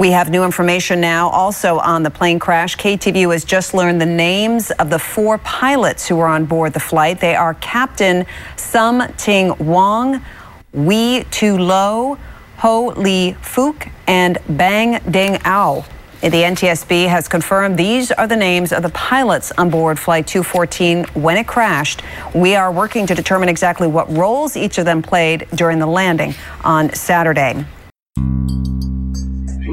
We have new information now also on the plane crash. KTVU has just learned the names of the four pilots who were on board the flight. They are Captain Sum Ting Wong, Wee Tu Lo, Ho Li Fook, and Bang Ding Ao. The NTSB has confirmed these are the names of the pilots on board Flight 214 when it crashed. We are working to determine exactly what roles each of them played during the landing on Saturday.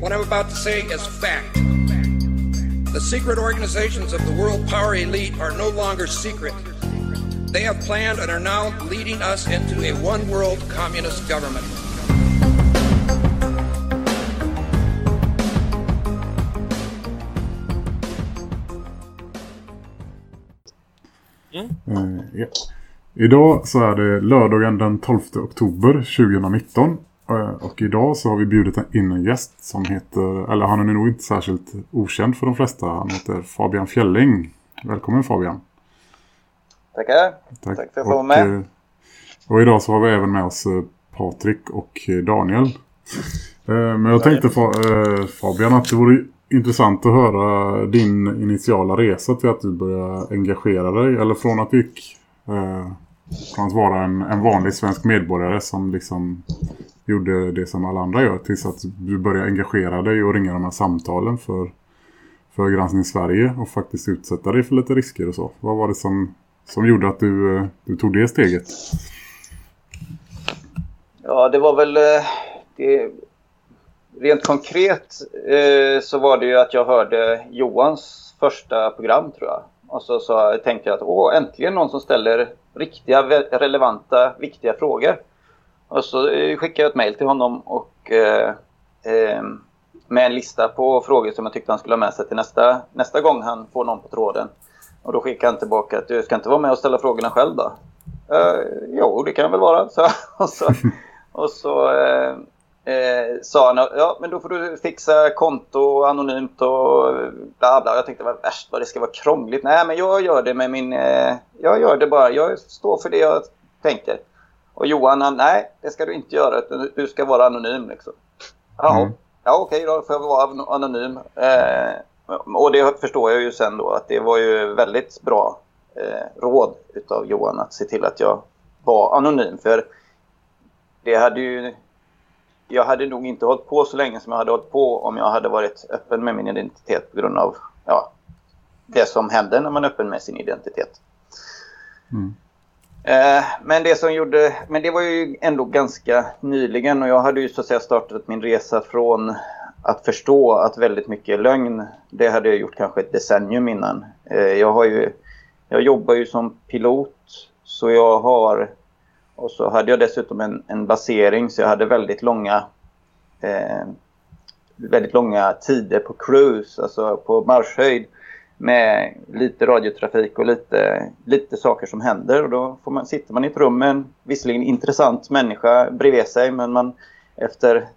What I'm about to say is fact. The secret organizations of the world power elite are no longer secret. They have planned and are now leading us into a one world communist government. Ja. Idag så är det lördagen den 12 oktober 2019 Eh, Och idag så har vi bjudit in en gäst som heter, eller han är nog inte särskilt okänd för de flesta. Han heter Fabian Fjälling. Välkommen Fabian. Tackar. Tack, Tack för att får vara med. eh, Och idag så har vi även med oss eh, Patrik och eh, Daniel. Eh, Men jag tänkte Fa- eh, Fabian att det vore intressant att höra din initiala resa till att du började engagera dig. Eller från att du gick eh, från att vara en, en vanlig svensk medborgare som liksom gjorde det som alla andra gör tills att du började engagera dig och ringa de här samtalen för, för Granskning Sverige och faktiskt utsätta dig för lite risker och så. Vad var det som, som gjorde att du, eh, du tog det steget? Ja, det var väl... Eh, det, rent konkret eh, så var det ju att jag hörde Johans första program tror jag. Och så, så tänkte jag att åh, äntligen någon som ställer riktiga, relevanta, viktiga frågor. Och så eh, skickade jag ett mejl till honom och eh, eh, med en lista på frågor som jag tyckte han skulle ha med sig till nästa, nästa gång han får någon på tråden. Och då skickade han tillbaka att du ska inte vara med och ställa frågorna själv då? Eh, jo, det kan jag väl vara. Så, och så, och så eh, eh, sa han ja, men då får du fixa konto anonymt och bla bla. Jag tänkte vad värst vad det ska vara krångligt. Nej, men jag gör det med min... Eh, jag gör det bara. Jag står för det jag tänker. Och Johan, han, nej, det ska du inte göra. utan Du ska vara anonym liksom. Ja, Mm. ja okej då får jag vara an- anonym. Eh, och det förstår jag ju sen då att det var ju väldigt bra eh, råd utav Johan att se till att jag var anonym. För det hade ju... Jag hade nog inte hållit på så länge som jag hade hållit på om jag hade varit öppen med min identitet på grund av ja, det som händer när man är öppen med sin identitet. Mm. Eh, men det som gjorde, men det var ju ändå ganska nyligen och jag hade ju så att säga startat min resa från att förstå att väldigt mycket är lögn. Det hade jag gjort kanske ett decennium innan. Eh, jag har ju, jag jobbar ju som pilot så jag har, och så hade jag dessutom en, en basering så jag hade väldigt långa eh, väldigt långa tider på cruise, alltså på marschhöjd med lite radiotrafik och lite, lite saker som händer. Och då får man, sitter man i ett rum med en visserligen intressant människa bredvid sig men man, efter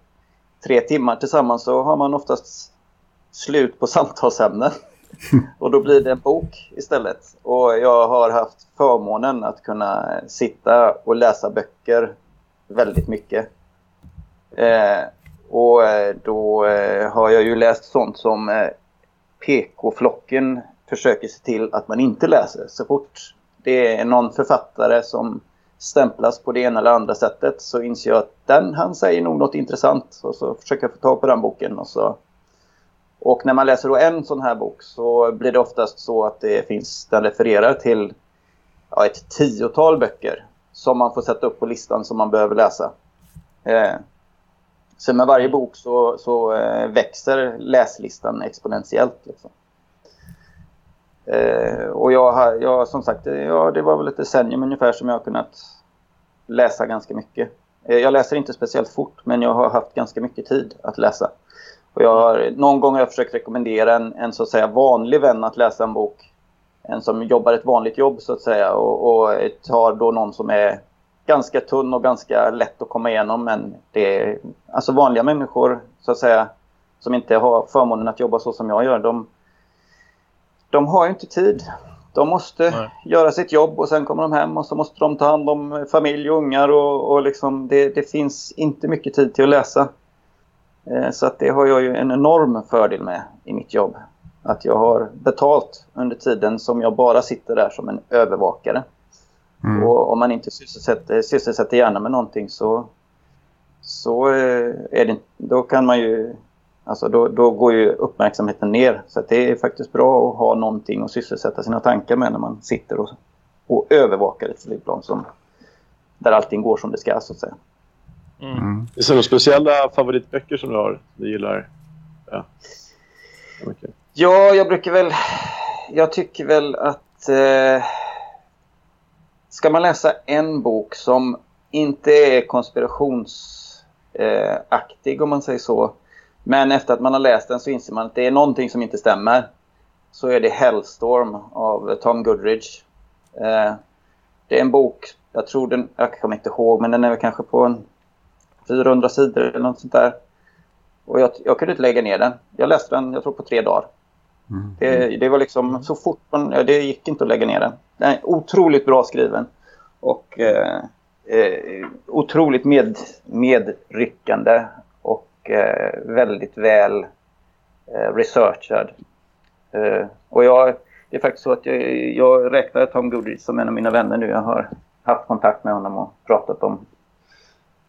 tre timmar tillsammans så har man oftast slut på samtalsämnen. och då blir det en bok istället. Och jag har haft förmånen att kunna sitta och läsa böcker väldigt mycket. Eh, och eh, då eh, har jag ju läst sånt som eh, PK-flocken försöker se till att man inte läser. Så fort det är någon författare som stämplas på det ena eller andra sättet så inser jag att den, han säger nog något intressant. Och så försöker jag få tag på den boken. Och, så. och när man läser då en sån här bok så blir det oftast så att det finns, den refererar till ja, ett tiotal böcker som man får sätta upp på listan som man behöver läsa. Eh, så med varje bok så, så eh, växer läslistan exponentiellt. Liksom. Eh, och jag har, jag, som sagt, eh, ja, det var väl ett decennium ungefär som jag har kunnat läsa ganska mycket. Eh, jag läser inte speciellt fort, men jag har haft ganska mycket tid att läsa. Och jag har, någon gång har jag försökt rekommendera en, en så att säga vanlig vän att läsa en bok. En som jobbar ett vanligt jobb så att säga och, och tar då någon som är ganska tunn och ganska lätt att komma igenom. Men det är alltså vanliga människor så att säga som inte har förmånen att jobba så som jag gör. De, de har ju inte tid. De måste Nej. göra sitt jobb och sen kommer de hem och så måste de ta hand om familj och ungar och, och liksom det, det finns inte mycket tid till att läsa. Eh, så att det har jag ju en enorm fördel med i mitt jobb. Att jag har betalt under tiden som jag bara sitter där som en övervakare. Mm. Och om man inte sysselsätter, sysselsätter hjärnan med någonting så, så eh, är det, då kan man ju Alltså då, då går ju uppmärksamheten ner. Så det är faktiskt bra att ha någonting att sysselsätta sina tankar med när man sitter och, och övervakar ett flygplan som, där allting går som det ska så att säga. Mm. Mm. Är det några speciella favoritböcker som du har? Du gillar? Ja. Okay. ja, jag brukar väl... Jag tycker väl att... Eh, ska man läsa en bok som inte är konspirationsaktig eh, om man säger så men efter att man har läst den så inser man att det är någonting som inte stämmer. Så är det Hellstorm av Tom Goodridge. Eh, det är en bok, jag tror den, jag kommer inte ihåg, men den är väl kanske på en 400 sidor eller något sånt där. Och jag, jag kunde inte lägga ner den. Jag läste den, jag tror på tre dagar. Mm. Det, det, var liksom så fort man, ja, det gick inte att lägga ner den. Den är otroligt bra skriven. Och eh, eh, otroligt med, medryckande eh, väldigt väl eh, researchad. Eh, och jag, det är faktiskt så att jag, jag räknar Tom Goodrich som en av mina vänner nu. Jag har haft kontakt med honom och pratat om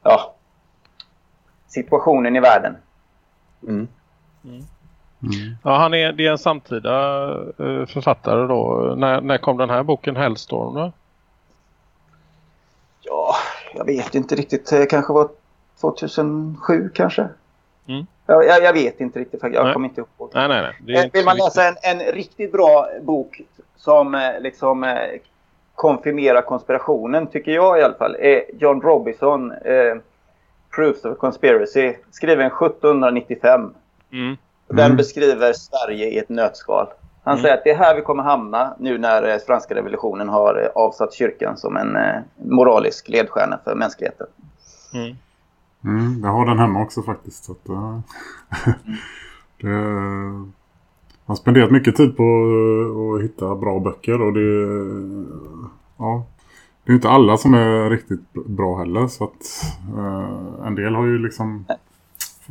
ja, situationen i världen. Mm. Mm. Mm. Ja, han är, det är en samtida uh, författare då. När, när kom den här boken Hellstorm då? Ja, jag vet inte riktigt. Kanske var 2007 kanske. Mm. Jag, jag, vet inte riktigt, jag nej. kommer inte ihåg. Nej, nej, nej. Eh, vill man läsa en, en, riktigt bra bok som eh, liksom konfirmerar konspirationen, tycker jag i alla fall, är John Robinson, eh, Proofs of Conspiracy, skriven 1795. Mm. Den mm. beskriver Sverige i ett nötskal. Han mm. säger att det är här vi kommer hamna nu när franska revolutionen har avsatt kyrkan som en eh, moralisk ledstjärna för mänskligheten. Mm. Mm, jag har den hemma också faktiskt. Så att, uh, det, jag har spenderat mycket tid på att hitta bra böcker och det, ja, det är inte alla som är riktigt bra heller. Så att en del har ju liksom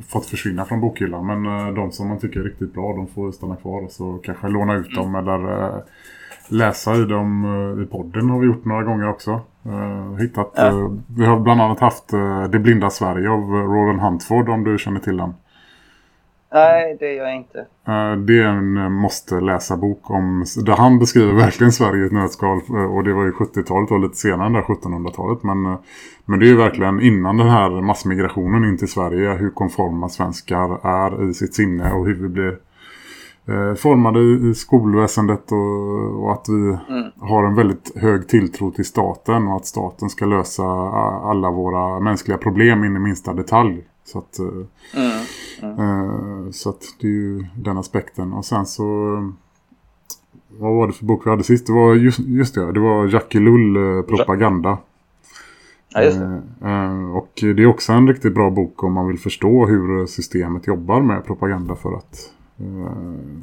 fått försvinna från bokhyllan. Men uh, de som man tycker är riktigt bra, de får stanna kvar och så kanske låna ut dem eller läsa i dem i podden har vi gjort några gånger också. Uh, hittat, ja. uh, vi har bland annat haft Det blinda Sverige av Roland Huntford om du känner till den. Nej, det gör jag inte. det är en måste läsa bok om där han beskriver verkligen Sverige i ett nötskal och det var ju 70-talet och lite senare än 1700-talet men, men det är ju verkligen innan den här massmigrationen in till Sverige hur konforma svenskar är i sitt sinne och hur vi blir eh, formade i skolväsendet och, och att vi mm. har en väldigt hög tilltro till staten och att staten ska lösa alla våra mänskliga problem in i minsta detalj. Så att, eh, mm. Mm. Eh, så att det är ju den aspekten. Och sen så vad var det för bok vi hade sist? Det var just, just det, det var Jackie Lull eh, propaganda. Ja, det. Eh, och det är också en riktigt bra bok om man vill förstå hur systemet jobbar med propaganda för att mm.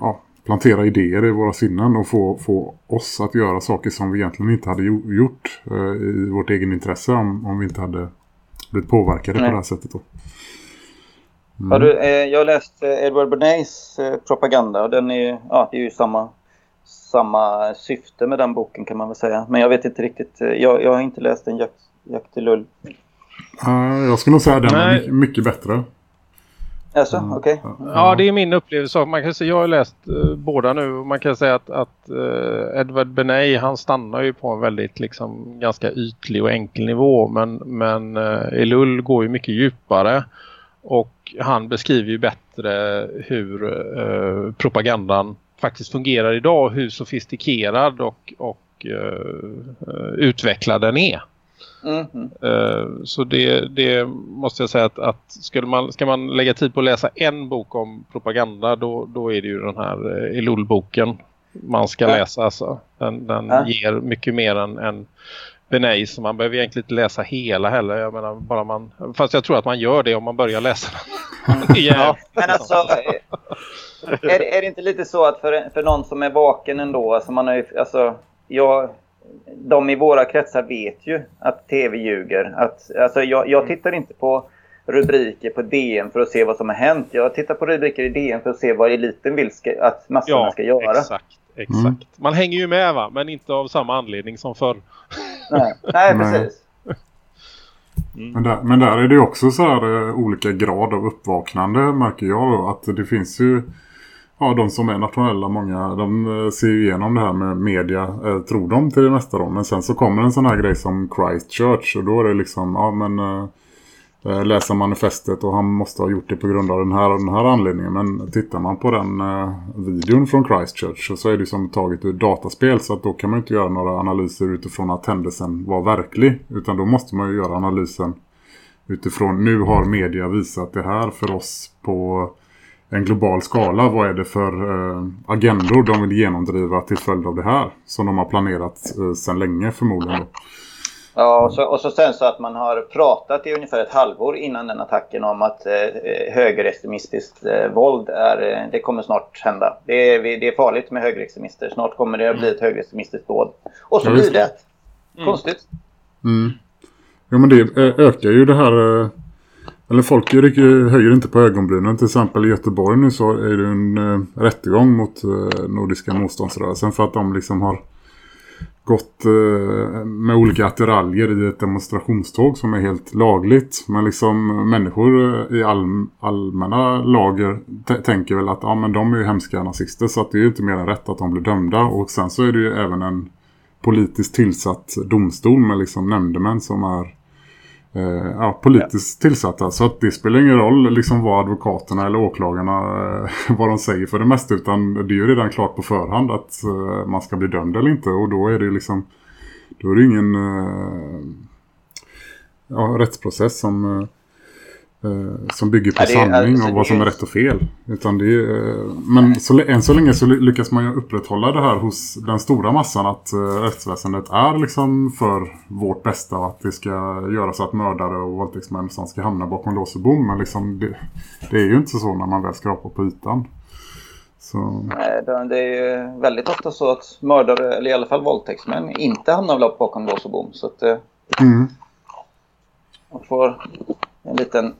ja, plantera idéer i våra sinnen och få, få oss att göra saker som vi egentligen inte hade gjort i vårt egen intresse om, om vi inte hade blivit påverkade Nej. på det här sättet. Då. Mm. Ja, du, eh, jag har läst eh, Edward Bernays eh, propaganda och den är, ja, det är ju samma, samma syfte med den boken kan man väl säga. Men jag vet inte riktigt, eh, jag, jag har inte läst en Jakt, jakt till Lull. jag skulle nog säga att den är mycket, mycket bättre. Alltså, mm. okej. Okay. Ja, det är min upplevelse. Man kan säga, jag har läst uh, båda nu och man kan säga att, att uh, Edward Benay han stannar ju på en väldigt liksom ganska ytlig och enkel nivå men, men uh, Elul går ju mycket djupare och han beskriver ju bättre hur uh, propagandan faktiskt fungerar idag hur sofistikerad och, och utvecklad den är. Eh, Så det, det måste jag säga att, att skulle man, ska man lägga tid på att läsa en bok om propaganda då, då är det ju den här eh, Elul-boken man ska Ja. läsa. Alltså. Den, den Ja. ger mycket mer än, än Benay så man behöver egentligen inte läsa hela heller. Jag menar, bara man, fast jag tror att man gör det om man börjar läsa den. Igen. Ja, men alltså, är, är det inte lite så att för, för någon som är vaken ändå, alltså man har ju, alltså, jag, de i våra kretsar vet ju att tv ljuger. Att, alltså, jag, jag tittar inte på rubriker på DN för att se vad som har hänt. Jag tittar på rubriker i DN för att se vad eliten vill ska, att massorna Ja, ska göra. exakt. exakt. Mm. Man hänger ju med va, men inte av samma anledning som förr. Nej, Nej precis. Men där, men där är det ju också så här eh, olika grad av uppvaknande märker jag då. Att det finns ju ja, de som är nationella, många de eh, ser ju igenom det här med media, eh, tror de till det mesta då. Men sen så kommer en sån här grej som Christchurch och då är det liksom, ja men eh, eh läser läsa manifestet och han måste ha gjort det på grund av den här den här anledningen. Men tittar man på den eh, videon från Christchurch så är det som taget ur dataspel så att då kan man inte göra några analyser utifrån att händelsen var verklig. Utan då måste man ju göra analysen utifrån nu har media visat det här för oss på en global skala. Vad är det för eh, agendor de vill genomdriva till följd av det här? Som de har planerat eh, sedan länge förmodligen. Ja, och så, och så sen så att man har pratat i ungefär ett halvår innan den attacken om att eh, högerextremistiskt eh, våld är, eh, det kommer snart hända. Det är, det är farligt med högerextremister. Snart kommer det att bli ett högerextremistiskt dåd. Och så Ja, blir det. Konstigt. Mm. Jo men det eh, ökar ju det här... Eller folk rycker- höjer inte på ögonbrynen. Till exempel i Göteborg nu så är det en eh, rättegång mot eh, Nordiska motståndsrörelsen. För att de liksom har gått eh, med olika attiraljer i ett demonstrationståg som är helt lagligt. Men liksom eh, människor eh, i all, allmänna lager tänker väl att ja, men de är ju hemska nazister så att det är ju inte mer än rätt att de blir dömda. Och sen så är det ju även en politiskt tillsatt domstol med liksom nämndemän som är eh, ja, politiskt tillsatta. Så att det spelar ingen roll liksom vad advokaterna eller åklagarna eh, vad de säger för det mesta utan det är ju redan klart på förhand att eh, man ska bli dömd eller inte och då är det ju liksom då är det ingen eh, ja, rättsprocess som eh, som bygger på Ja, sanning alltså, och vad som är- rätt och fel. Utan det är, eh, men så, än så länge så ly- lyckas man ju upprätthålla det här hos den stora massan att uh, rättsväsendet är liksom för vårt bästa och att det ska göra så att mördare och våldtäktsmän ska hamna bakom lås och bom. Men liksom det, det är ju inte så när man väl skrapar på ytan. Så, Nej, det- är ju väldigt ofta så att mördare, eller i alla fall våldtäktsmän, inte hamnar bakom lås och bom. Så att eh, mm, man får en liten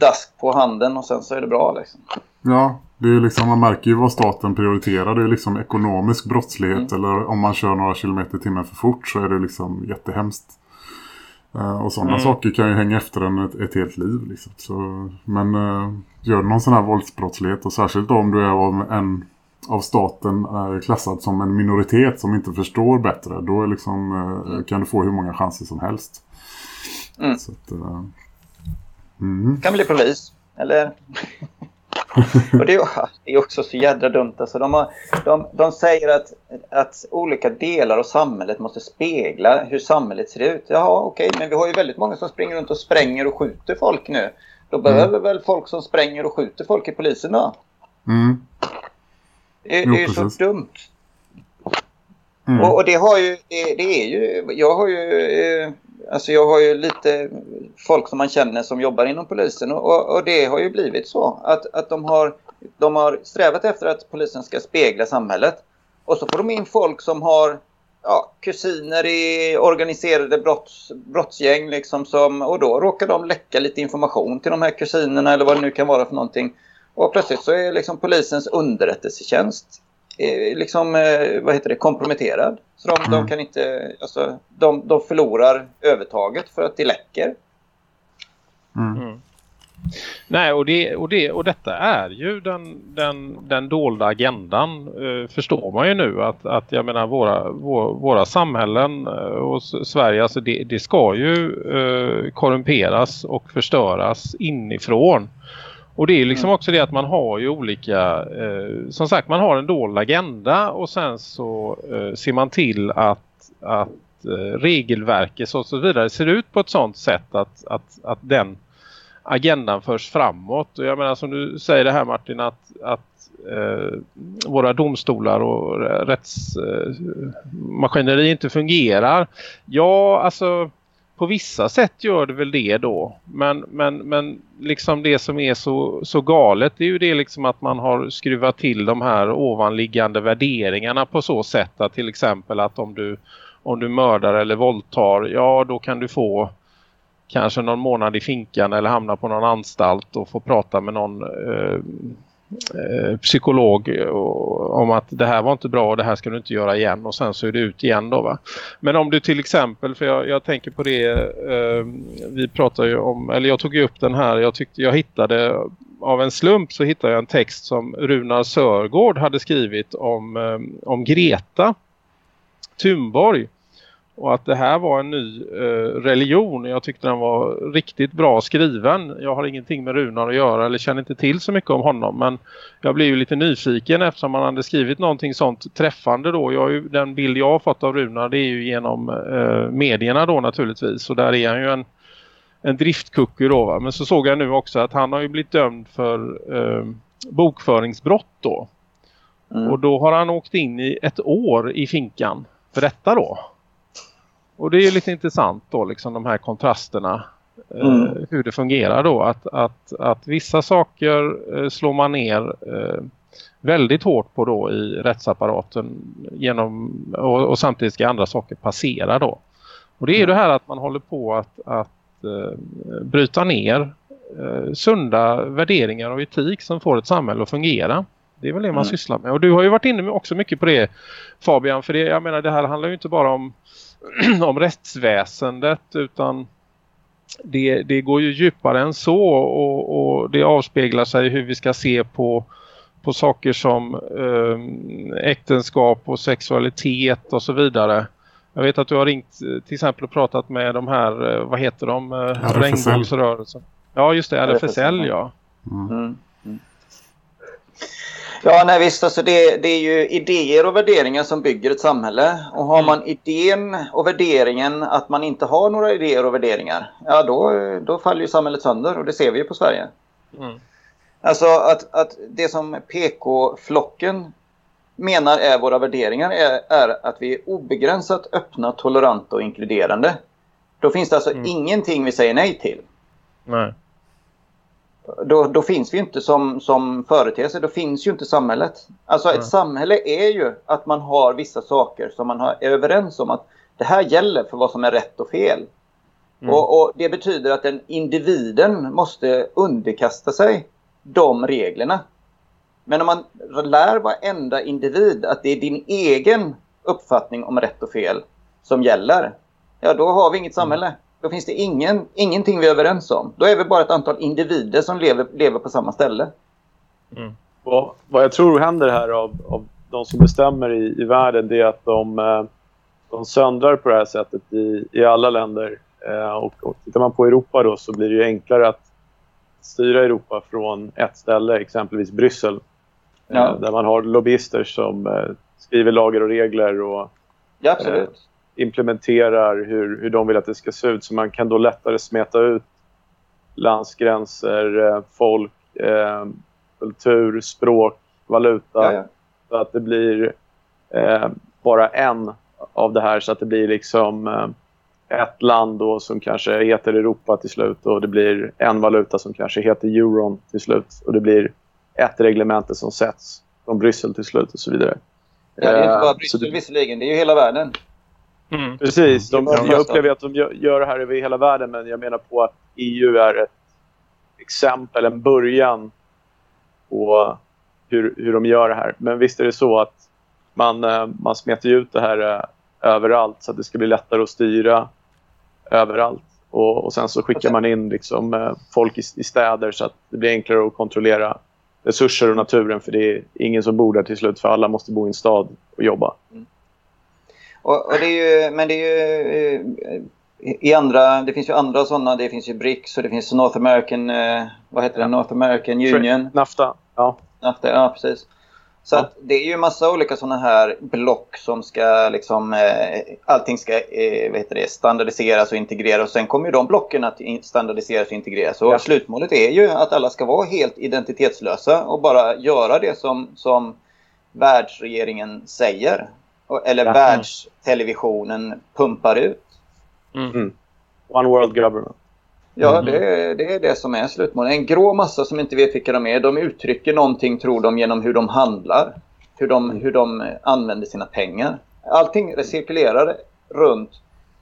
dask på handen och sen så är det bra liksom. ja, det är liksom, man märker ju vad staten prioriterar. Det är liksom ekonomisk brottslighet eller om man kör några kilometer i timmen för fort så är det liksom jättehemskt. Eh, och sådana saker kan ju hänga efter en ett, ett helt liv. Liksom. Så, men eh, gör du någon sån här våldsbrottslighet och särskilt om du är av en av staten är klassad som en minoritet som inte förstår bättre. Då liksom, eh, kan du få hur många chanser som helst. Mm. Så att, eh, mm. kan bli polis. Eller... och det är, också så jädra dumt. Alltså, de, har, de, de säger att, att olika delar av samhället måste spegla hur samhället ser ut. Jaha, okej, men vi har ju väldigt många som springer runt och spränger och skjuter folk nu. Då behöver väl folk som spränger och skjuter folk i polisen då? Mm. Det, Jo, det är ju så dumt. Mm. Och, och det har ju, det, det är ju, jag har ju, eh, alltså jag har ju lite folk som man känner som jobbar inom polisen och, och, och det har ju blivit så att, att de, har, de har strävat efter att polisen ska spegla samhället och så får de in folk som har ja, kusiner i organiserade brotts, brottsgäng liksom som, och då råkar de läcka lite information till de här kusinerna eller vad det nu kan vara för någonting. Och plötsligt så är liksom polisens underrättelsetjänst liksom, eh, vad heter det, komprometterad. Så de, de Mm. kan inte, alltså, de, de förlorar övertaget för att det läcker. Mm. Nej, och, det, och, det, och detta är ju den, den, den dolda agendan eh, förstår man ju nu att, att jag menar våra, våra, våra samhällen eh, och Sverige, alltså det, det ska ju eh, korrumperas och förstöras inifrån. Och det är liksom också det att man har ju olika, eh, som sagt man har en dold agenda och sen så eh, ser man till att, att eh, regelverket och så vidare ser ut på ett sånt sätt att, att, att den agendan förs framåt. Och jag menar som du säger det här Martin att, att eh, våra domstolar och rättsmaskineri eh, inte fungerar. Ja, alltså på vissa sätt gör det väl det då. Men, men, men liksom det som är så, så galet det är ju det liksom att man har skruvat till de här ovanliggande värderingarna på så sätt att till exempel att om du, om du mördar eller våldtar, ja då kan du få kanske någon månad i finkan eller hamna på någon anstalt och få prata med någon eh, Eh, psykolog psykolog om att det här var inte bra och det här ska du inte göra igen och sen så är det ut igen då va. Men om du till exempel, för jag, jag tänker på det, eh, vi pratar ju om, eller jag tog ju upp den här, jag tyckte jag hittade av en slump så hittade jag en text som Runar Sörgård hade skrivit om, eh, om Greta Thunborg och att det här var en ny eh, religion. Jag tyckte den var riktigt bra skriven. Jag har ingenting med Runar att göra eller känner inte till så mycket om honom. Men jag blev ju lite nyfiken eftersom han hade skrivit någonting sånt träffande då. Jag den bild jag har fått av Runar det är ju genom eh, medierna då naturligtvis. Och där är han ju en, en driftkucku då va? Men så såg jag nu också att han har ju blivit dömd för eh, bokföringsbrott då. Mm. Och då har han åkt in i ett år i finkan för detta då. Och det är lite intressant då liksom de här kontrasterna. Eh, mm. Eh, hur det fungerar då. Att, att, att vissa saker eh, slår man ner eh, väldigt hårt på då i rättsapparaten genom, och, och, samtidigt ska andra saker passera då. Och det är mm. det här att man håller på att, att eh, bryta ner eh, sunda värderingar och etik som får ett samhälle att fungera. Det är väl det man mm. sysslar med. Och du har ju varit inne också mycket på det Fabian. För det, jag menar det här handlar ju inte bara om om rättsväsendet utan det, det går ju djupare än så och, och, det avspeglar sig hur vi ska se på, på saker som eh, äktenskap och sexualitet och så vidare. Jag vet att du har ringt till exempel och pratat med de här, eh, vad heter de? Eh, Regnbågsrörelsen. Ja just det, RFSL ja. Mm. Ja, nej visst. Alltså det, det är ju idéer och värderingar som bygger ett samhälle. Och har mm. man idén och värderingen att man inte har några idéer och värderingar, ja då, då faller ju samhället sönder. Och det ser vi ju på Sverige. Mm. Alltså att, att det som PK-flocken menar är våra värderingar är, är, att vi är obegränsat öppna, toleranta och inkluderande. Då finns det alltså mm. ingenting vi säger nej till. Nej då, då, finns vi inte som, som företeelse, då finns ju inte samhället. Alltså ett samhälle är ju att man har vissa saker som man är överens om att det här gäller för vad som är rätt och fel. Mm. Och, och, Det betyder att den individen måste underkasta sig de reglerna. Men om man lär varenda individ att det är din egen uppfattning om rätt och fel som gäller, ja då har vi inget samhälle. Då finns det ingen, ingenting vi är överens om. Då är vi bara ett antal individer som lever, lever på samma ställe. Mm. Och vad jag tror händer här av, av de som bestämmer i, i världen det är att de, eh, de söndrar på det här sättet i, i alla länder. Eh, och, och tittar man på Europa då så blir det ju enklare att styra Europa från ett ställe, exempelvis Bryssel. Eh, ja. Där man har lobbyister som skriver lagar och regler och ja, absolut implementerar hur, hur de vill att det ska se ut. Så man kan då lättare smeta ut landsgränser, eh, folk, eh, kultur, språk, valuta. Ja, ja. Så att det blir eh, bara en av det här så att det blir liksom eh, ett land då som kanske heter Europa till slut och det blir en valuta som kanske heter euron till slut och det blir ett reglemente som sätts från Bryssel till slut och så vidare. Ja, det är inte bara eh, Bryssel det... visserligen, det är ju hela världen. Mm. Precis. De, jag upplever att de gör det här över hela världen men jag menar på att EU är ett exempel, en början på hur, hur de gör det här. Men visst är det så att man, eh, man smetar ut det här eh, överallt så att det ska bli lättare att styra överallt. Och, och sen så skickar man in liksom, eh, folk i, i, städer så att det blir enklare att kontrollera resurser och naturen för det är ingen som bor där till slut för alla måste bo i en stad och jobba. Mm. Och, och, det är ju, men det är ju eh, i andra, det finns ju andra sådana, det finns ju BRICS och det finns North American, eh, vad heter det, North American Union. NAFTA, ja. NAFTA, ja precis. Så att det är ju massa olika sådana här block som ska liksom, eh, allting ska eh, vad heter det, standardiseras och integreras. Och sen kommer ju de blocken att standardiseras och integreras. Och ja. slutmålet är ju att alla ska vara helt identitetslösa och bara göra det som, som världsregeringen säger. Eller ja. världstelevisionen pumpar ut. Mm. mm. One world government. Ja, mm. det, det, är det som är slutmålet. En grå massa som inte vet vilka de är. De uttrycker någonting, tror de, genom hur de handlar. Hur de, hur de använder sina pengar. Allting cirkulerar runt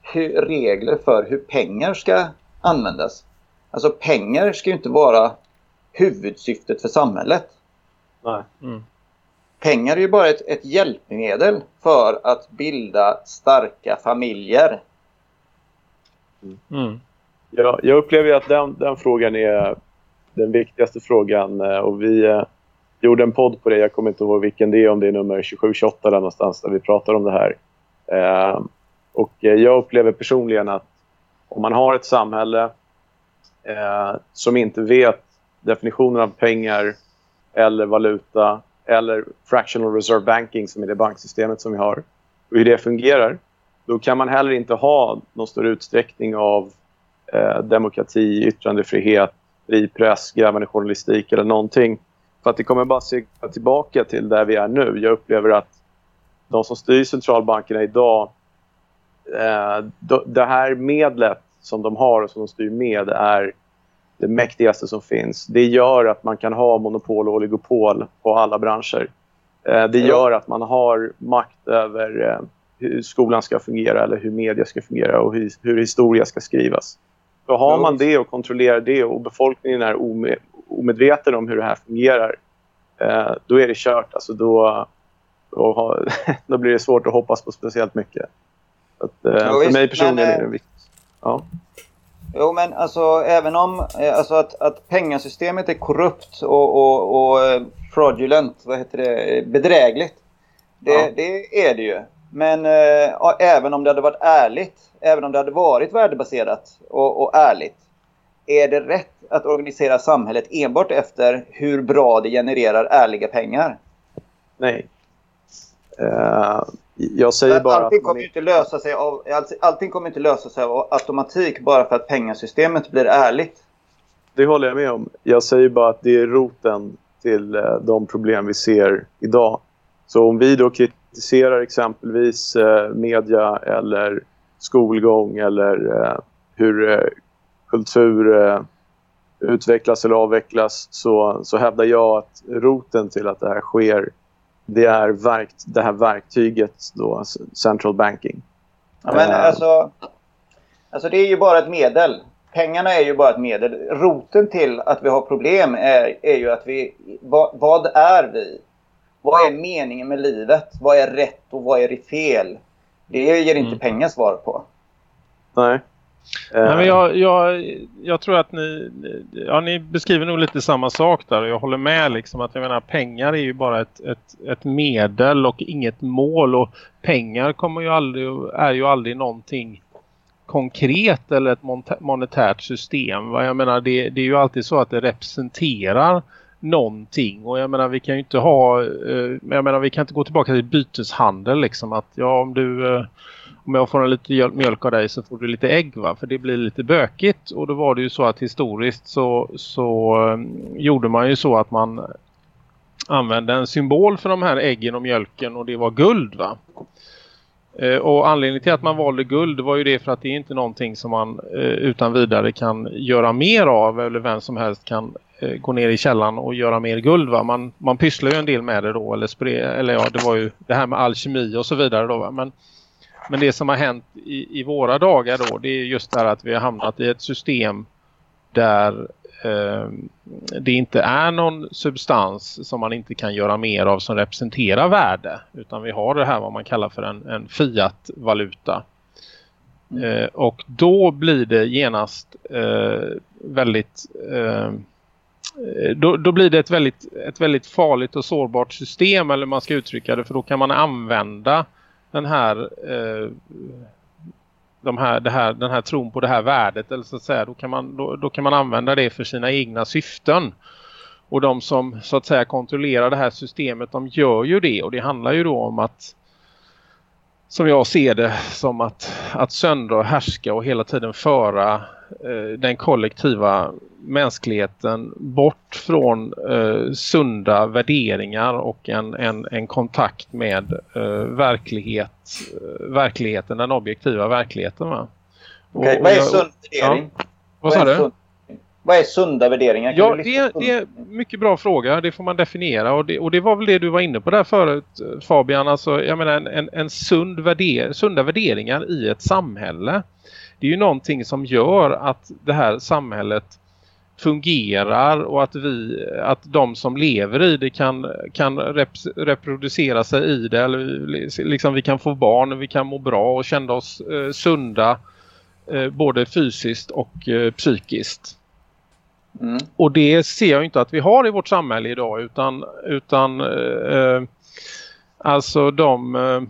hur, regler för hur pengar ska användas. Alltså pengar ska ju inte vara huvudsyftet för samhället. Nej. Mm. Pengar är ju bara ett, ett hjälpmedel för att bilda starka familjer. Mm. Ja, jag upplever att den, den frågan är den viktigaste frågan eh, och vi eh, gjorde en podd på det, jag kommer inte ihåg vilken det är, om det är nummer 27-28 där någonstans där vi pratar om det här. Eh, och jag upplever personligen att om man har ett samhälle som inte vet definitionen av pengar eller valuta eller fractional reserve banking som är det banksystemet som vi har och hur det fungerar, då kan man heller inte ha någon större utsträckning av eh, demokrati, yttrandefrihet, fri press, grävande journalistik eller någonting. För att det kommer bara se tillbaka till där vi är nu. Jag upplever att de som styr centralbankerna idag, eh, det här medlet som de har och som de styr med är det mäktigaste som finns. Det gör att man kan ha monopol och oligopol på alla branscher. Eh, det gör att man har makt över eh, hur skolan ska fungera eller hur media ska fungera och hur, historia ska skrivas. Då har man det och kontrollerar det och befolkningen är ome omedveten om hur det här fungerar. Eh, då är det kört. Alltså då, då, då, blir det svårt att hoppas på speciellt mycket. Att, för mig personligen är det viktigt. Ja. Jo, men alltså även om eh, alltså, att, att pengasystemet är korrupt och, och, och eh, fraudulent, vad heter det, bedrägligt. Det, ja. det är det ju. Men äh, även om det hade varit ärligt, även om det hade varit värdebaserat och, och ärligt, är det rätt att organisera samhället enbart efter hur bra det genererar ärliga pengar? Nej. Uh, jag säger bara allting. Kommer inte lösa sig av, allting kommer inte lösa sig av automatik bara för att pengasystemet blir ärligt. Det håller jag med om. Jag säger bara att det är roten till uh, de problem vi ser idag. Så om vi då kritiserar exempelvis eh, media eller skolgång eller eh, hur eh, kultur eh, utvecklas eller avvecklas så, så hävdar jag att roten till att det här sker det är verk, det här verktyget då, central banking. Ja, men eh. alltså, alltså det är ju bara ett medel. Pengarna är ju bara ett medel. Roten till att vi har problem är, är ju att vi... Vad, vad är vi? Vad är meningen med livet? Vad är rätt och vad är fel? Det ger inte mm. pengar svar på. Nej. Nej, men jag, jag, jag tror att ni, ja, ni beskriver nog lite samma sak där. Jag håller med liksom att jag menar pengar är ju bara ett, ett, ett medel och inget mål. Och pengar kommer ju aldrig, är ju aldrig någonting konkret eller ett monetärt system. Jag menar det, det är ju alltid så att det representerar någonting. Och jag menar vi kan ju inte ha, eh, jag menar vi kan inte gå tillbaka till byteshandel liksom att ja om du, eh, om jag får en lite mjölk av dig så får du lite ägg va, för det blir lite bökigt. Och då var det ju så att historiskt så, så eh, gjorde man ju så att man använde en symbol för de här äggen och mjölken och det var guld va. Eh, och anledningen till att man valde guld var ju det för att det är inte någonting som man eh, utan vidare kan göra mer av eller vem som helst kan gå ner i källan och göra mer guld va. Man, man pysslar ju en del med det då eller, spray, eller ja det var ju det här med alkemi och så vidare då va. Men, men det som har hänt i, i våra dagar då det är just det här att vi har hamnat i ett system där eh, det inte är någon substans som man inte kan göra mer av som representerar värde. Utan vi har det här vad man kallar för en, en fiat-valuta. Mm. Eh, och då blir det genast eh, väldigt Eh, då, då, blir det ett väldigt, ett väldigt farligt och sårbart system eller man ska uttrycka det för då kan man använda den här, eh, de här, det här den här tron på det här värdet eller så att säga då kan man, då, då kan man använda det för sina egna syften. Och de som så att säga kontrollerar det här systemet de gör ju det. Och det handlar ju då om att som jag ser det som att, att söndra och härska och hela tiden föra den kollektiva mänskligheten bort från eh, sunda värderingar och en, en, en kontakt med eh, verklighet, eh, verkligheten, den objektiva verkligheten. Va? Okay, vad är sund värdering? Ja, vad sa du? Vad är sunda värderingar? Kan ja, det, det är mycket bra fråga. Det får man definiera. Och det, och det var väl det du var inne på där förut, Fabian. Alltså, jag menar, en, en, en sund värder, sunda värderingar i ett samhälle. Det är ju någonting som gör att det här samhället fungerar och att vi att de som lever i det kan, kan rep, reproducera sig i det eller liksom vi kan få barn, vi kan må bra och känna oss eh, sunda eh, både fysiskt och eh, psykiskt. Mm. Och det ser jag inte att vi har i vårt samhälle idag utan, utan eh, alltså de eh,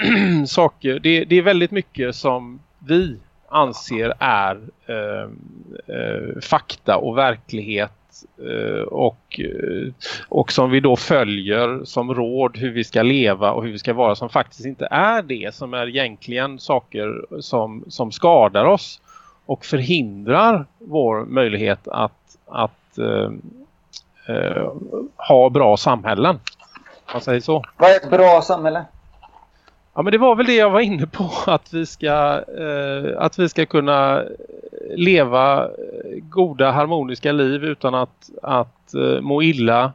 saker, det, det, är väldigt mycket som vi anser är eh, eh, fakta och verklighet eh, och, eh, och som vi då följer som råd hur vi ska leva och hur vi ska vara som faktiskt inte är det som är egentligen saker som, som skadar oss och förhindrar vår möjlighet att att eh, eh, ha bra samhällen. Man säger så. Vad är ett bra samhälle? Ja men det var väl det jag var inne på att vi ska eh, att vi ska kunna leva goda harmoniska liv utan att, att eh, må illa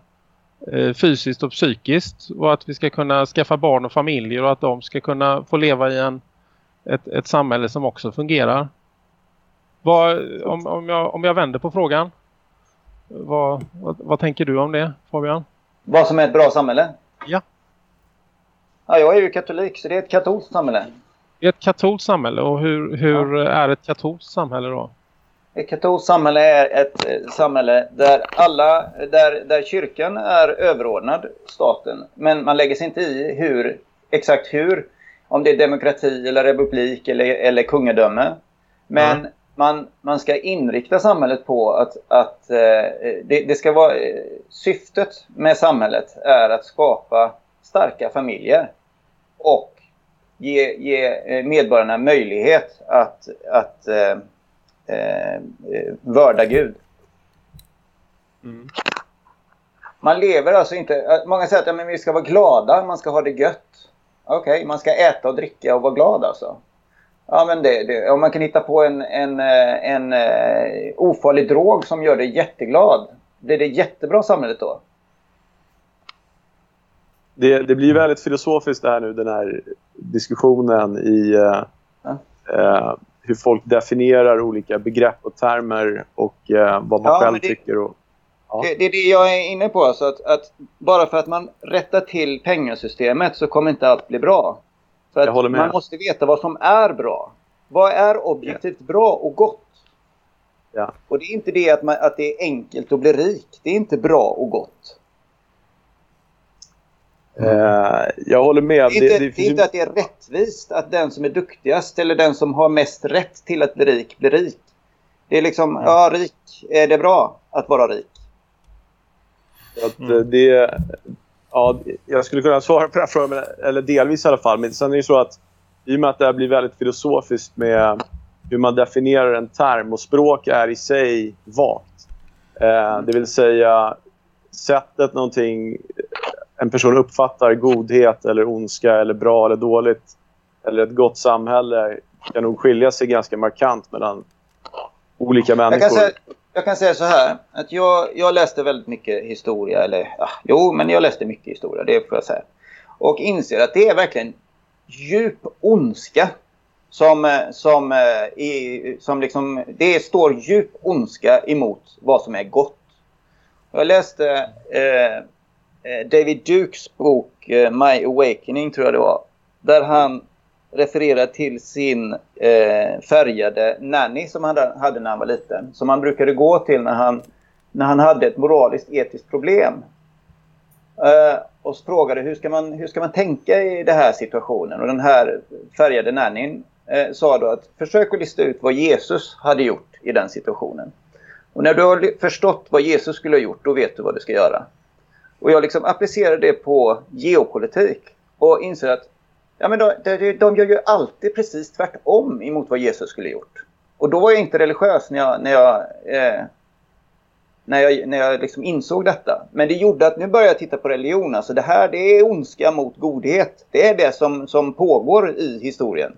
eh, fysiskt och psykiskt och att vi ska kunna skaffa barn och familjer och att de ska kunna få leva i en, ett, ett samhälle som också fungerar. Vad, om, om, jag, om jag vänder på frågan. Vad, vad, vad, tänker du om det, Fabian? Vad som är ett bra samhälle? Ja. Ja jag är ju katolik, så det är ett katolskt samhälle. Det är ett katolskt samhälle. Och hur, hur ja. är ett katolskt samhälle då? Ett katolskt samhälle är ett eh, samhälle där alla, där, där kyrkan är överordnad staten. Men man lägger sig inte i hur, exakt hur, om det är demokrati eller republik eller, eller kungadöme. Men mm man, man ska inrikta samhället på att, att eh, det, det, ska vara eh, syftet med samhället är att skapa starka familjer och ge, ge eh, medborgarna möjlighet att, att eh, eh, vörda Gud. Mm. Man lever alltså inte... Många säger att ja, men vi ska vara glada, man ska ha det gött. Okej, okay, man ska äta och dricka och vara glad alltså. Ja, men det, det, om man kan hitta på en, en, eh, en, en ofarlig drog som gör dig jätteglad. Är det jättebra samhället då. Det, det blir väldigt filosofiskt det här nu, den här diskussionen i ja. uh, hur folk definierar olika begrepp och termer och vad man ja, själv det, tycker. Och, ja. det, det, är det jag är inne på. Alltså att, att bara för att man rättar till pengasystemet så kommer inte allt bli bra. För att man måste veta vad som är bra. Vad är objektivt bra och gott? Ja. Och det är inte det att, man, att det är enkelt att bli rik. Det är inte bra och gott. Mm. jag håller med. Det är, inte, det, det, det är inte att det är rättvist att den som är duktigast eller den som har mest rätt till att bli rik blir rik. Det är liksom, mm. ja rik, är det bra att vara rik? Att mm. det, Ja, jag skulle kunna svara på den frågan, eller delvis i alla fall. Men sen är det så att i och med att det här blir väldigt filosofiskt med hur man definierar en term och språk är i sig vagt. Eh, det vill säga sättet någonting en person uppfattar godhet eller ondska eller bra eller dåligt eller ett gott samhälle kan nog skilja sig ganska markant mellan olika människor. Jag kan säga, jag kan säga så här. Att jag, jag läste väldigt mycket historia. Eller, ja, jo, men jag läste mycket historia. Det får jag säga. Och inser att det är verkligen djup ondska. Som, som, i, eh, som liksom, det står djup ondska emot vad som är gott. Jag läste eh Eh, David Dukes bok eh, My Awakening tror jag det var. Där han refererar till sin eh, färgade nanny som han hade när han var liten. Som han brukade gå till när han, när han hade ett moraliskt etiskt problem. Eh, och frågade hur ska, man, hur ska man tänka i den här situationen. Och den här färgade nannyn eh, sa då att försök att lista ut vad Jesus hade gjort i den situationen. Och när du har förstått vad Jesus skulle ha gjort, då vet du vad du ska göra. Och jag liksom applicerar det på geopolitik och inser att ja, men de, de, de gör ju alltid precis tvärtom emot vad Jesus skulle gjort. Och då var jag inte religiös när jag, när jag, eh, när jag, när jag liksom insåg detta. Men det gjorde att nu börjar jag titta på religion. Alltså det här det är ondska mot godhet. Det är det som, som pågår i historien.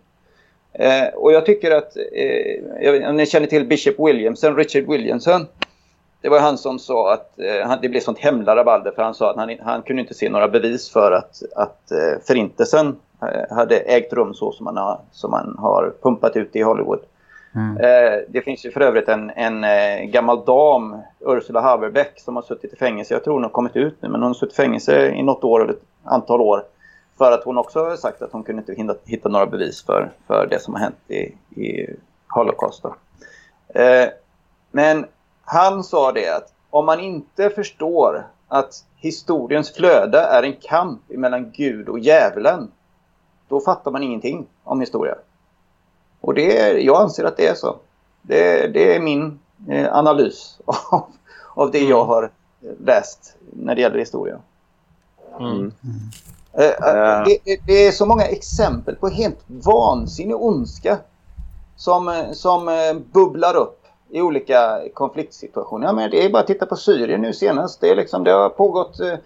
Eh, och jag tycker att, eh, om ni känner till Bishop Williamson, Richard Williamson. Det var han som sa att eh, det blev sånt hemla rabalder för han sa att han, han kunde inte se några bevis för att, att eh, förintelsen eh, hade ägt rum så som man har, som man har pumpat ut i Hollywood. Mm. Eh, det finns ju för övrigt en, en eh, gammal dam, Ursula Haverbeck, som har suttit i fängelse. Jag tror hon har kommit ut nu, men hon har suttit i fängelse i något år, ett antal år. För att hon också har sagt att hon kunde inte hitta, hitta några bevis för, för det som har hänt i, i Holocaust. Eh, men han sa det att om man inte förstår att historiens flöde är en kamp mellan Gud och djävulen, då fattar man ingenting om historia. Och det är, jag anser att det är så. Det, det är min eh, analys av, av det jag har läst när det gäller historia. Mm. Eh, eh, det, det, är så många exempel på helt vansinnig ondska som, eh, som bubblar upp i olika konfliktsituationer. Ja, men det är bara att titta på Syrien nu senast. Det, är liksom, det har pågått eh,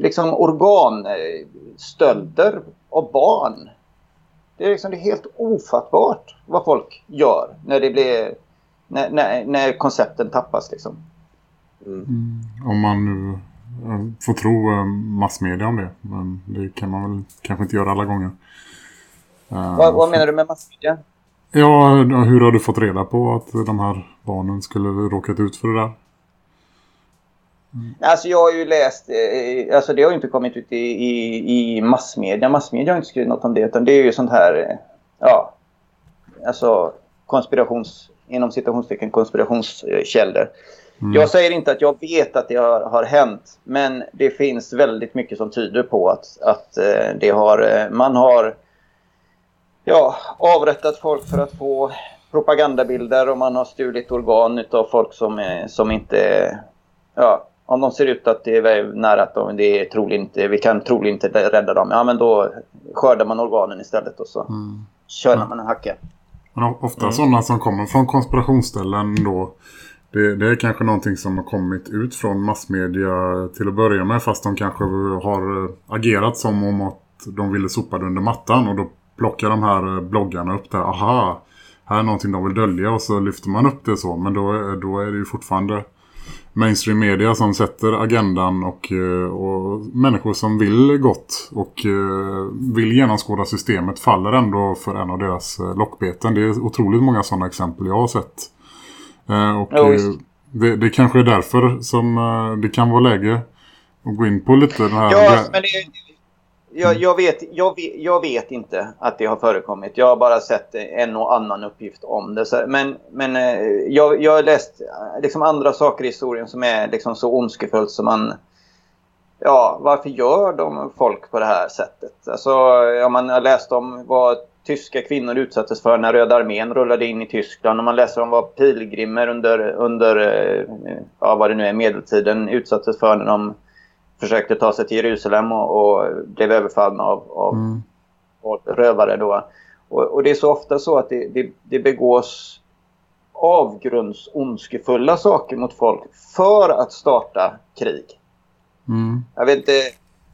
liksom organstölder av barn. Det är, liksom, det är helt ofattbart vad folk gör när, det blir, när, när, när koncepten tappas. Liksom. Mm. Mm. Om man nu får tro eh, massmedia om det. Men det kan man väl kanske inte göra alla gånger. Vad, vad menar du med massmedia? Ja, hur har du fått reda på att de här barnen skulle råkat ut för det där? Mm. Alltså jag har ju läst, eh, alltså det har ju inte kommit ut i, i, i massmedia. Massmedia har inte skrivit något om det utan det är ju sånt här, eh, ja, alltså konspirations, inom citationstecken konspirationskällor. Mm. Jag säger inte att jag vet att det har, har hänt men det finns väldigt mycket som tyder på att, att eh, det har, man har ja, avrättat folk för att få propagandabilder och man har stulit organ av folk som, är, som inte... Ja, om de ser ut att det är nära att de, det är troligen inte, vi kan troligen inte rädda dem, ja men då skördar man organen istället och så mm. kör ja. man en hacka. Men ofta mm. sådana som kommer från konspirationsställen då, det, det, är kanske någonting som har kommit ut från massmedia till att börja med fast de kanske har agerat som om att de ville sopa det under mattan och då plockar de här eh, bloggarna upp det. Aha, här är någonting de vill dölja och så lyfter man upp det så. Men då, då är det ju fortfarande mainstream media som sätter agendan och, eh, och människor som vill gott och eh, vill genomskåda systemet faller ändå för en av deras lockbeten. Det är otroligt många sådana exempel jag har sett. Och ja, det, det kanske är därför som det kan vara läge att gå in på lite den här... Ja, men det, jag, mm. jag, vet, jag, vet, jag vet inte att det har förekommit. Jag har bara sett en och annan uppgift om det. Men, men eh, jag, jag har läst eh, liksom andra saker i historien som är liksom så ondskefullt som man... Ja, varför gör de folk på det här sättet? Alltså, ja, man har läst om vad tyska kvinnor utsattes för när Röda armén rullade in i Tyskland. Och man läser om vad pilgrimer under, under eh, ja, vad det nu är, medeltiden utsattes för när de försökte ta sig till Jerusalem och, och blev överfallna av, av, mm. rövare. Då. Och, och, det är så ofta så att det, det, det begås avgrundsondskefulla saker mot folk för att starta krig. Mm. Jag vet inte,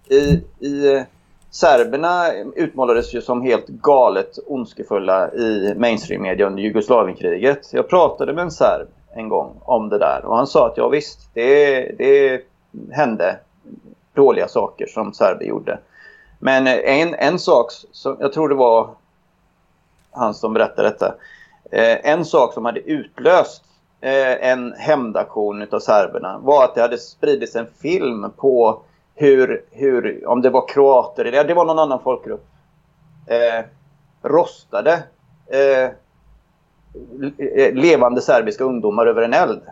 i, i serberna utmålades ju som helt galet ondskefulla i mainstream-media under Jugoslavienkriget. Jag pratade med en serb en gång om det där och han sa att ja visst, det, det hände dåliga saker som serber gjorde. Men eh, en, en sak, som, jag tror det var han som berättade detta. Eh, en sak som hade utlöst eh, en hämndaktion av serberna var att det hade spridits en film på hur, hur om det var kroater eller det var någon annan folkgrupp, eh, rostade eh, eh levande serbiska ungdomar över en eld.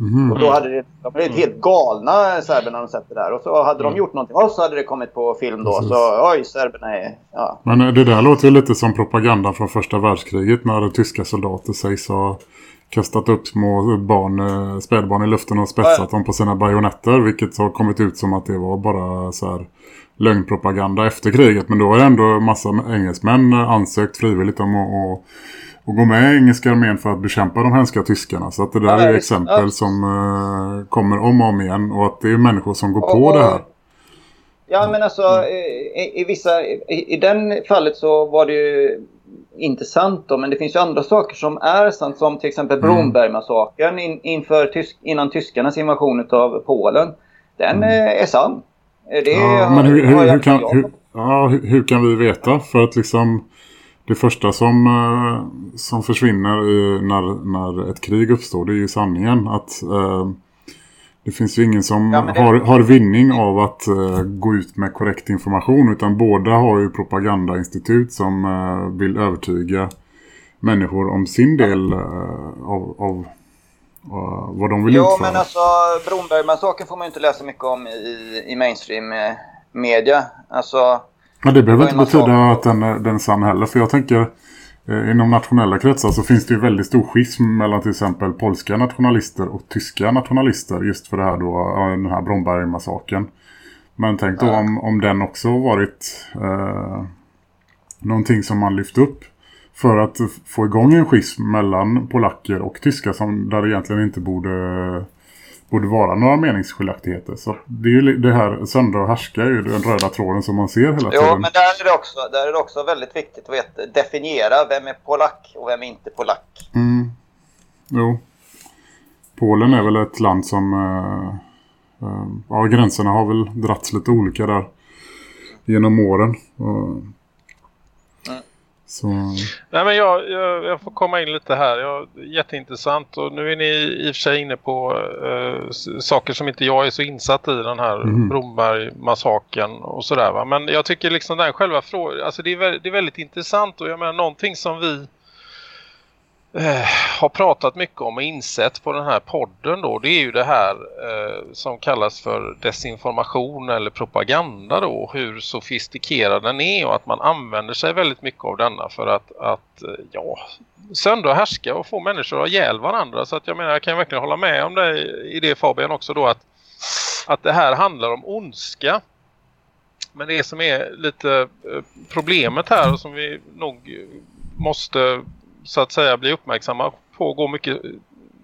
Mm. Och då hade det, de blivit helt galna serberna när de sett det där. Och så hade de mm. gjort någonting och så hade det kommit på film då. Precis. Så oj, serberna är... Ja. Men eh, det där låter ju lite som propaganda från första världskriget när tyska soldater sägs ha kastat upp små barn, eh, spädbarn i luften och spetsat ja. dem på sina bajonetter. Vilket har kommit ut som att det var bara så här lögnpropaganda efter kriget. Men då har ändå massa engelsmän ansökt frivilligt om att och gå med engelska armén för att bekämpa de hemska tyskarna. Så att det där ja, är exempel ja. som uh, kommer om och om igen och att det är människor som går och, på det här. Ja men alltså mm. i, i, vissa, i, i den fallet så var det ju inte sant då, men det finns ju andra saker som är sant som till exempel mm. Brombergmassakern in, inför tysk, innan tyskarnas invasion av Polen. Den mm. är sann. Det ja, men hur, hur, hur, kan, hur, ja, hur, kan vi veta? För att liksom det första som, eh, som försvinner när, när ett krig uppstår det är ju sanningen. Att eh, det finns ju ingen som ja, det... har, har vinning av att uh, gå ut med korrekt information utan båda har ju propagandainstitut som uh, vill övertyga människor om sin del uh, av, av vad de vill jo, utföra. Jo, men alltså Brombergmassakern får man ju inte läsa mycket om i, i mainstream media. Alltså men det behöver inte betyda att den, den är sann heller. För jag tänker, eh, inom nationella kretsar så finns det ju väldigt stor schism mellan till exempel polska nationalister och tyska nationalister. Just för det här då, den här Bromberg-massaken. Men tänk då om, om den också varit eh, någonting som man lyft upp för att få igång en schism mellan polacker och tyskar som där egentligen inte borde borde vara några meningsskiljaktigheter. Så det är ju det här söndra och härska är ju den röda tråden som man ser hela tiden. Jo, men där är det också, där är det också väldigt viktigt att veta, definiera vem är polack och vem är inte polack. Mm. Jo. Polen är väl ett land som... Äh, äh, ja, gränserna har väl dragits lite olika där genom åren. Och så... Nej, men jag, jag, jag, får komma in lite här. Jag, jätteintressant. Och nu är ni i och för sig inne på uh, saker som inte jag är så insatt i. Den här mm. Bromberg-massaken och sådär. Va? Men jag tycker liksom den själva frågan. Alltså det är, det är väldigt intressant. Och jag menar någonting som vi eh, Eh, har pratat mycket om och insett på den här podden då, det är ju det här eh, som kallas för desinformation eller propaganda då, hur sofistikerad den är och att man använder sig väldigt mycket av denna för att, att eh, ja, söndra och härska och få människor att ihjäl varandra. Så att jag menar, jag kan verkligen hålla med om det i det Fabian också då att, att det här handlar om ondska. Men det som är lite eh, problemet här och som vi nog måste så att säga blir uppmärksamma på och går mycket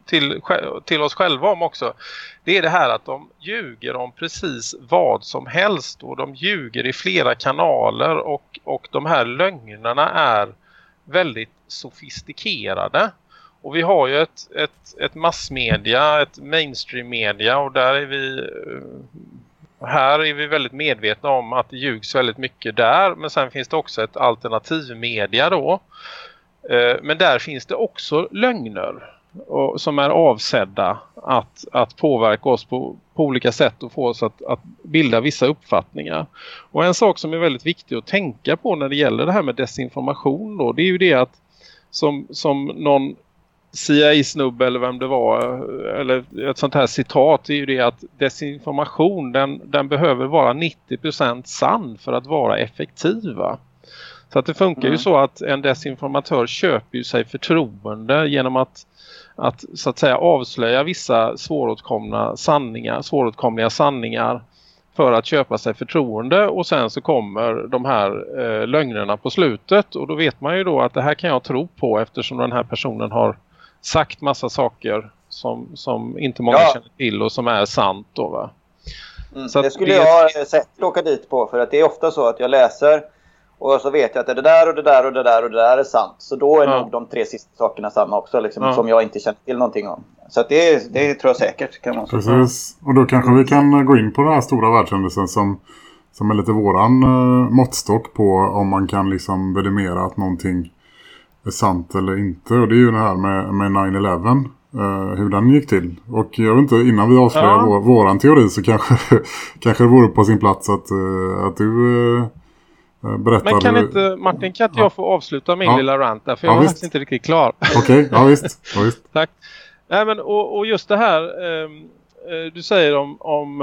till, till oss själva om också. Det är det här att de ljuger om precis vad som helst och de ljuger i flera kanaler och, och de här lögnerna är väldigt sofistikerade. Och vi har ju ett, ett, ett massmedia, ett mainstream media och där är vi eh, här är vi väldigt medvetna om att det ljugs väldigt mycket där. Men sen finns det också ett alternativmedia då. Eh, men där finns det också lögner och, som är avsedda att, att påverka oss på, på olika sätt och få oss att, att bilda vissa uppfattningar. Och en sak som är väldigt viktig att tänka på när det gäller det här med desinformation då, det är ju det att som, som någon CIA-snubbe eller vem det var eller ett sånt här citat är ju det att desinformation den, den behöver vara 90% sann för att vara effektiva. Så att det funkar mm. ju så att en desinformatör köper ju sig förtroende genom att, att så att säga avslöja vissa svåråtkomna sanningar, svåråtkomliga sanningar för att köpa sig förtroende och sen så kommer de här eh, lögnerna på slutet och då vet man ju då att det här kan jag tro på eftersom den här personen har sagt massa saker som, som inte många ja. känner till och som är sant då va. Mm, det skulle det... jag sett åka dit på för att det är ofta så att jag läser och så vet jag att det där och det där och det där och det där är sant. Så då är ja. nog de tre sista sakerna samma också. Liksom, ja. Som jag inte känner till någonting om. Så det, det tror jag säkert. Kan man Precis. Och då kanske vi kan gå in på den här stora världshändelsen som, som är lite våran uh, måttstock på om man kan liksom bedömera att någonting är sant eller inte. Och det är ju det här med, med 9-11. Uh, eh, hur den gick till. Och jag vet inte, innan vi avslöjar ja. vår, våran teori så kanske, kanske det vore på sin plats att, uh, att du Eh, berättar Men kan du... inte, Martin, kan inte ja. jag få avsluta min ja. lilla rant där? För jag ja, var faktiskt inte riktigt klar. Okej, okay. ja visst. Ja, visst. Tack. Nej, men, och, och, just det här, eh, eh, du säger om, om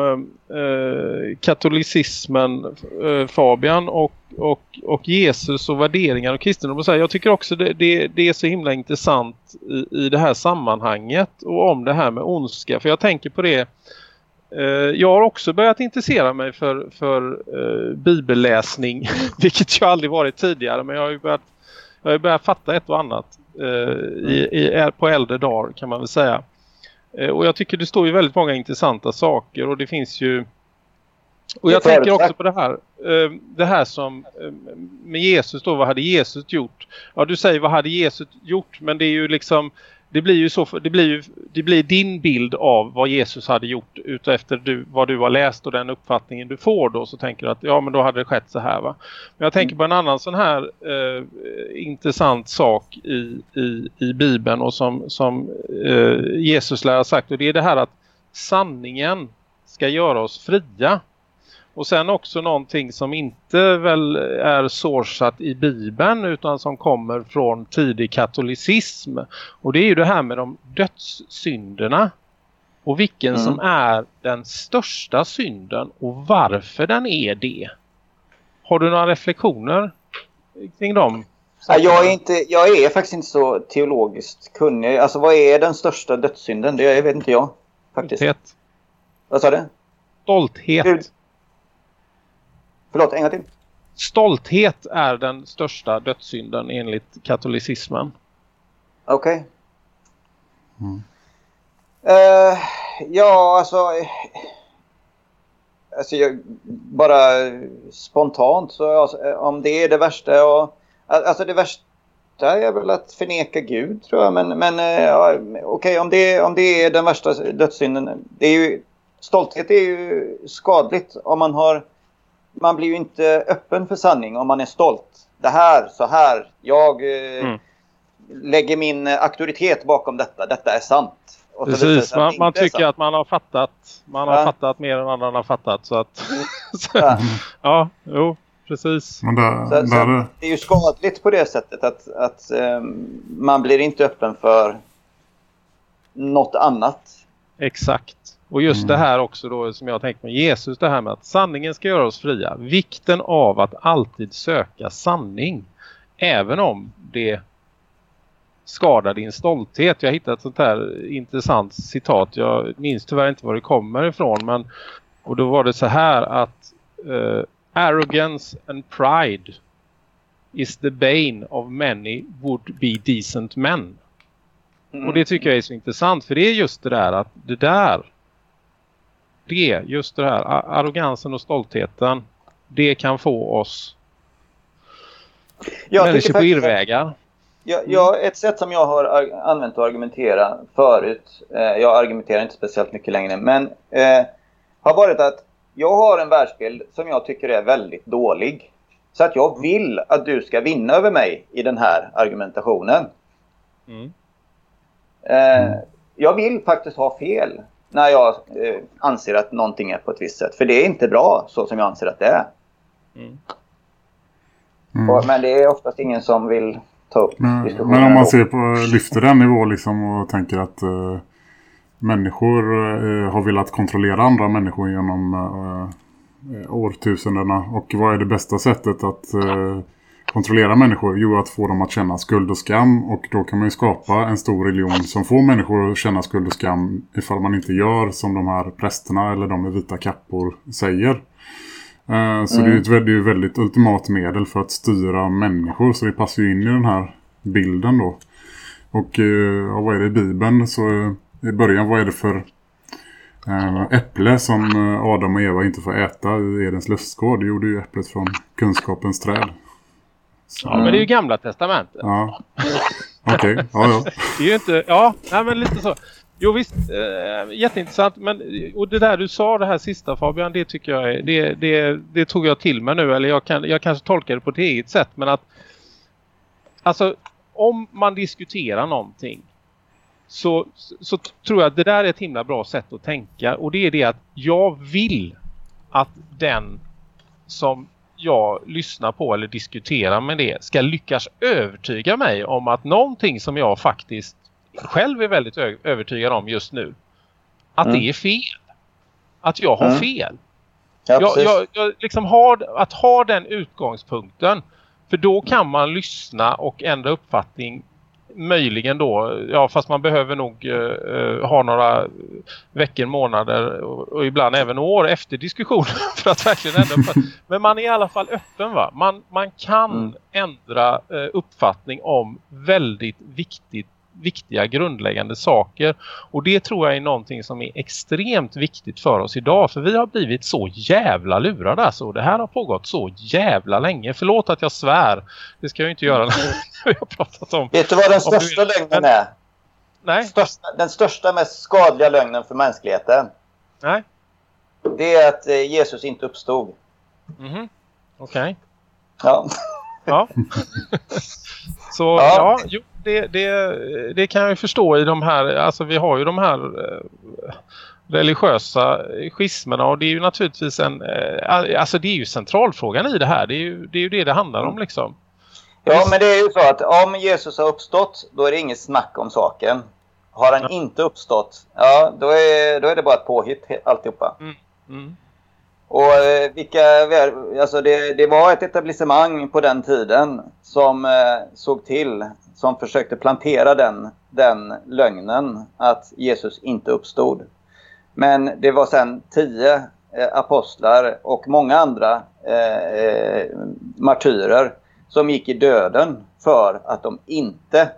eh, katolicismen eh, Fabian och, och, och Jesus och värderingar och kristendom och så här, jag tycker också det, det, det, är så himla intressant i, i det här sammanhanget och om det här med ondska för jag tänker på det eh, jag har också börjat intressera mig för, för eh, bibelläsning vilket jag aldrig varit tidigare men jag har ju börjat, jag har börjat fatta ett och annat eh, i, i, på äldre dagar kan man väl säga. Eh, och jag tycker det står ju väldigt många intressanta saker och det finns ju och jag tänker också på det här eh, det här som eh, med Jesus då, vad hade Jesus gjort? Ja du säger vad hade Jesus gjort men det är ju liksom det blir ju så det blir ju det blir din bild av vad Jesus hade gjort utefter du, vad du har läst och den uppfattningen du får då så tänker du att ja men då hade det skett så här va. Men jag tänker på en annan sån här eh, intressant sak i, i, i Bibeln och som, som eh, Jesus lär ha sagt och det är det här att sanningen ska göra oss fria. Och sen också någonting som inte väl är sourcat i Bibeln utan som kommer från tidig katolicism. Och det är ju det här med de dödssynderna. Och vilken mm. som är den största synden och varför den är det. Har du några reflektioner kring dem? Jag är, inte, jag är faktiskt inte så teologiskt kunnig. Alltså vad är den största dödssynden? Det vet inte jag. Faktiskt. Stolthet. Vad sa du? Stolthet. Förlåt, en gång till. Stolthet är den största dödssynden enligt katolicismen. Okej. Okay. Mm. Uh, ja, alltså... Alltså jag, bara spontant så alltså, om det är det värsta och, alltså det värsta är väl att förneka Gud tror jag men, men uh, ja, okej okay, om, det, om det är den värsta dödssynden det är ju stolthet är ju skadligt om man har man blir ju inte öppen för sanning om man är stolt. Det här, så här, jag eh, mm. lägger min auktoritet bakom detta. Detta är sant. Och Precis, man, man tycker att man har fattat. Man har fattat mer än andra har fattat. Så att, ja. ja, jo, precis. Men där, så, där så, det är ju skadligt på det sättet att, att um, man blir inte öppen för något annat. Exakt. Och just mm. det här också då som jag tänkt med Jesus, det här med att sanningen ska göra oss fria. Vikten av att alltid söka sanning. Även om det skadar din stolthet. Jag hittade ett sånt här intressant citat. Jag minns tyvärr inte var det kommer ifrån. Men, och då var det så här att uh, arrogance and pride is the bane of many would be decent men. Mm. Och det tycker jag är så intressant. För det är just det där att det där det, just det här, arrogansen och stoltheten, det kan få oss jag människor på irrvägar. Ja, ja, ett sätt som jag har använt att argumentera förut, eh, jag argumenterar inte speciellt mycket längre, men eh, har varit att jag har en världsbild som jag tycker är väldigt dålig. Så att jag vill att du ska vinna över mig i den här argumentationen. Mm. Eh, jag vill faktiskt ha fel när jag eh, anser att någonting är på ett visst sätt. För det är inte bra så som jag anser att det är. Mm. Mm. Och, men det är oftast ingen som vill ta upp men, diskussionen. Men om man ser på, lyfter den nivå liksom och tänker att uh, människor uh, har velat kontrollera andra människor genom uh, årtusendena. Och vad är det bästa sättet att kontrollera människor? Jo, att få dem att känna skuld och skam. Och då kan man ju skapa en stor religion som får människor att känna skuld och skam ifall man inte gör som de här prästerna eller de med vita kappor säger. Uh, så mm. det är ju ett väldigt ultimat medel för att styra människor. Så det passar ju in i den här bilden då. Och uh, vad är det i Bibeln? Så uh, i början, vad är det för äpple som Adam och Eva inte får äta i Edens lustgård? Det gjorde ju äpplet från kunskapens träd. Ja, men det är ju gamla testamentet. Ja. Okej, okay. ja, ja. Det är ju inte, ja, nej, men lite så. Jo visst, äh, jätteintressant. Men, och det där du sa, det här sista Fabian, det tycker jag är, det, det, det tog jag till mig nu. Eller jag, kan, jag kanske tolkar det på ett eget sätt. Men att, alltså, om man diskuterar någonting så, så tror jag att det där är ett himla bra sätt att tänka. Och det är det att jag vill att den som jag lyssnar på eller diskuterar med det ska lyckas övertyga mig om att någonting som jag faktiskt själv är väldigt övertygad om just nu att mm. det är fel. Att jag har mm. fel. Ja, jag, jag, jag liksom har, att ha den utgångspunkten. För då kan man lyssna och ändra uppfattning möjligen då, ja fast man behöver nog uh, ha några veckor, månader och, och, ibland även år efter diskussionen för att verkligen ändra Men man är i alla fall öppen va? Man, man kan mm. ändra uh, uppfattning om väldigt viktigt viktiga grundläggande saker. Och det tror jag är någonting som är extremt viktigt för oss idag. För vi har blivit så jävla lurade alltså. Det här har pågått så jävla länge. Förlåt att jag svär. Det ska jag inte göra när vi har pratat om. Vet du vad den största lögnen är? Nej. Största, den största, mest skadliga lögnen för mänskligheten. Nej. Det är att eh, Jesus inte uppstod. Mm Okej. Okay. Ja. Ja. Så ja, ja jo, det, det, det kan jag förstå i de här, alltså vi har ju de här eh, religiösa schismerna och det är ju naturligtvis en, eh, alltså det är ju centralfrågan i det här, det är ju det, är ju det, det handlar om liksom. Ja men det är ju så att om Jesus har uppstått då är det inget snack om saken. Har han inte uppstått, ja då är, då är det bara ett påhitt alltihopa. Mm. Mm. Och eh, vilka, alltså det, det, var ett etablissemang på den tiden som såg till, som försökte plantera den, den lögnen att Jesus inte uppstod. Men det var sen tio eh, apostlar och många andra eh, eh martyrer som gick i döden för att de inte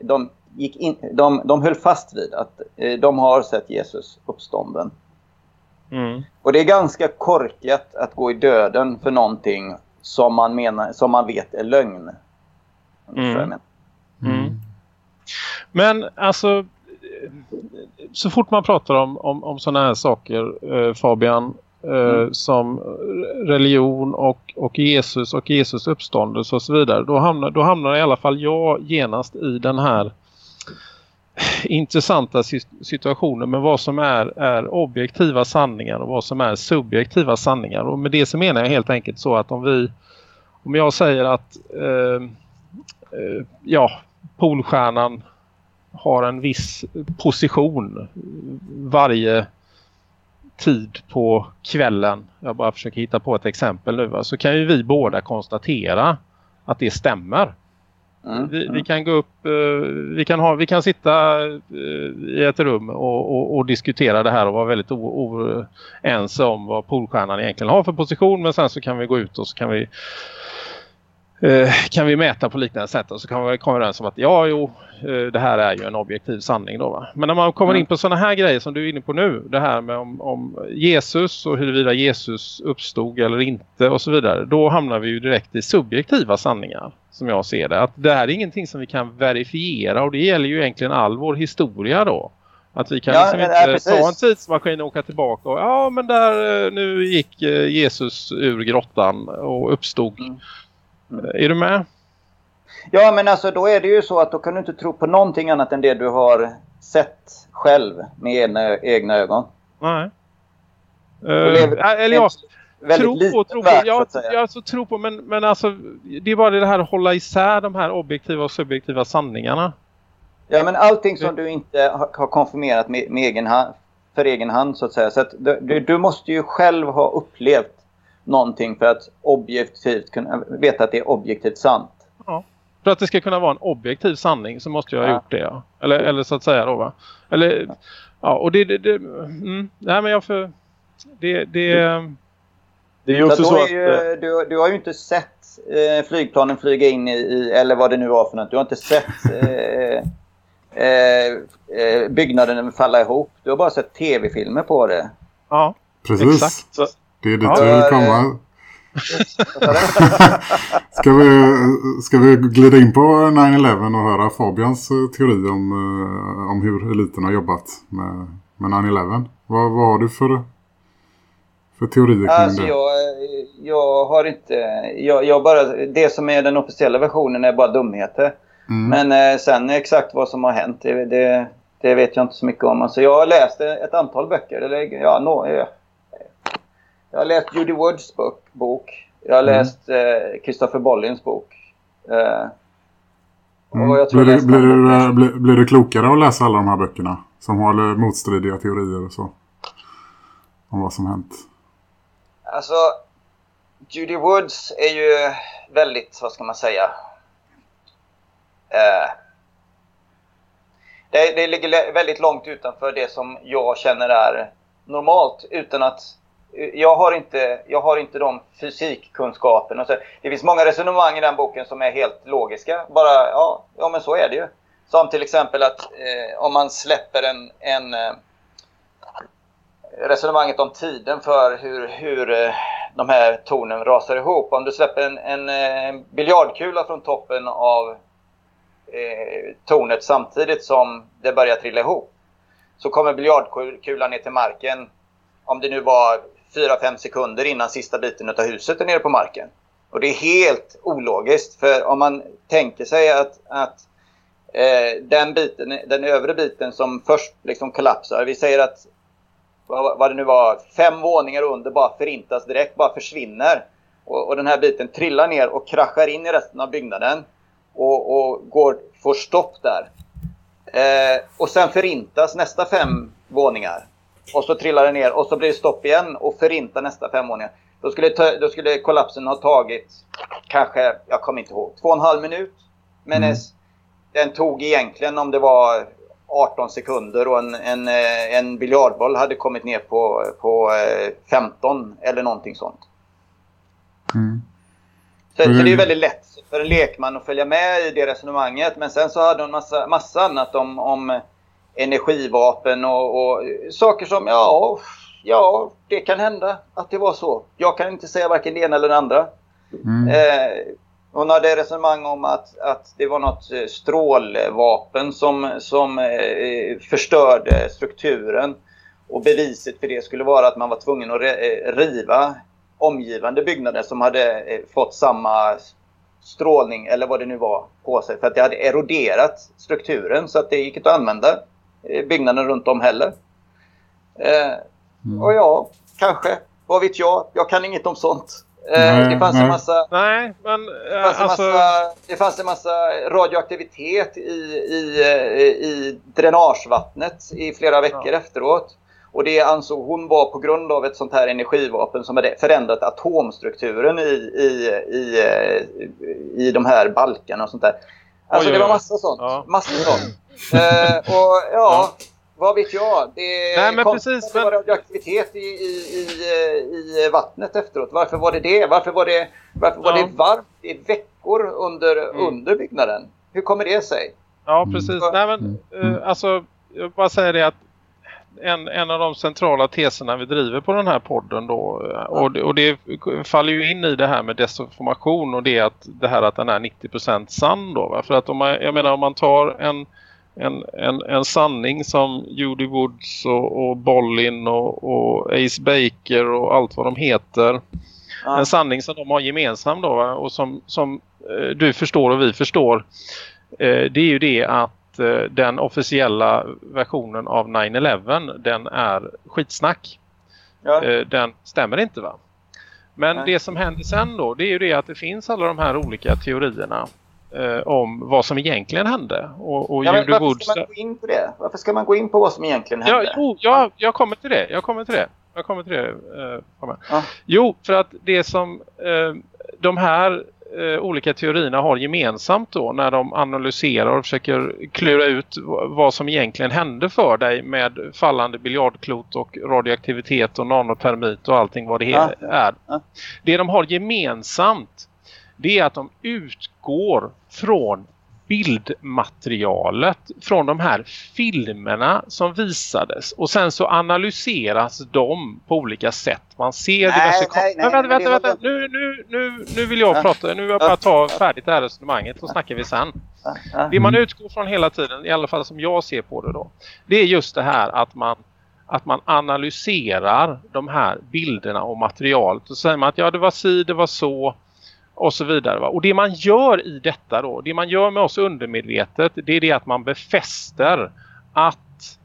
de, gick in, de, de höll fast vid att eh, de har sett Jesus uppstånden. Mm. Och det är ganska korkat att gå i döden för någonting som man, menar, som man vet är lögn. Mm. Mm. Men alltså så fort man pratar om, om, om sådana här saker eh, Fabian eh, mm. som religion och, och Jesus och Jesus uppståndelse och så vidare då hamnar, då hamnar i alla fall jag genast i den här intressanta situationer med vad som är, är objektiva sanningar och vad som är subjektiva sanningar. Och med det så menar jag helt enkelt så att om vi om jag säger att eh, ja, Polstjärnan har en viss position varje tid på kvällen. Jag bara försöker hitta på ett exempel nu. Va? Så kan ju vi båda konstatera att det stämmer. Mm, vi, vi, kan gå upp, uh, vi, kan ha, vi kan sitta uh, i ett rum och, och, och, diskutera det här och vara väldigt oense om vad Polstjärnan egentligen har för position. Men sen så kan vi gå ut och så kan vi kan vi mäta på liknande sätt och så kan vi komma överens om att ja, jo, det här är ju en objektiv sanning då va? Men när man kommer in på sådana här grejer som du är inne på nu, det här med om, om Jesus och huruvida Jesus uppstod eller inte och så vidare, då hamnar vi ju direkt i subjektiva sanningar som jag ser det. Att det här är ingenting som vi kan verifiera och det gäller ju egentligen all vår historia då. Att vi kan ja, liksom inte ta en tidsmaskin och åka tillbaka och ja men där eh, nu gick eh, Jesus ur grottan och uppstod. Mm. Är du med? Ja men alltså då är det ju så att då kan du inte tro på någonting annat än det du har sett själv med egna, egna ögon. Nej. Uh, eller ja, tro på, tro på. jag, jag alltså, tro på, men, men alltså det är bara det här att hålla isär de här objektiva och subjektiva sanningarna. Ja, men allting som du inte har, har konfirmerat med, med, egen hand, för egen hand så att säga. Så att du, du måste ju själv ha upplevt någonting för att objektivt kunna veta att det är objektivt sant. Ja. För att det ska kunna vara en objektiv sanning så måste jag ha ja. gjort det. Ja. Eller, eller så att säga då va. Eller, ja, och det, det, det mm, nej men jag för det, det. Det är också så, så att... Ju, eh, du, du, har ju inte sett eh, flygplanen flyga in i, eller vad det nu var för något. Du har inte sett eh, eh, eh byggnaden falla ihop. Du har bara sett tv-filmer på det. Ja, precis. Exakt. Så, det är dit ja, vill komma. ska, vi, ska vi glida in på 9-11 och höra Fabians teori om, om hur eliten har jobbat med, med 9-11? Vad, vad har du för för teorier kring alltså, det? Jag, jag har inte... Jag, jag, bara, det som är den officiella versionen är bara dumheter. Mm. Men eh, sen exakt vad som har hänt, det, det, det, vet jag inte så mycket om. Alltså, jag har läst ett antal böcker. Eller, ja, no, jag, har läst Judy Woods bok. bok. Jag har mm. läst eh, Christopher Bollins bok. Eh, mm. blir, du, blir, du, blir, blir, du klokare att läsa alla de här böckerna? som har motstridiga teorier och så. Om vad som hänt. Alltså, Judy Woods är ju väldigt, vad ska man säga? Eh, det, det ligger väldigt långt utanför det som jag känner är normalt utan att jag har inte, jag har inte de fysikkunskaperna. Alltså, det finns många resonemang i den boken som är helt logiska. Bara, ja, ja men så är det ju. Som till exempel att eh, om man släpper en, en eh, resonemanget om tiden för hur, hur eh, de här tornen rasar ihop. Om du släpper en, en, eh, en biljardkula från toppen av eh, tornet samtidigt som det börjar trilla ihop så kommer biljardkulan ner till marken om det nu var 4-5 sekunder innan sista biten av huset är nere på marken. Och det är helt ologiskt för om man tänker sig att, att eh, den, biten, den övre biten som först liksom kollapsar, vi säger att vad, vad det nu var, fem våningar under bara förintas direkt, bara försvinner. Och, och, den här biten trillar ner och kraschar in i resten av byggnaden och, och går, får stopp där. Eh, och sen förintas nästa fem våningar. Och så trillar det ner och så blir det stopp igen och förintar nästa fem våningar. Då skulle, då skulle kollapsen ha tagit kanske, jag kommer inte ihåg, två och en halv minut. Men mm. den tog egentligen om det var 18 sekunder och en, en, eh, en biljardboll hade kommit ner på, på 15 eh, eller någonting sånt. Mm. Så, så, det är mm. väldigt lätt för en lekman att följa med i det resonemanget. Men sen så hade hon massa, massa annat om, om energivapen och, och, saker som, ja, ja, det kan hända att det var så. Jag kan inte säga varken det ena eller det andra. Mm. Eh, hon hade resonemang om att, att det var något eh, strålvapen som, som eh, förstörde strukturen. Och beviset för det skulle vara att man var tvungen att eh, riva omgivande byggnader som hade eh, fått samma strålning eller vad det nu var på sig. För att det hade eroderat strukturen så att det gick inte att använda byggnaden runt om heller. Eh, mm. Och ja, kanske. Vad vet jag? Jag kan inget om sånt. Eh, nej, det fanns nej. en massa... Nej, men... Det fanns, alltså... en massa, det fanns en massa radioaktivitet i, i, eh, i dränagevattnet i flera veckor ja. efteråt. Och det ansåg hon var på grund av ett sånt här energivapen som hade förändrat atomstrukturen i, i, i, eh, i de här balkarna och sånt där. Alltså oj, det var massa sånt. Ja. Massa sånt. uh, och ja, ja, vad vet jag? Det Nej, men precis, men... var radioaktivitet i, i, i, i, vattnet efteråt. Varför var det det? Varför var det, varför var det varmt i veckor under, mm. under byggnaden? Hur kommer det sig? Ja, precis. Mm. Nej, men, uh, alltså, jag vill bara säga det att en, en av de centrala teserna vi driver på den här podden då och det, och det faller ju in i det här med desinformation och det att det här att den är 90% sann då va? för att om man, jag menar om man tar en en, en, en sanning som Judy Woods och, och Bollin och, och Ace Baker och allt vad de heter. Ja. En sanning som de har gemensam då va? och som, som eh, du förstår och vi förstår. Eh, det är ju det att Eh, den officiella versionen av 9-11 den är skitsnack. Ja. Eh, den stämmer inte va? Men Nej. det som händer sen då det är ju det att det finns alla de här olika teorierna eh, om vad som egentligen hände. Och, och ja, men varför Woods... ska man gå in på det? Varför ska man gå in på vad som egentligen hände? Ja, jo, ja, jag kommer till det. Jag kommer till det. Jag kommer till det. Eh, ja. Jo, för att det som eh, de här eh, olika teorierna har gemensamt då när de analyserar och försöker klura ut vad som egentligen hände för dig med fallande biljardklot och radioaktivitet och nanotermit och allting vad det ja. är. Ja. Det de har gemensamt det är att de utgår från bildmaterialet från de här filmerna som visades och sen så analyseras de på olika sätt. Man ser nej, diverse... Nej, nej, vänta, vänta, vänta. Nu, nu, nu, nu vill jag ja. prata. Nu vill jag bara ta färdigt det här resonemanget så snackar vi sen. Det man utgår från hela tiden, i alla fall som jag ser på det då, det är just det här att man att man analyserar de här bilderna och materialet och säger man att ja det var si, det var så och så vidare. Va? Och det man gör i detta då, det man gör med oss undermedvetet, det är det att man befäster att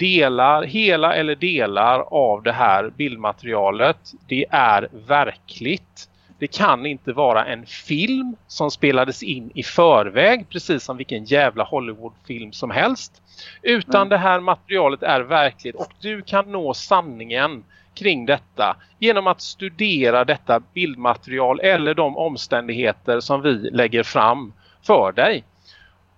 delar, hela eller delar av det här bildmaterialet, det är verkligt. Det kan inte vara en film som spelades in i förväg precis som vilken jävla Hollywoodfilm som helst. Utan mm. det här materialet är verkligt och du kan nå sanningen kring detta genom att studera detta bildmaterial eller de omständigheter som vi lägger fram för dig.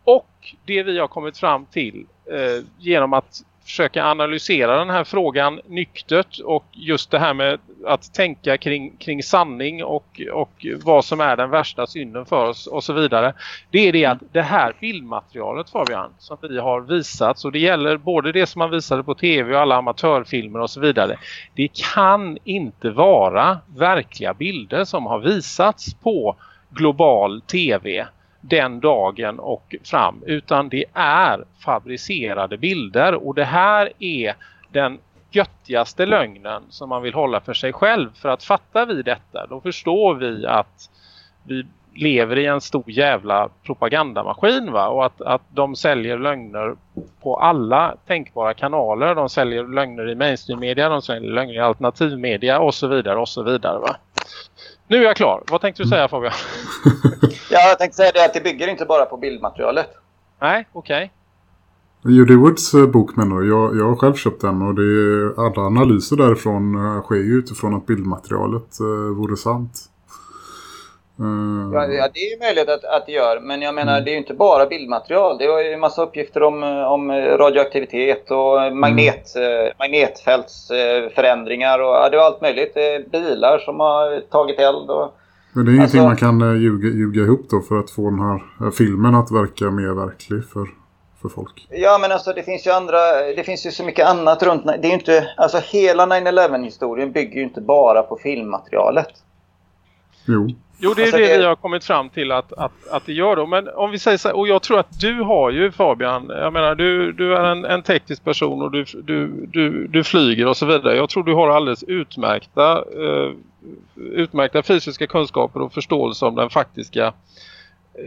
Och det vi har kommit fram till eh, genom att försöka analysera den här frågan nyktert och just det här med att tänka kring, kring sanning och, och vad som är den värsta synden för oss och så vidare. Det är det att det här bildmaterialet Fabian som vi har visat och det gäller både det som man visade på tv och alla amatörfilmer och så vidare. Det kan inte vara verkliga bilder som har visats på global tv den dagen och fram utan det är fabricerade bilder och det här är den göttigaste lögnen som man vill hålla för sig själv för att fatta vi detta då förstår vi att vi lever i en stor jävla propagandamaskin va? och att, att de säljer lögner på alla tänkbara kanaler. De säljer lögner i mainstream-media, de säljer lögner i alternativmedia och så vidare och så vidare va. Nu är jag klar. Vad tänkte du säga Fabian? ja, jag tänkte säga det att det bygger inte bara på bildmaterialet. Nej, okej. Okay. Judy Woods eh, bok menar du? Jag, jag har själv köpt den och det är, alla analyser därifrån eh, sker ju utifrån att bildmaterialet eh, vore sant. Mm. Ja, ja, det är möjligt att, att det gör. Men jag menar, mm. det är ju inte bara bildmaterial. Det är ju en massa uppgifter om, om radioaktivitet och magnet, mm. eh, magnetfältsförändringar. Och, ja, det är allt möjligt. bilar som har tagit eld. Och, men det är ingenting alltså, man kan ljuga, ljuga ihop då för att få den här filmen att verka mer verklig för, för folk. Ja, men alltså det finns ju andra, det finns ju så mycket annat runt. Det är ju inte, alltså hela 9-11 historien bygger ju inte bara på filmmaterialet. Jo. Jo, det är alltså, det, det vi har kommit fram till att, att, att det gör då. Men om vi säger så här, och jag tror att du har ju Fabian, jag menar du, du är en, en teknisk person och du, du, du, du flyger och så vidare. Jag tror du har alldeles utmärkta, uh, utmärkta fysiska kunskaper och förståelse om den faktiska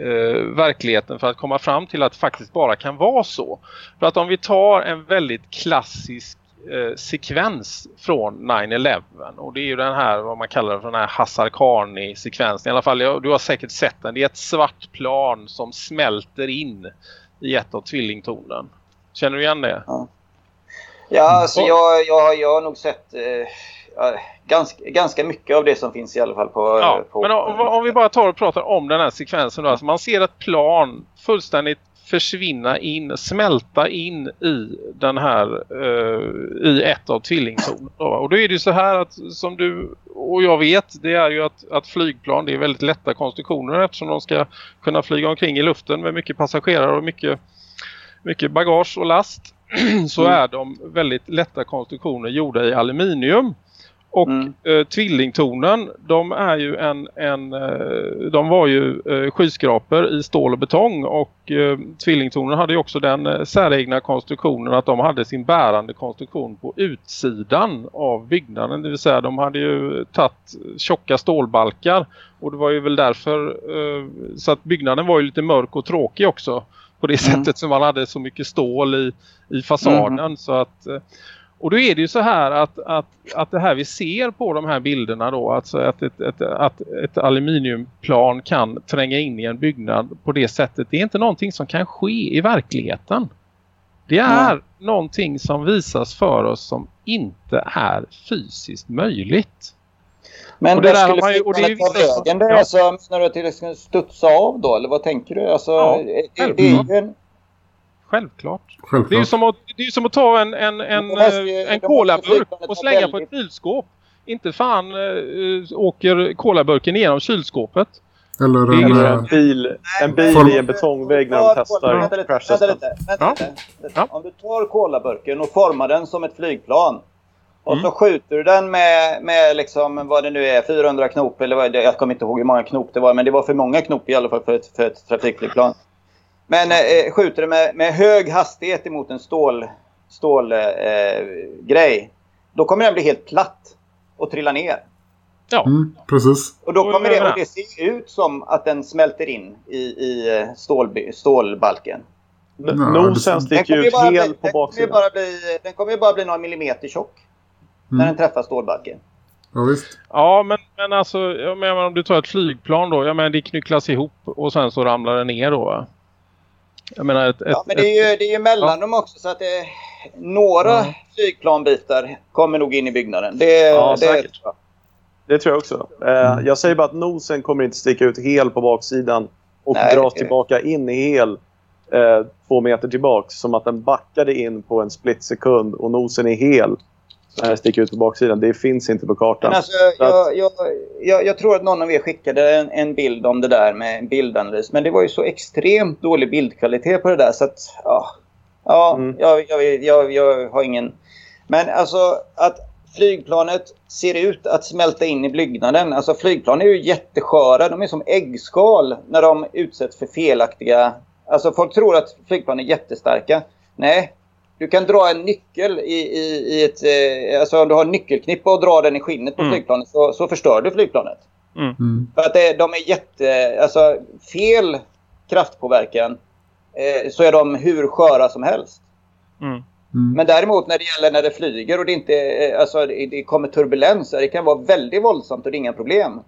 uh, verkligheten för att komma fram till att det faktiskt bara kan vara så. För att om vi tar en väldigt klassisk eh, sekvens från 9-11 och det är ju den här vad man kallar för den här Hassar-Karni-sekvensen. I alla fall, du har säkert sett den. Det är ett svart plan som smälter in i ett av tvillingtornen. Känner du igen det? Ja, ja alltså jag, jag, jag har nog sett eh, ganska, ganska mycket av det som finns i alla fall på... Ja, på, men om, om, vi bara tar och pratar om den här sekvensen då. Alltså man ser ett plan fullständigt försvinna in, smälta in i den här uh, i ett av tvillingtornen. Och då är det så här att som du och jag vet det är ju att, att flygplan det är väldigt lätta konstruktioner eftersom de ska kunna flyga omkring i luften med mycket passagerare och mycket, mycket bagage och last så mm. är de väldigt lätta konstruktioner gjorda i aluminium. Och mm. eh, tvillingtornen, de är ju en, en eh, de var ju eh, skyskraper i stål och betong och eh, tvillingtornen hade ju också den eh, säregna konstruktionen att de hade sin bärande konstruktion på utsidan av byggnaden. Det vill säga de hade ju tagit tjocka stålbalkar och det var ju väl därför eh, så att byggnaden var ju lite mörk och tråkig också på det mm. sättet som man hade så mycket stål i, i fasaden mm. så att eh, och då är det ju så här att, att, att det här vi ser på de här bilderna då, alltså att ett, ett, att ett aluminiumplan kan tränga in i en byggnad på det sättet, det är inte någonting som kan ske i verkligheten. Det är mm. någonting som visas för oss som inte är fysiskt möjligt. Men och det, skulle man, och det är ta vägen där, ja. alltså, när du att det ska studsa av då, eller vad tänker du? Alltså, ja, det, det, är ju en Självklart. Självklart. Det är ju som att, det är som att ta en, en, en, en, en kolaburk och slänga på ett kylskåp. Inte fan äh, åker kolaburken igenom kylskåpet. Eller en, en, bil, en bil i en betongvägg när de testar vänta lite, vänta lite, vänta lite. Ja. Om du tar kolaburken och formar den som ett flygplan. Och mm. så skjuter du den med, med liksom, vad det nu är, 400 knop. Eller vad, jag kommer inte ihåg hur många knop det var. Men det var för många knop i alla fall för ett, för ett trafikflygplan. Men eh, skjuter det med, med hög hastighet emot en stålgrej. Stål, eh, då kommer den bli helt platt och trilla ner. Ja, mm, precis. Och då kommer det, och det ser ut som att den smälter in i, i eh, stål, stålbalken. Nosen sticker ut helt på baksidan. Den kommer ju bara bli några millimeter tjock. Mm. När den träffar stålbalken. Ja, visst. Ja, men, men alltså, jag menar, om du tar ett flygplan då, jag menar, det knycklas ihop och sen så ramlar det ner då. Jag menar, ett, ja, ett, men det är ju, det är ju mellan ja. dem också så att det, några ja. flygplanbitar kommer nog in i byggnaden. Det, ja, det, säkert. det tror jag också. Eh, mm. jag säger bara att nosen kommer inte sticka ut hel på baksidan och Nej, dras tillbaka in i hel eh, två meter tillbaka. Som att den backade in på en split sekund och nosen är hel när den sticker ut på baksidan. Det finns inte på kartan. alltså, jag, jag, jag, jag, tror att någon av er skickade en, en, bild om det där med bildanalys. Men det var ju så extremt dålig bildkvalitet på det där så att... Ja, ja mm. jag, har ingen... Men alltså att flygplanet ser ut att smälta in i byggnaden. Alltså flygplan är ju jättesköra. De är som äggskal när de utsätts för felaktiga... Alltså folk tror att flygplan är jättestarka. Nej, du kan dra en nyckel i, i, i ett... Eh, alltså om du har en nyckelknippa och drar den i skinnet på mm. flygplanet så, så förstör du flygplanet. Mm. mm. För att det, de är jätte... Alltså fel kraftpåverkan eh, så är de hur sköra som helst. Mm. mm. Men däremot när det gäller när det flyger och det inte eh, alltså, det, det kommer turbulenser. Det kan vara väldigt våldsamt och det är inga problem.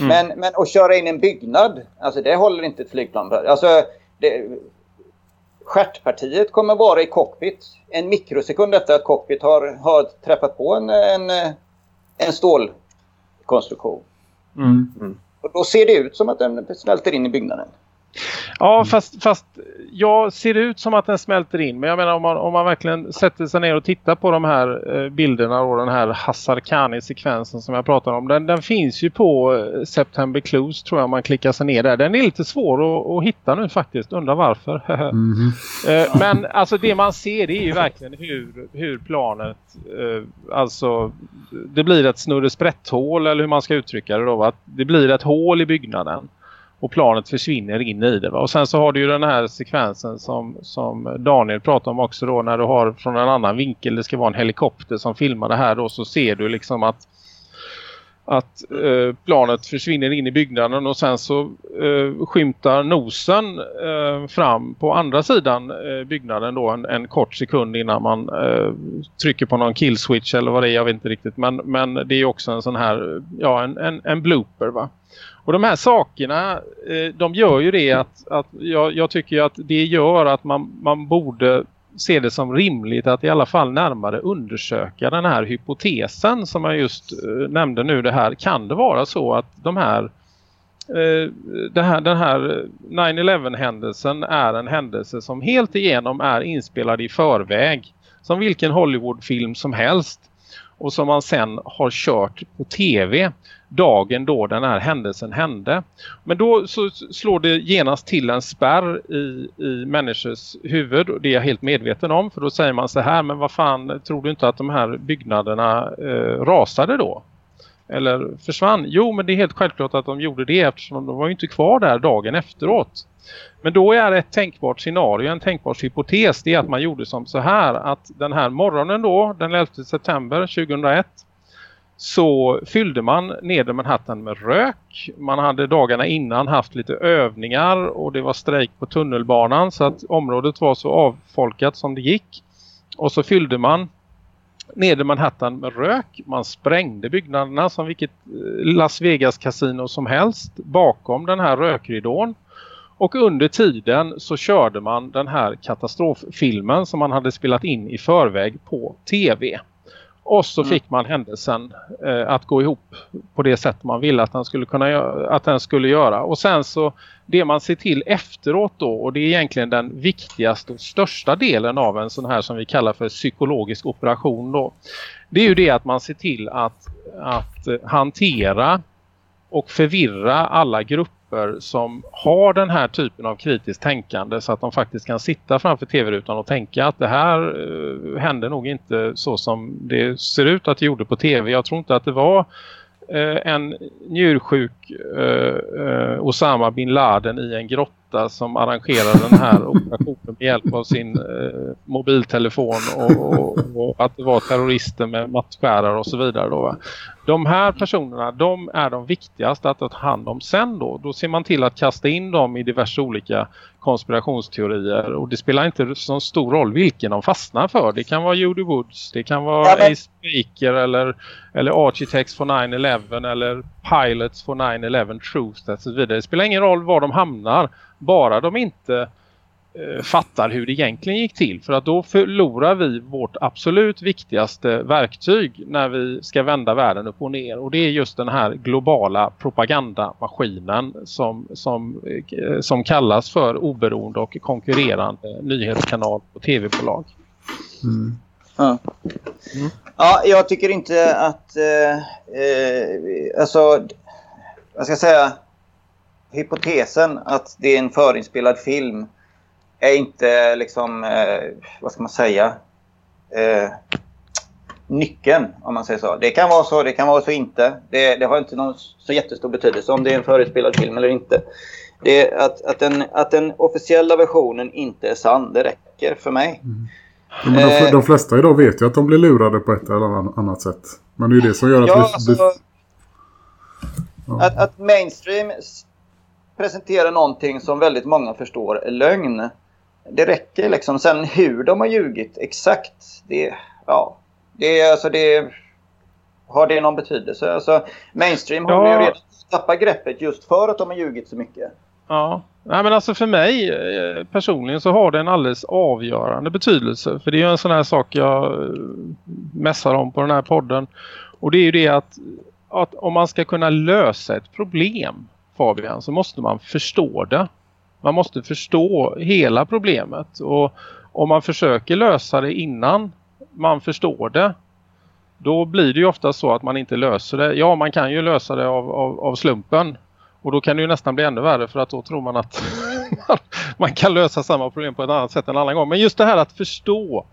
Mm. Men, men att köra in en byggnad, alltså det håller inte ett flygplan för. Alltså, det, stjärtpartiet kommer vara i cockpit en mikrosekund efter att cockpit har, har träffat på en, en, en stålkonstruktion. Mm. Mm. Och då ser det ut som att den smälter in i byggnaden. Ja, fast, fast jag ser ut som att den smälter in. Men jag menar om man, om man verkligen sätter sig ner och tittar på de här eh, bilderna och den här Hassarkani-sekvensen som jag pratar om. Den, den finns ju på eh, September Clues tror jag man klickar sig ner där. Den är lite svår att, att hitta nu faktiskt. Undrar varför. mm. -hmm. men alltså det man ser det är ju verkligen hur, hur planet alltså det blir ett snurresprätthål eller hur man ska uttrycka det då. Att det blir ett hål i byggnaden och planet försvinner in i det. Va? Och sen så har du ju den här sekvensen som, som Daniel pratade om också då när du har från en annan vinkel, det ska vara en helikopter som filmar det här då så ser du liksom att att eh, planet försvinner in i byggnaden och sen så eh, skymtar nosen eh, fram på andra sidan eh, byggnaden då en, en, kort sekund innan man eh, trycker på någon kill switch eller vad det är, jag vet inte riktigt men, men det är också en sån här, ja en, en, en blooper va. Och de här sakerna, eh, de gör ju det att, att jag, jag tycker att det gör att man, man borde se det som rimligt att i alla fall närmare undersöka den här hypotesen som jag just eh, nämnde nu det här. Kan det vara så att de här, eh, det här den här 9-11 händelsen är en händelse som helt igenom är inspelad i förväg som vilken Hollywoodfilm som helst och som man sen har kört på tv dagen då den här händelsen hände. Men då så slår det genast till en spärr i, i människors huvud och det är jag helt medveten om för då säger man så här men vad fan tror du inte att de här byggnaderna eh, rasade då? Eller försvann? Jo men det är helt självklart att de gjorde det eftersom de var ju inte kvar där dagen efteråt. Men då är ett tänkbart scenario, en tänkbar hypotes, det är att man gjorde som så här. Att den här morgonen då, den 11 september 2001, så fyllde man nedre Manhattan med rök. Man hade dagarna innan haft lite övningar och det var strejk på tunnelbanan så att området var så avfolkat som det gick. Och så fyllde man nedre Manhattan med rök. Man sprängde byggnaderna som vilket eh, Las Vegas kasino som helst bakom den här rökridån. Och under tiden så körde man den här katastroffilmen som man hade spelat in i förväg på tv. Och så mm. fick man händelsen eh, att gå ihop på det sätt man ville att den, skulle kunna att den skulle göra. Och sen så det man ser till efteråt då och det är egentligen den viktigaste och största delen av en sån här som vi kallar för psykologisk operation då. Det är ju det att man ser till att, att eh, hantera och förvirra alla grupper som har den här typen av kritiskt tänkande så att de faktiskt kan sitta framför tv-rutan och tänka att det här eh, händer nog inte så som det ser ut att det gjorde på tv. Jag tror inte att det var en njursjuk uh, Osama bin Laden i en grotta som arrangerade den här operationen med hjälp av sin eh, mobiltelefon och, och, och, att det var terrorister med mattskärare och så vidare. Då, de här personerna, de är de viktigaste att ta hand om sen då. Då ser man till att kasta in dem i diverse olika konspirationsteorier och det spelar inte så stor roll vilken de fastnar för. Det kan vara Judy Woods, det kan vara ja, men... Ace Baker eller, eller Architects for 9-11 eller Pilots for 9-11 Truth och så vidare. Det spelar ingen roll var de hamnar, bara de inte fattar hur det egentligen gick till. För att då förlorar vi vårt absolut viktigaste verktyg när vi ska vända världen upp och ner. Och det är just den här globala propagandamaskinen som, som, eh, som kallas för oberoende och konkurrerande nyhetskanal och tv-bolag. Mm. Ja. Mm. ja, jag tycker inte att eh, eh, alltså, jag ska säga hypotesen att det är en förinspelad film är inte liksom, eh, vad ska man säga, eh, nyckeln om man säger så. Det kan vara så, det kan vara så inte. Det, det har inte någon så jättestor betydelse om det är en förespelad film eller inte. Det att, att, den, att den officiella versionen inte är sann, det räcker för mig. Mm. Ja, men de, eh, de, flesta idag vet ju att de blir lurade på ett eller annat sätt. Men det är det som gör att... Ja, vi, alltså, ja. Att, att mainstream presenterar någonting som väldigt många förstår är lögn det räcker liksom. Sen hur de har ljugit exakt, det, ja, det är alltså det har det någon betydelse? Alltså, mainstream har ja. ju redan tappat greppet just för att de har ljugit så mycket. Ja, Nej, men alltså för mig eh, personligen så har det en alldeles avgörande betydelse. För det är ju en sån här sak jag eh, mässar om på den här podden. Och det är ju det att, att om man ska kunna lösa ett problem, Fabian, så måste man förstå det. Man måste förstå hela problemet och om man försöker lösa det innan man förstår det då blir det ju ofta så att man inte löser det. Ja, man kan ju lösa det av, av, av slumpen. Och då kan det ju nästan bli ännu värre för att då tror man att man kan lösa samma problem på ett annat sätt en annan gång. Men just det här att förstå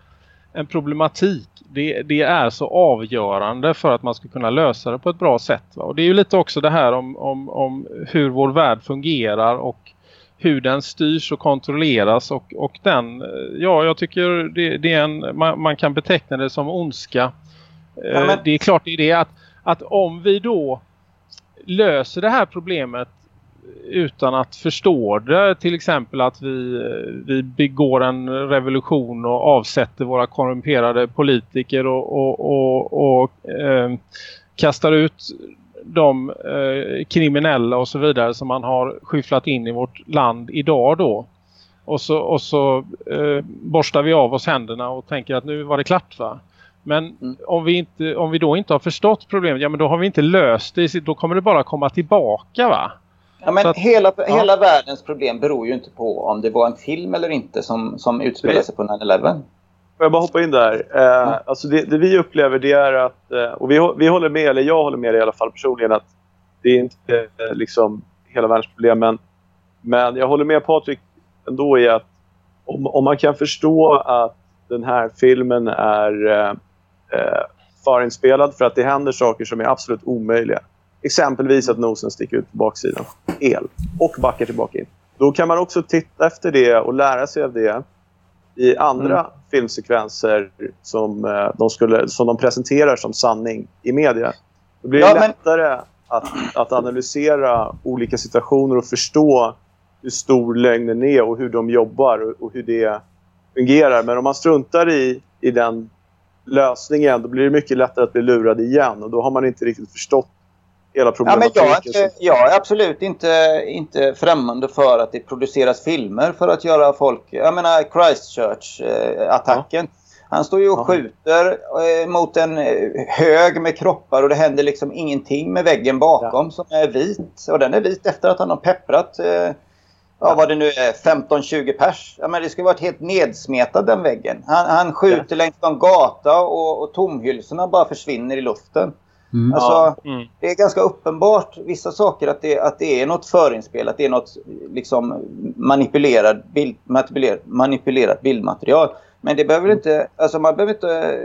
en problematik, det, det är så avgörande för att man ska kunna lösa det på ett bra sätt. Va? Och det är ju lite också det här om, om, om hur vår värld fungerar och hur den styrs och kontrolleras och, och den, ja jag tycker det, det är en, man, man, kan beteckna det som ondska. Ja, men... Det är klart det är det att, att om vi då löser det här problemet utan att förstå det, till exempel att vi, vi begår en revolution och avsätter våra korrumperade politiker och, och, och, och eh, kastar ut de eh, kriminella och så vidare som man har skyfflat in i vårt land idag då. Och så, och så eh, borstar vi av oss händerna och tänker att nu var det klart va. Men mm. om, vi inte, om vi då inte har förstått problemet, ja men då har vi inte löst det. Då kommer det bara komma tillbaka va. Ja, men att, hela, ja. hela världens problem beror ju inte på om det var en film eller inte som, som utspelar sig på 9-11. Får jag bara hoppa in där? Eh, mm. alltså det, det, vi upplever det är att, eh, och vi, vi håller med, eller jag håller med i alla fall personligen att det är inte eh, liksom hela världens problem. Men, men jag håller med Patrik ändå i att om, om man kan förstå att den här filmen är eh, eh, förinspelad för att det händer saker som är absolut omöjliga. Exempelvis att nosen sticker ut på baksidan. El. Och backar tillbaka in. Då kan man också titta efter det och lära sig av det i andra mm. filmsekvenser som, eh, de skulle, som de presenterar som sanning i media. Det blir ja, lättare men... att, att analysera olika situationer och förstå hur stor lögnen är och hur de jobbar och, och hur det fungerar. Men om man struntar i, i den lösningen då blir det mycket lättare att bli lurad igen och då har man inte riktigt förstått hela problematiken. Ja, men jag, jag är absolut inte, inte främmande för att det produceras filmer för att göra folk... Jag menar Christchurch-attacken. Ja. Han står ju och skjuter eh, mot en eh, hög med kroppar och det händer liksom ingenting med väggen bakom ja. som är vit. Och den är vit efter att han har pepprat, eh, ja, vad det nu är, 15-20 pers. Ja, men det skulle varit helt nedsmetad den väggen. Han, han skjuter ja. längs en gata och, och tomhylsorna bara försvinner i luften. Mm. Alltså, mm. Det är ganska uppenbart vissa saker att det, att det är något förinspelat. Det är något liksom manipulerat, bild, manipulerat, manipulerat bildmaterial. Men det behöver inte... Alltså man behöver inte...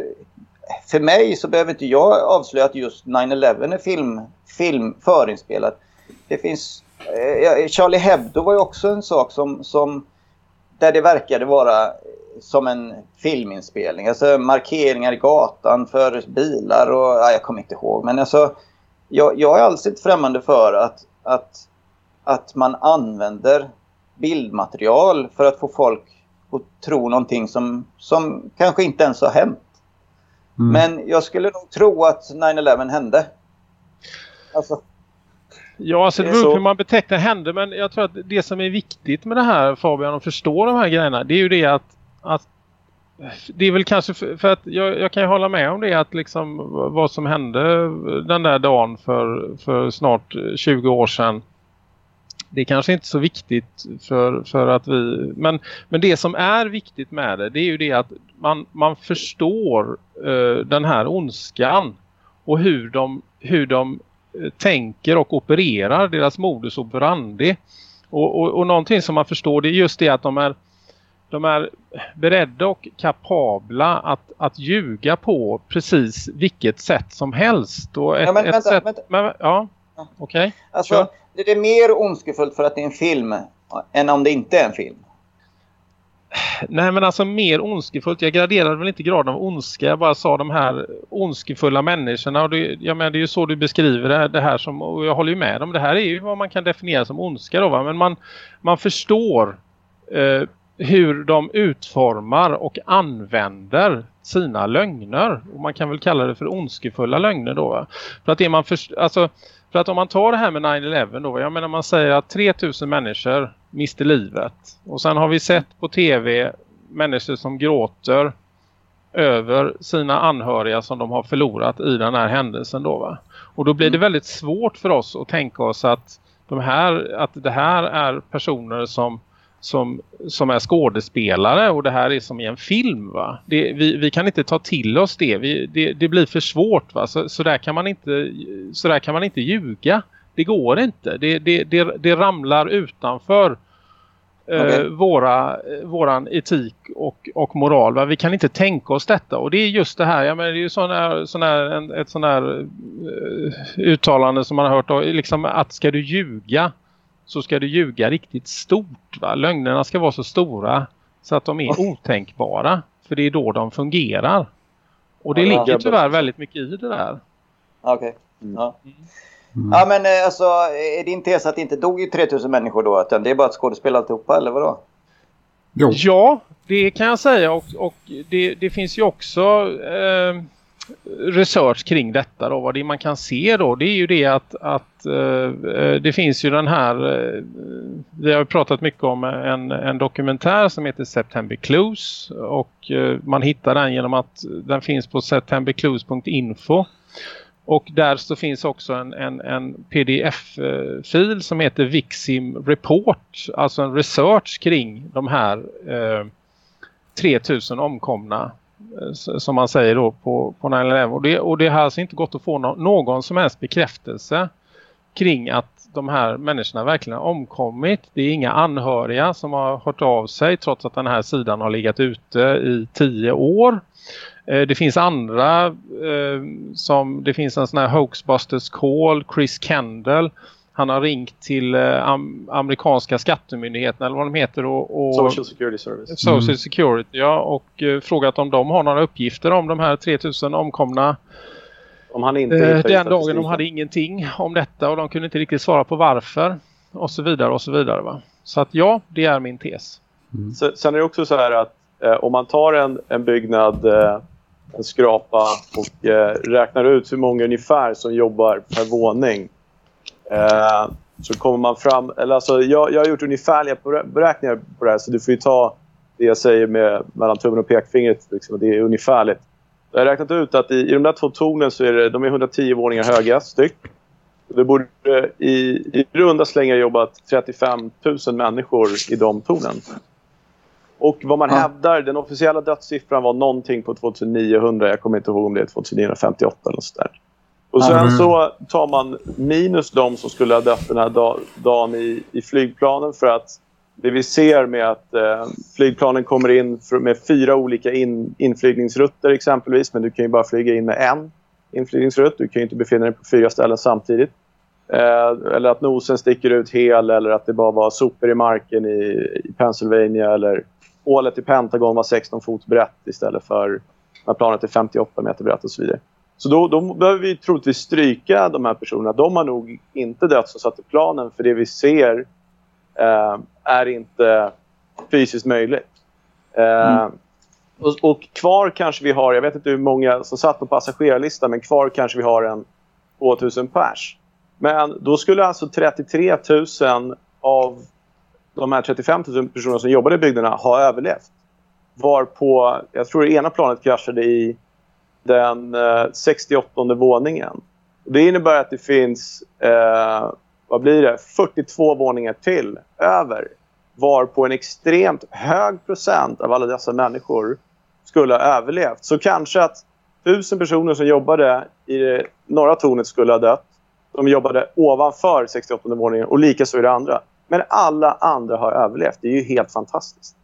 För mig så behöver inte jag avslöja att just 9-11 är film, film förinspelat. Det finns eh, Charlie Hebdo var ju också en sak som, som där det verkade vara som en filminspelning. Alltså markeringar i gatan för bilar och ja, jag kommer inte ihåg. Men alltså, jag, jag är alls inte främmande för att, att, att man använder bildmaterial för att få folk att tro någonting som, som kanske inte ens har hänt. Mm. Men jag skulle nog tro att 9-11 hände. Alltså, ja, alltså det beror på hur man betecknar hände. Men jag tror att det som är viktigt med det här Fabian att förstå de här grejerna. Det är ju det att, att det är väl kanske för, för att jag, jag, kan ju hålla med om det att liksom vad som hände den där dagen för, för snart eh, 20 år sedan det är kanske inte så viktigt för, för att vi... Men, men det som är viktigt med det, det är ju det att man, man förstår uh, den här ondskan och hur de, hur de eh, tänker och opererar, deras modus operandi. Och, och, och någonting som man förstår det är just det att de är, de är beredda och kapabla att, att ljuga på precis vilket sätt som helst. Och ett, ja, men, ett vänta, sätt, vänta. Men, ja, okej. Okay. Alltså, det är mer ondskefullt för att det är en film än om det inte är en film. Nej men alltså mer ondskefullt. Jag graderade väl inte graden av ondska. Jag bara sa de här ondskefulla människorna. Och det, jag menar, det är ju så du beskriver det, det här. Som, och jag håller ju med om. Det här är ju vad man kan definiera som ondska. Då, va? Men man, man förstår eh, hur de utformar och använder sina lögner. Och man kan väl kalla det för ondskefulla lögner då. Va? För att det man för, alltså för att om man tar det här med 9-11 då, jag menar man säger att 3000 människor miste livet. Och sen har vi sett på tv människor som gråter över sina anhöriga som de har förlorat i den här händelsen då va. Och då blir det mm. väldigt svårt för oss att tänka oss att de här, att det här är personer som som, som är skådespelare och det här är som i en film va. Det, vi, vi kan inte ta till oss det. Vi, det, det blir för svårt va. Så, så, där kan man inte, så där kan man inte ljuga. Det går inte. Det, det, det, det ramlar utanför eh, okay. våra, våran etik och, och moral. Va? Vi kan inte tänka oss detta. Och det är just det här. Jag menar, det är ju sån här, sån här, en, ett sån här uh, uttalande som man har hört. Liksom att ska du ljuga så ska du ljuga riktigt stort. Va? Lögnerna ska vara så stora så att de är otänkbara. För det är då de fungerar. Och det ja, ligger tyvärr väldigt mycket i det där. Okej. Okay. Mm. Ja. Mm. ja men eh, alltså är din tes att det inte dog ju 3000 människor då? Utan det är bara ett skådespel alltihopa eller vadå? Jo. Ja, det kan jag säga. Och, och det, det finns ju också... Eh, research kring detta då. Vad det man kan se då det är ju det att, att eh, eh det finns ju den här eh, vi har pratat mycket om en, en dokumentär som heter September Clues och eh, man hittar den genom att den finns på septemberclues.info och där så finns också en, en, en pdf-fil som heter Vixim Report alltså en research kring de här eh, 3000 omkomna som man säger då på, på 9-11. Och det, och det har alltså inte gått att få no någon som helst bekräftelse kring att de här människorna verkligen har omkommit. Det är inga anhöriga som har hört av sig trots att den här sidan har legat ute i tio år. Eh, det finns andra eh, som det finns en sån här Hoaxbusters Call, Chris Kendall han har ringt till eh, am amerikanska skattemyndigheten eller vad de heter och, och Social Security Service. Social mm. Security, ja. Och eh, frågat om de har några uppgifter om de här 3000 omkomna. Om han inte eh, den dagen de hade ingenting om detta och de kunde inte riktigt svara på varför. Och så vidare och så vidare va. Så att ja, det är min tes. Mm. Sen är det också så här att eh, om man tar en, en byggnad, eh, en skrapa och eh, räknar ut hur många ungefär som jobbar per våning Eh, så kommer man fram... Eller alltså, jag, jag har gjort ungefärliga beräkningar på det här så du får ju ta det jag säger med mellan tummen och pekfingret. Liksom, det är ungefärligt. Jag har räknat ut att i, i de där två tornen så är det, de är 110 våningar höga styck. Det borde i, i runda slängar jobbat 35 000 människor i de tornen. Och vad man ja. hävdar, den officiella dödssiffran var någonting på 2900. Jag kommer inte ihåg om det är 2958 eller sådär. Och sen så tar man minus de som skulle ha dött den här dag, dagen i, i flygplanen för att det vi ser med att eh, flygplanen kommer in för, med fyra olika in, inflygningsrutter exempelvis men du kan ju bara flyga in med en inflygningsrutt. Du kan ju inte befinna dig på fyra ställen samtidigt. Eh, eller att nosen sticker ut hel eller att det bara var sopor i marken i, i Pennsylvania eller hålet i Pentagon var 16 fot brett istället för när planet är 58 meter brett och så vidare. Så då, då behöver vi troligtvis stryka de här personerna. De har nog inte dött som satt i planen för det vi ser eh, är inte fysiskt möjligt. Eh, mm. och, och, kvar kanske vi har, jag vet inte hur många som satt på passagerarlistan, men kvar kanske vi har en 2000 pers. Men då skulle alltså 33 000 av de här 35 000 personerna som jobbade i byggnaderna ha överlevt. Varpå, jag tror det ena planet kraschade i den eh, 68 våningen. Det innebär att det finns, eh, vad blir det, 42 våningar till över. Varpå en extremt hög procent av alla dessa människor skulle ha överlevt. Så kanske att tusen personer som jobbade i det norra tornet skulle ha dött. De jobbade ovanför 68 våningen och likaså i det andra. Men alla andra har överlevt. Det är ju helt fantastiskt.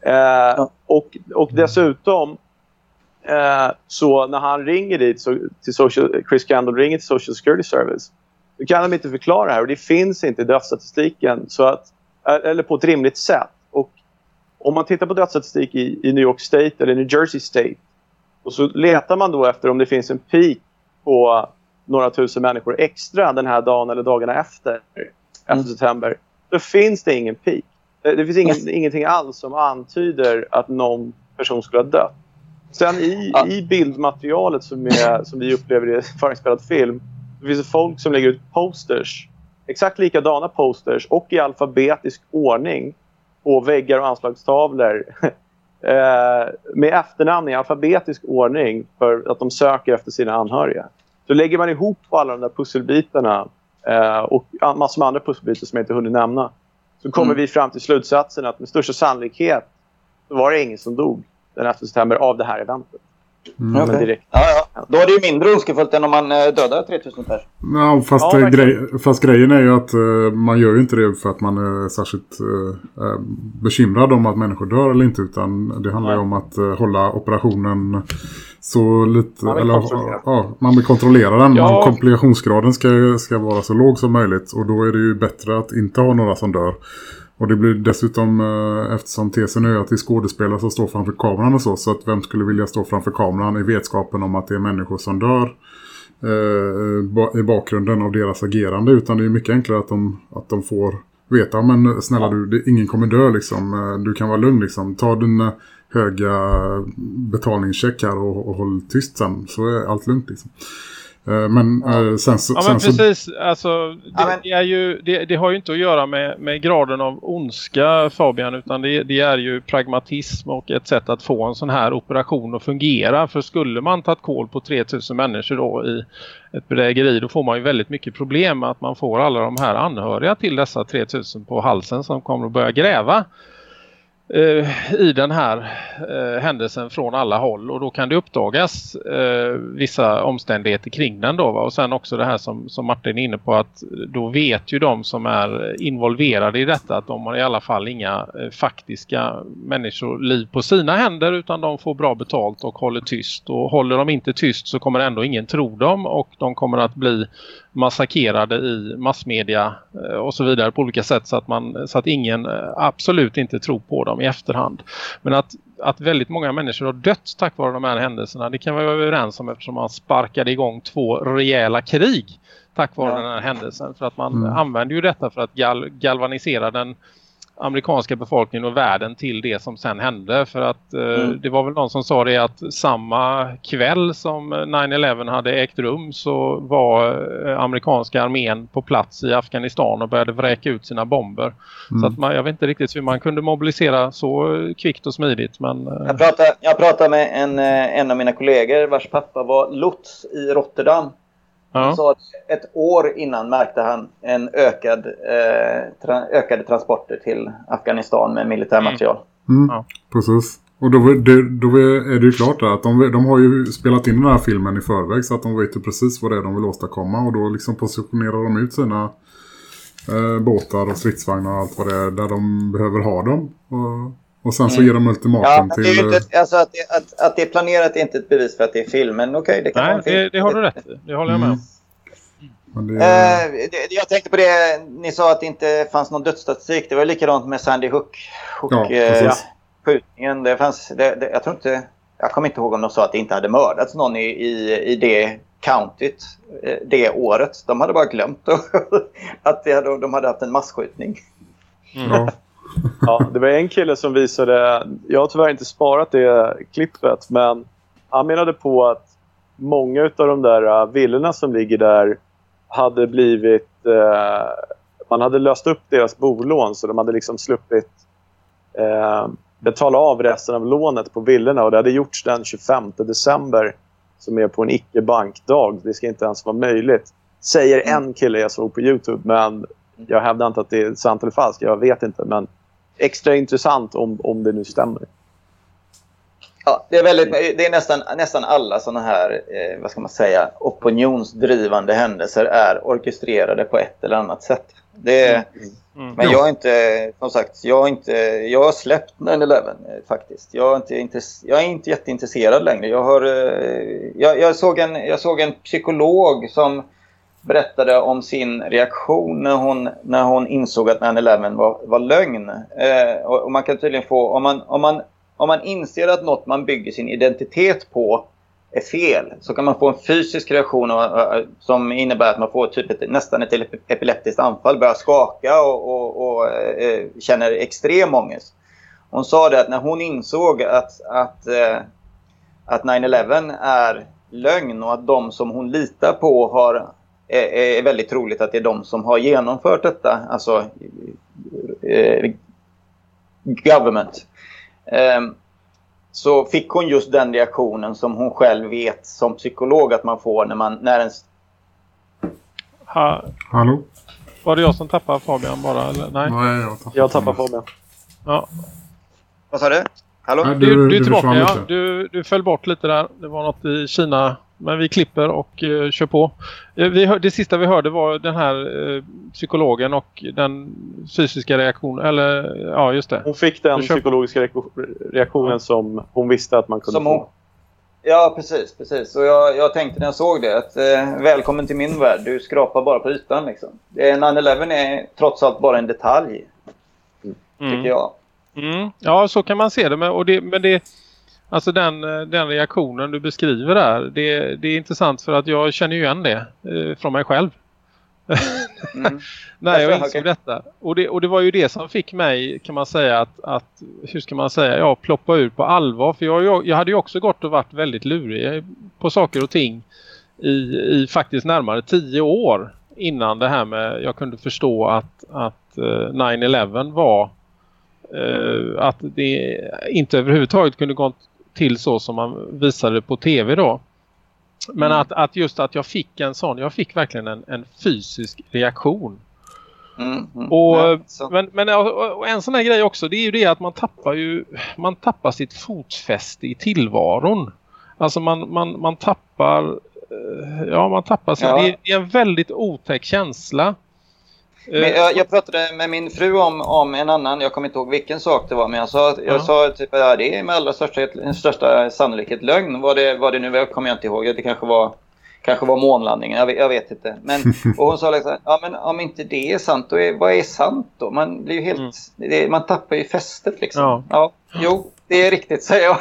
Eh, och, och dessutom eh, så när han ringer dit så, till social, Chris Candle ringer till Social Security Service då kan de inte förklara det här och det finns inte i dödsstatistiken så att, eh, eller på ett rimligt sätt. Och om man tittar på dödsstatistik i, i New York State eller New Jersey State och så letar man då efter om det finns en peak på några tusen människor extra den här dagen eller dagarna efter, efter mm. september. Då finns det ingen peak. Det, det finns ingen, ingenting alls som antyder att någon person skulle ha dött. Sen i, ja. i bildmaterialet som, är, som vi upplever i förinspelad film det finns folk som lägger ut posters. Exakt likadana posters och i alfabetisk ordning på väggar och anslagstavlor. eh, med efternamn i alfabetisk ordning för att de söker efter sina anhöriga. Så lägger man ihop alla de där pusselbitarna eh, och massor med andra pusselbitar som jag inte hunnit nämna så kommer mm. vi fram till slutsatsen att med största sannolikhet så var det ingen som dog den 11 september av det här eventet. Mm. Okay. Direkt. Ja, ja. Då är det ju mindre ondskefullt än om man eh, dödar 3000 pers. Ja, fast, ja, grej, fast grejen är ju att uh, man gör ju inte det för att man är särskilt uh, bekymrad om att människor dör eller inte. Utan det handlar ju om att uh, hålla operationen så lite... Man vill eller, kontrollera. Ja, man vill kontrollera den. Ja. Komplikationsgraden ska, ska vara så låg som möjligt. Och då är det ju bättre att inte ha några som dör. Och det blir dessutom, eh, eftersom tesen är att det är skådespelare som står framför kameran och så. Så att vem skulle vilja stå framför kameran i vetskapen om att det är människor som dör eh, i bakgrunden av deras agerande. Utan det är mycket enklare att de, att de får veta, men snälla du, det, ingen kommer dö liksom. Eh, du kan vara lugn liksom. Ta din höga betalningscheck här och, och håll tyst sen. Så är allt lugnt liksom. Eh, men ja. Eh, sen så... Ja men precis, så... alltså det, ja, men... det, är ju, det, det, har ju inte att göra med, med graden av ondska Fabian utan det, det, är ju pragmatism och ett sätt att få en sån här operation att fungera. För skulle man ta koll på 3000 människor då i ett bedrägeri då får man ju väldigt mycket problem med att man får alla de här anhöriga till dessa 3000 på halsen som kommer att börja gräva. Eh, i den här eh, händelsen från alla håll och då kan det uppdagas eh, vissa omständigheter kring den då va? och sen också det här som, som Martin är inne på att då vet ju de som är involverade i detta att de har i alla fall inga eh, faktiska människoliv på sina händer utan de får bra betalt och håller tyst och håller de inte tyst så kommer ändå ingen tro dem och de kommer att bli massakrerade i massmedia eh, och så vidare på olika sätt så att, man, så att ingen eh, absolut inte tror på dem i efterhand. Men att, att väldigt många människor har dött tack vare de här händelserna det kan vi vara överens om eftersom man sparkade igång två rejäla krig tack vare ja. den här händelsen. För att man mm. använder ju detta för att gal galvanisera den amerikanska befolkningen och världen till det som sen hände. För att eh, mm. det var väl någon som sa det att samma kväll som 9-11 hade ägt rum så var eh, amerikanska armén på plats i Afghanistan och började vräka ut sina bomber. Mm. Så att man, jag vet inte riktigt hur man kunde mobilisera så kvickt och smidigt. Men, eh... jag, pratade, jag pratade med en, en av mina kollegor vars pappa var lots i Rotterdam. Ja. Så ett år innan märkte han en ökad, eh, tra ökade transporter till Afghanistan med militärmaterial. Mm. Mm. Ja. Precis. Och då, det, då är det ju klart att de, de har ju spelat in den här filmen i förväg så att de vet ju precis vad det är de vill åstadkomma. Och då liksom positionerar de ut sina eh, båtar och stridsvagnar och allt vad det är där de behöver ha dem. Och, och sen så mm. ger de ultimatum ja, till... Inte, alltså att, det, att, att det är planerat är inte ett bevis för att det är film. Men okej, okay, det kan Nej, vara film. Det, det har du rätt i. Det håller jag med om. det... Eh, jag tänkte på det, ni sa att det inte fanns någon dödsstatistik. Det var likadant med Sandy Hook. Hook Ja, eh, skjutningen. Det fanns, det, det, jag tror inte... Jag kommer inte ihåg om de sa att det inte hade mördats någon i, i, i det countyt eh, det året. De hade bara glömt att det hade, de hade haft en massskjutning. Ja. Ja, det var en kille som visade, jag har tyvärr inte sparat det klippet, men han menade på att många av de där äh, villorna som ligger där hade blivit, eh, man hade löst upp deras bolån så de hade liksom sluppit eh, betala av resten av lånet på villorna och det hade gjorts den 25 december som är på en icke-bankdag. Det ska inte ens vara möjligt. Säger en kille jag såg på Youtube men jag hävdar inte att det är sant eller falskt. Jag vet inte men extra intressant om, om det nu stämmer. Ja, det är, väldigt, det är nästan, nästan alla sådana här eh, vad ska man säga, opinionsdrivande händelser är orkestrerade på ett eller annat sätt. Det är, Mm. Men jag är inte, som sagt, jag har, inte, jag har släppt 9-11 eh, faktiskt. Jag är, inte jag är inte jätteintresserad längre. Jag, har, eh, jag, jag, såg en, jag såg en psykolog som berättade om sin reaktion när hon, när hon insåg att 9-11 var, var lögn. Eh, och, och man kan tydligen få, om man, om, man, om man inser att något man bygger sin identitet på är fel så kan man få en fysisk reaktion och, och, som innebär att man får typ ett, nästan ett epileptiskt anfall, börjar skaka och, och, och eh, känner extrem ångest. Hon sa det att när hon insåg att, att, eh, att 9-11 är lögn och att de som hon litar på har, är, är väldigt troligt att det är de som har genomfört detta, alltså eh, government. Ehm, så fick hon just den reaktionen som hon själv vet som psykolog att man får när, man, när en... Ha, Hallå? var det jag som tappade Fabian bara? Eller? Nej. Nej, jag tappade. Jag tappar Fabian. Ja. Vad sa du? Hallå? Nej, Du, du, är tillbaka ja. Du, du föll bort lite där. Det var något i Kina. Men vi klipper och eh, kör på. Eh, vi hör, det sista vi hörde var den här eh, psykologen och den fysiska reaktionen. Eller ja, just det. Hon fick den psykologiska reako- reaktionen som hon visste att man kunde Som få. hon... Ja, precis. precis. Och jag, jag tänkte när jag såg det att eh, välkommen till min värld. Du skrapar bara på ytan liksom. Eh, 9-11 är trots allt bara en detalj, tycker jag. Mm. Ja, så kan man se det. Men, och det, men det, alltså den, eh, den reaktionen du beskriver där, det, det är intressant för att jag känner ju igen det eh, från mig själv. Mm. Nej, jag Jaså, insåg detta. Och det, och det var ju det som fick mig, kan man säga, att, att hur ska man säga, ja, ploppa ur på allvar. För jag, jag, jag hade ju också gått och varit väldigt lurig på saker och ting i, i faktiskt närmare tio år innan det här med, jag kunde förstå att, att eh, 9-11 var eh, att det inte överhuvudtaget kunde till så som man visade på tv då. Men Mm. att, att just att jag fick en sån, jag fick verkligen en, en fysisk reaktion. Mm. Mm. Och, Ja, så. men, men och, och en sån här grej också, det är ju det att man tappar ju, man tappar sitt fotfäste i tillvaron. Alltså man, man, man tappar, eh, ja man tappar sig. Ja. Det, är, det är en väldigt otäck känsla. Eh, Men jag, jag pratade med min fru om, om en annan, jag kommer inte ihåg vilken sak det var, men jag sa, jag Ja. sa typ ja, det är med allra största, största sannolikhet lögn. Vad det, vad det nu var kommer jag inte ihåg. Det kanske var, kanske var månlandningen, jag vet, jag vet inte. Men, och hon sa liksom, ja men om inte det är sant, då är, vad är sant då? Man blir ju helt, Mm. det, man tappar ju fästet liksom. Ja. ja. Jo, det är riktigt säger jag.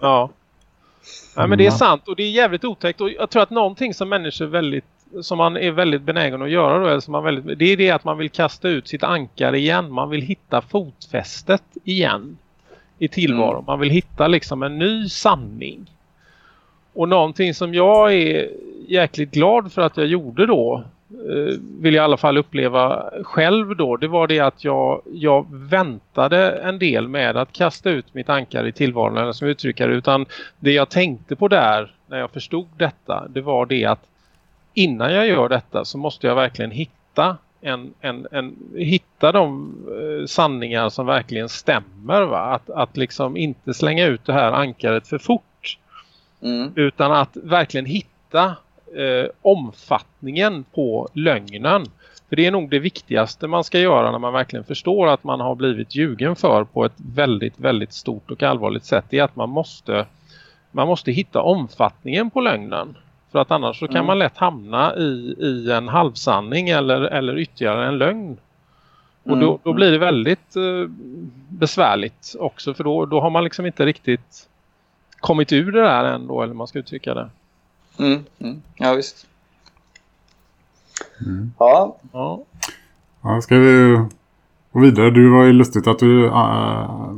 Ja. ja men det är Mm. sant och det är jävligt otäckt och jag tror att någonting som människor väldigt som man är väldigt benägen att göra då, eller som man väldigt, det är det att man vill kasta ut sitt ankare igen. Man vill hitta fotfästet igen i tillvaron. Mm. Man vill hitta liksom en ny sanning. Och någonting som jag är jäkligt glad för att jag gjorde då eh, vill jag i alla fall uppleva själv då. Det var det att jag, jag väntade en del med att kasta ut mitt ankare i tillvaron eller som det. Utan det jag tänkte på där när jag förstod detta det var det att innan jag gör detta så måste jag verkligen hitta en, en, en, hitta de eh, sanningar som verkligen stämmer. Va? Att, att liksom inte slänga ut det här ankaret för fort. Mm. Utan att verkligen hitta eh, omfattningen på lögnen. För det är nog det viktigaste man ska göra när man verkligen förstår att man har blivit ljugen för på ett väldigt, väldigt stort och allvarligt sätt. Det är att man måste, man måste hitta omfattningen på lögnen. För att annars så kan mm. man lätt hamna i, i en halvsanning eller, eller ytterligare en lögn. Och mm. då, då, blir det väldigt eh, besvärligt också för då, då har man liksom inte riktigt kommit ur det där ändå eller man ska uttrycka det. Mm, mm. Ja visst. Mm. Ja. ja. Ja, ska vi gå vidare? Du var ju lustigt att du äh,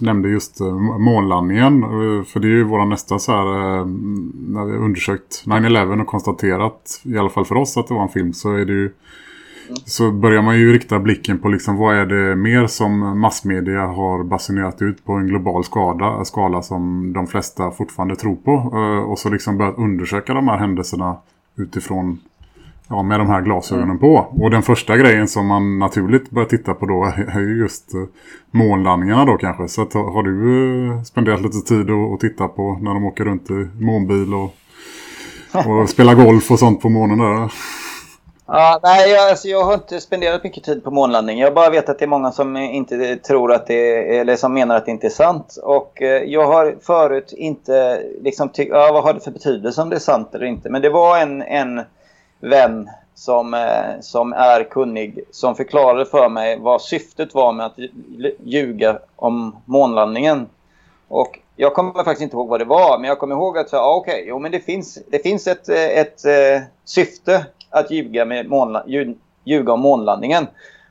nämnde just eh, månlandningen. Eh, för det är ju vår nästa så här, eh, när vi undersökt 9-11 och konstaterat, i alla fall för oss, att det var en film så är det ju så börjar man ju rikta blicken på liksom vad är det mer som massmedia har basunerat ut på en global skada, skala som de flesta fortfarande tror på. Och så liksom börjat undersöka de här händelserna utifrån ja, med de här glasögonen mm. på. Och den första grejen som man naturligt börjar titta på då är ju just uh, månlandningarna då kanske. Så har du uh, spenderat lite tid att titta på när de åker runt i månbil och, och spelar golf och sånt på månen där? Ja, nej, jag, alltså, jag har inte spenderat mycket tid på månlandning. Jag bara vet att det är många som inte tror att det är, eller som menar att det inte är sant. Och eh, jag har förut inte liksom tyckt, ja, vad har det för betydelse om det är sant eller inte. Men det var en, en vän som, eh, som är kunnig som förklarade för mig vad syftet var med att ljuga om månlandningen. Och jag kommer faktiskt inte ihåg vad det var, men jag kommer ihåg att ah, okej, okay, men det finns, det finns ett, eh, ett, ett syfte att ljuga, med månla, ljuga om månlandningen.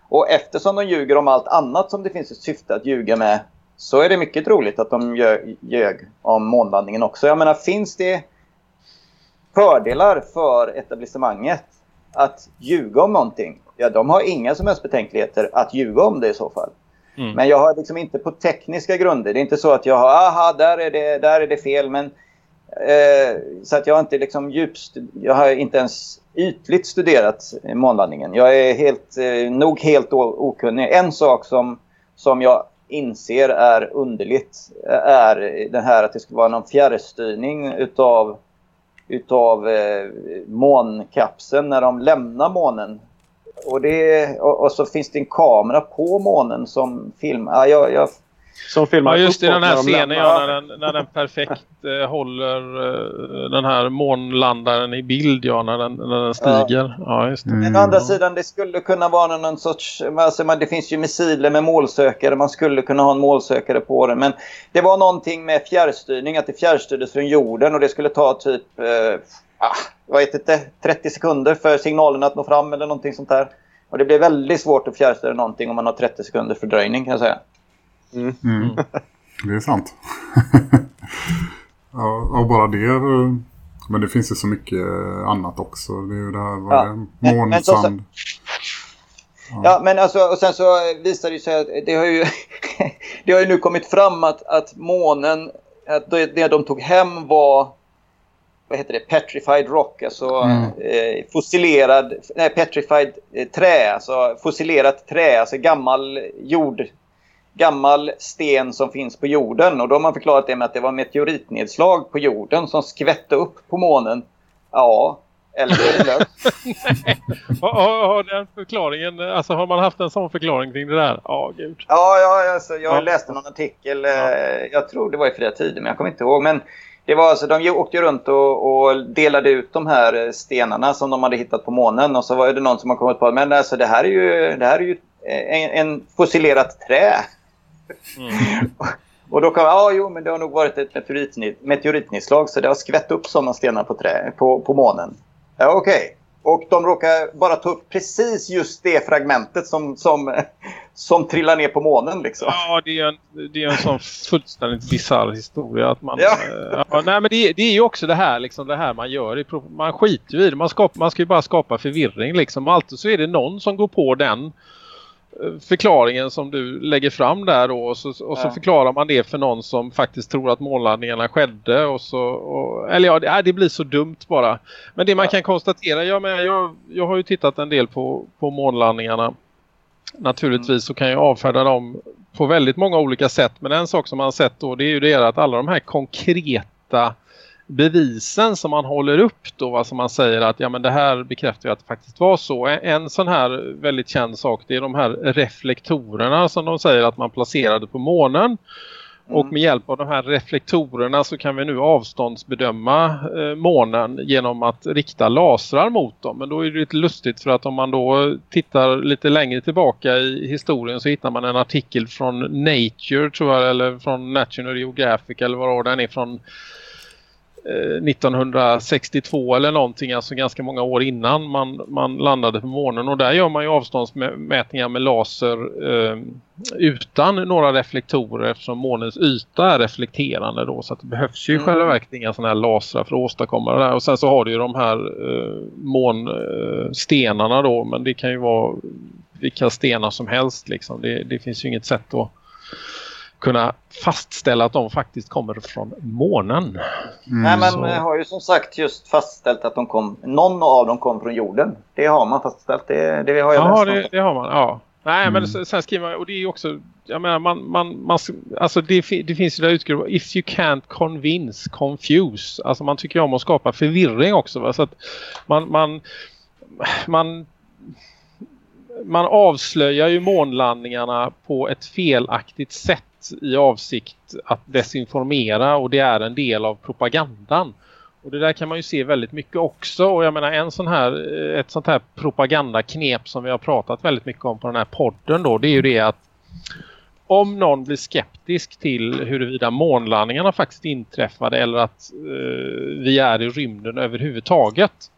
Och eftersom de ljuger om allt annat som det finns ett syfte att ljuga med så är det mycket troligt att de ljög om månlandningen också. Jag menar, finns det fördelar för etablissemanget att ljuga om någonting, ja de har inga som helst betänkligheter att ljuga om det i så fall. Mm. Men jag har liksom inte på tekniska grunder. Det är inte så att jag har, aha, där är det, där är det fel. Men, eh, så att jag har inte liksom djupt, jag har inte ens ytligt studerat månlandningen. Jag är helt, eh, nog helt okunnig. En sak som, som jag inser är underligt är den här att det skulle vara någon fjärrstyrning utav utav eh, månkapseln när de lämnar månen. Och, det, och, och, så finns det en kamera på månen som filmar. Ja, jag, jag som filmar ja, just i den här scenen ja, när, den, när den perfekt eh, håller eh, den här månlandaren i bild ja, när den, när den stiger. Ja. ja just det. Men å andra sidan, det skulle kunna vara någon sorts... Alltså, man, det finns ju missiler med målsökare. Man skulle kunna ha en målsökare på den. Men det var någonting med fjärrstyrning, att det fjärrstyrdes från jorden och det skulle ta typ... Eh, jag vet inte, 30 sekunder för signalen att nå fram eller någonting sånt där. Och det blir väldigt svårt att fjärrstyra någonting om man har 30 sekunder fördröjning kan jag säga. Mm. Mm. Det är sant. ja, och bara det. Eh, men det finns ju så mycket annat också. Det är ju det här, vad ja. det? Månsand. Ja. ja, men alltså, och sen så visar det sig att det har ju, det har ju nu kommit fram att, att månen, att det, det de tog hem var vad heter det, petrified rock, alltså mm. eh, fossilerad, nej, petrified eh, trä, alltså fossilerat trä, alltså gammal jord, gammal sten som finns på jorden. Och då har man förklarat det med att det var meteoritnedslag på jorden som skvätte upp på månen. Ja, eller det löst? har, har den förklaringen, alltså har man haft en sån förklaring kring det där? Ja, gud. Ja, ja alltså, jag ja. läste någon artikel, ja. Eh, jag tror det var i flera tider men jag kommer inte ihåg. Men det var alltså, de åkte runt och, och, delade ut de här stenarna som de hade hittat på månen. Och så var det någon som har kommit på att alltså, det här är ju, det här är ju en, en fossilerat trä. Mm. och då kan man, ja jo men det har nog varit ett meteoritnedslag så det har skvätt upp sådana stenar på, trä, på, på månen. Ja okej. Okay. Och de råkar bara ta upp precis just det fragmentet som, som, som trillar ner på månen. Liksom. Ja, det är en, det är en sån fullständigt bizarr historia. Att man, ja. ja nej, men det, det, är ju också det här, liksom, det här man gör. man skiter ju i det. Man, skapar, man ska ju bara skapa förvirring. Liksom. Alltid så är det någon som går på den förklaringen som du lägger fram där då, och, så, och så förklarar man det för någon som faktiskt tror att månlandningarna skedde och så, och, eller ja, det, det, blir så dumt bara. Men det man ja. kan konstatera, ja, men jag, jag har ju tittat en del på, på månlandningarna. Naturligtvis mm. så kan jag avfärda dem på väldigt många olika sätt. Men en sak som man har sett då det är ju det att alla de här konkreta bevisen som man håller upp då, vad som man säger att ja men det här bekräftar ju att det faktiskt var så. En, en sån här väldigt känd sak det är de här reflektorerna som de säger att man placerade på månen. Och med hjälp av de här reflektorerna så kan vi nu avståndsbedöma eh, månen genom att rikta lasrar mot dem. Men då är det lite lustigt för att om man då tittar lite längre tillbaka i historien så hittar man en artikel från Nature tror jag eller från National Geographic eller vad den är från 1962 eller någonting, alltså ganska många år innan man, man landade på månen. Och där gör man ju avståndsmätningar med laser eh, utan några reflektorer eftersom månens yta är reflekterande då. Så det behövs ju mm. själva verket inga sådana här lasrar för att åstadkomma det där. Och sen så har du ju de här eh, månstenarna då, men det kan ju vara vilka stenar som helst liksom. Det, det finns ju inget sätt att kunna fastställa att de faktiskt kommer från månen. Mm, Nej, men så. har ju som sagt just fastställt att de kom, någon av dem kom från jorden. Det har man fastställt, det, det har jag Ja, det, det, har man, ja. Nej, mm. men sen skriver man, och det är också, jag menar, man, man, man alltså det, det finns ju där utskrivet, if you can't convince, confuse. Alltså man tycker om att skapa förvirring också. Va? Så att man, man, man man avslöjar ju månlandningarna på ett felaktigt sätt i avsikt att desinformera och det är en del av propagandan. Och det där kan man ju se väldigt mycket också och jag menar en sån här, eh, ett sånt här propagandaknep som vi har pratat väldigt mycket om på den här podden då det är ju det att om någon blir skeptisk till huruvida månlandningarna faktiskt inträffade eller att eh, vi är i rymden överhuvudtaget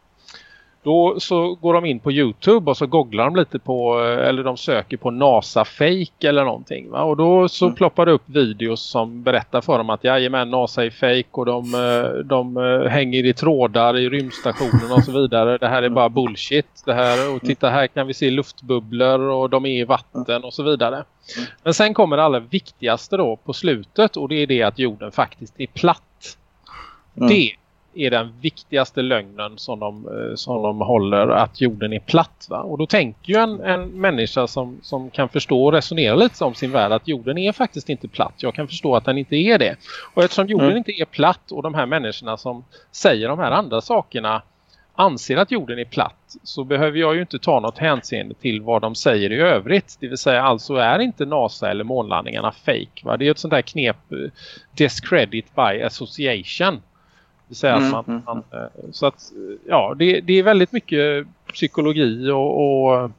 då så går de in på Youtube och så googlar de lite på, eller de söker på NASA fake eller någonting. Va? Och då så mm. ploppar det upp videos som berättar för dem att jajamän NASA är fake och de, eh, de eh, hänger i trådar i rymdstationen och så vidare. Det här är bara bullshit. Det här, och titta här kan vi se luftbubblor och de är i vatten och så vidare. Mm. Men sen kommer det allra viktigaste då på slutet och det är det att jorden faktiskt är platt. Mm. Det är den viktigaste lögnen som de, eh, som de håller att jorden är platt. Va? Och då tänker ju en, en människa som, som kan förstå och resonera lite om sin värld att jorden är faktiskt inte platt. Jag kan förstå att den inte är det. Och eftersom jorden mm. inte är platt och de här människorna som säger de här andra sakerna anser att jorden är platt så behöver jag ju inte ta något hänseende till vad de säger i övrigt. Det vill säga alltså är inte NASA eller månlandningarna fake. Va? Det är ett sånt där knep eh, discredit by association. Det säger mm, att man, mm. man, eh, så att ja, det, det är väldigt mycket psykologi och, och,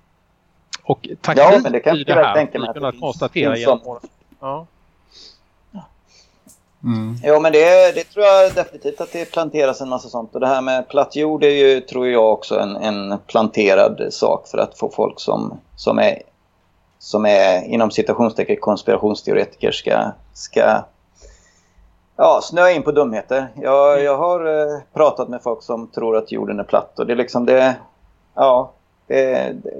och taktik ja, men det kan i det här. Tänka mig att kunna konstatera genom ja. Mm. Ja men det, det tror jag definitivt att det planteras en massa sånt. Och det här med platt jord är ju tror jag också en, en planterad sak för att få folk som, som är som är inom citationstecken konspirationsteoretiker ska, ska Ja, snöa in på dumheter. Jag, mm. jag har eh, pratat med folk som tror att jorden är platt och det är liksom det... Ja, det, det,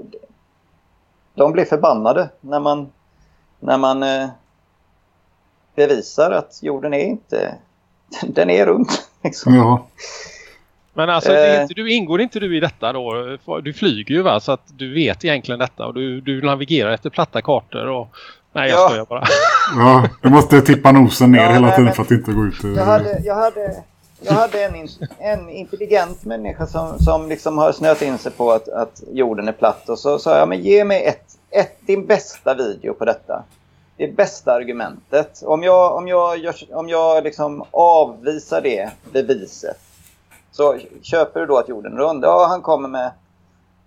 de blir förbannade när man, när man eh, bevisar att jorden är inte... Den är rund. Liksom. Ja. Men alltså, eh, inte, du ingår inte du i detta då? Du flyger ju va? Så att du vet egentligen detta och du, du navigerar efter platta kartor och Nej, jag ja. skojar bara. ja, du måste tippa nosen ner ja, hela nej, tiden för att inte gå ut. Jag hade, jag hade, jag hade en, en intelligent människa som, som liksom har snöat in sig på att, att jorden är platt. Och så sa jag, men ge mig ett, ett, din bästa video på detta. Det bästa argumentet. Om jag, om jag, gör, om jag liksom avvisar det beviset så köper du då att jorden är rund? Ja, han kommer med,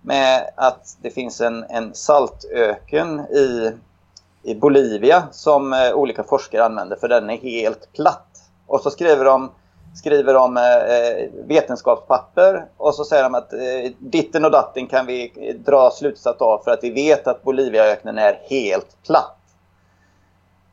med att det finns en, en saltöken i i Bolivia som eh, olika forskare använder för den är helt platt. Och så skriver de, skriver de eh, vetenskapspapper och så säger de att eh, ditten och datten kan vi dra slutsats av för att vi vet att Boliviaöknen är helt platt.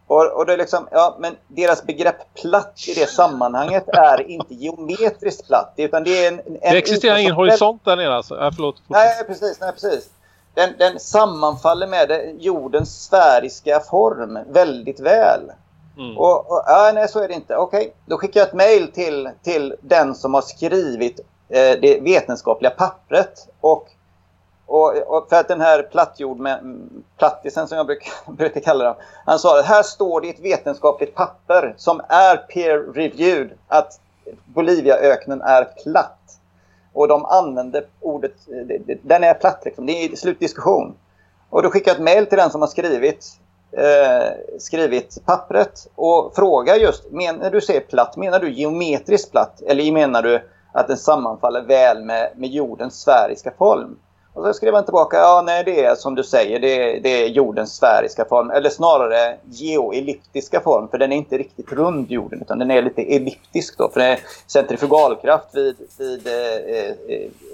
Och, och det är liksom, ja, men deras begrepp platt i det sammanhanget är inte geometriskt platt. Utan det, är en, en det existerar ingen horisont där nere alltså. Äh, förlåt, nej, precis. Nej, precis den, den sammanfaller med jordens sfäriska form väldigt väl. Mm. Och, och ja, nej, så är det inte. Okej, okay. då skickar jag ett mail till, till den som har skrivit eh, det vetenskapliga pappret. Och, och, och, för att den här plattjord med plattisen som jag brukar, brukar kalla dem. Han sa att här står det ett vetenskapligt papper som är peer-reviewed att Boliviaöknen är platt. Och de använder ordet, eh, den är platt liksom. Det är slutdiskussion. Och då skickar jag ett mail till den som har skrivit eh, skrivit pappret och frågar just, men, när du säger platt, menar du geometriskt platt eller menar du att den sammanfaller väl med, med jordens sfäriska form? Och så skrev han tillbaka, ja nej det är som du säger, det är, det är jordens sfäriska form. Eller snarare geoelliptiska form, för den är inte riktigt rund jorden utan den är lite elliptisk då. För det är centrifugalkraft vid, vid eh, eh,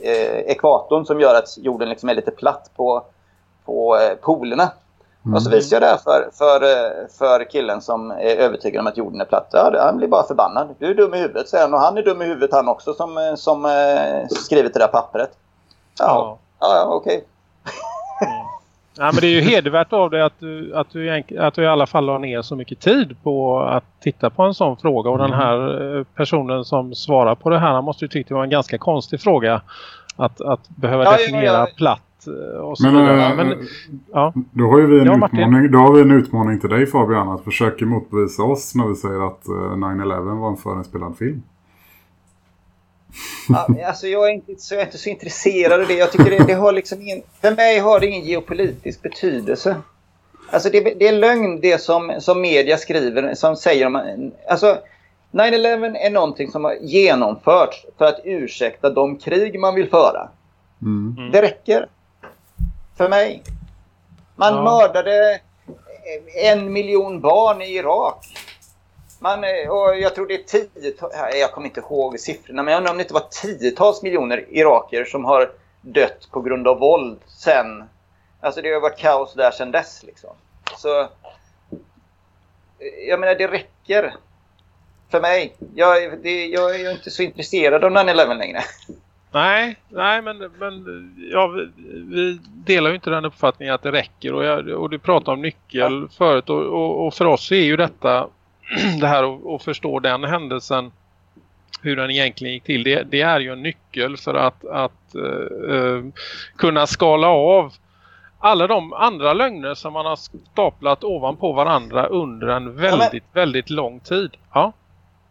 eh, ekvatorn som gör att jorden liksom är lite platt på, på eh, polerna. Mm. Och så visar jag det här för, för, eh, för killen som är övertygad om att jorden är platt. Ja, han blir bara förbannad. Du är dum i huvudet, säger han. Och han är dum i huvudet han också som, eh, som skrivit det där pappret. Ja. Ja ja, okej. Okay. mm. Ja, men det är ju hedervärt av dig att du, att, du, att du i alla fall la ner så mycket tid på att titta på en sån fråga. Och den mm. här eh, personen som svarar på det här han måste ju tycka det var en ganska konstig fråga. Att, att behöva ja, definiera ja, ja. platt eh, och så men, vidare. Äh, men, ja. Då har ju vi en, utmaning, då har vi en utmaning till dig Fabian att försöka motbevisa oss när vi säger att 9-11 var en förinspelad film. Alltså jag är, inte, så, jag är inte så intresserad av det. Jag tycker det, det har liksom ingen, för mig har det ingen geopolitisk betydelse. Alltså det, det är lögn det som, som media skriver, som säger om... Alltså 9-11 är någonting som har genomförts för att ursäkta de krig man vill föra. Mm. Det räcker. För mig. Man ja. mördade en miljon barn i Irak. Man, eh, och jag tror det är tiotals, jag kommer inte ihåg siffrorna, men jag undrar om det inte var tiotals miljoner iraker som har dött på grund av våld sen. Alltså det har varit kaos där sen dess liksom. Så eh, jag menar det räcker för mig. Jag, det, jag är inte så intresserad av 9-11 längre. Nej, nej men, men ja, vi, vi, delar ju inte den uppfattningen att det räcker. Och, jag, och du pratade om nyckel ja. förut och, och, och, för oss är ju detta det här att förstå den händelsen hur den egentligen gick till. Det, det är ju en nyckel för att, att uh, kunna skala av alla de andra lögner som man har staplat ovanpå varandra under en väldigt, ja, men, väldigt lång tid. Ja.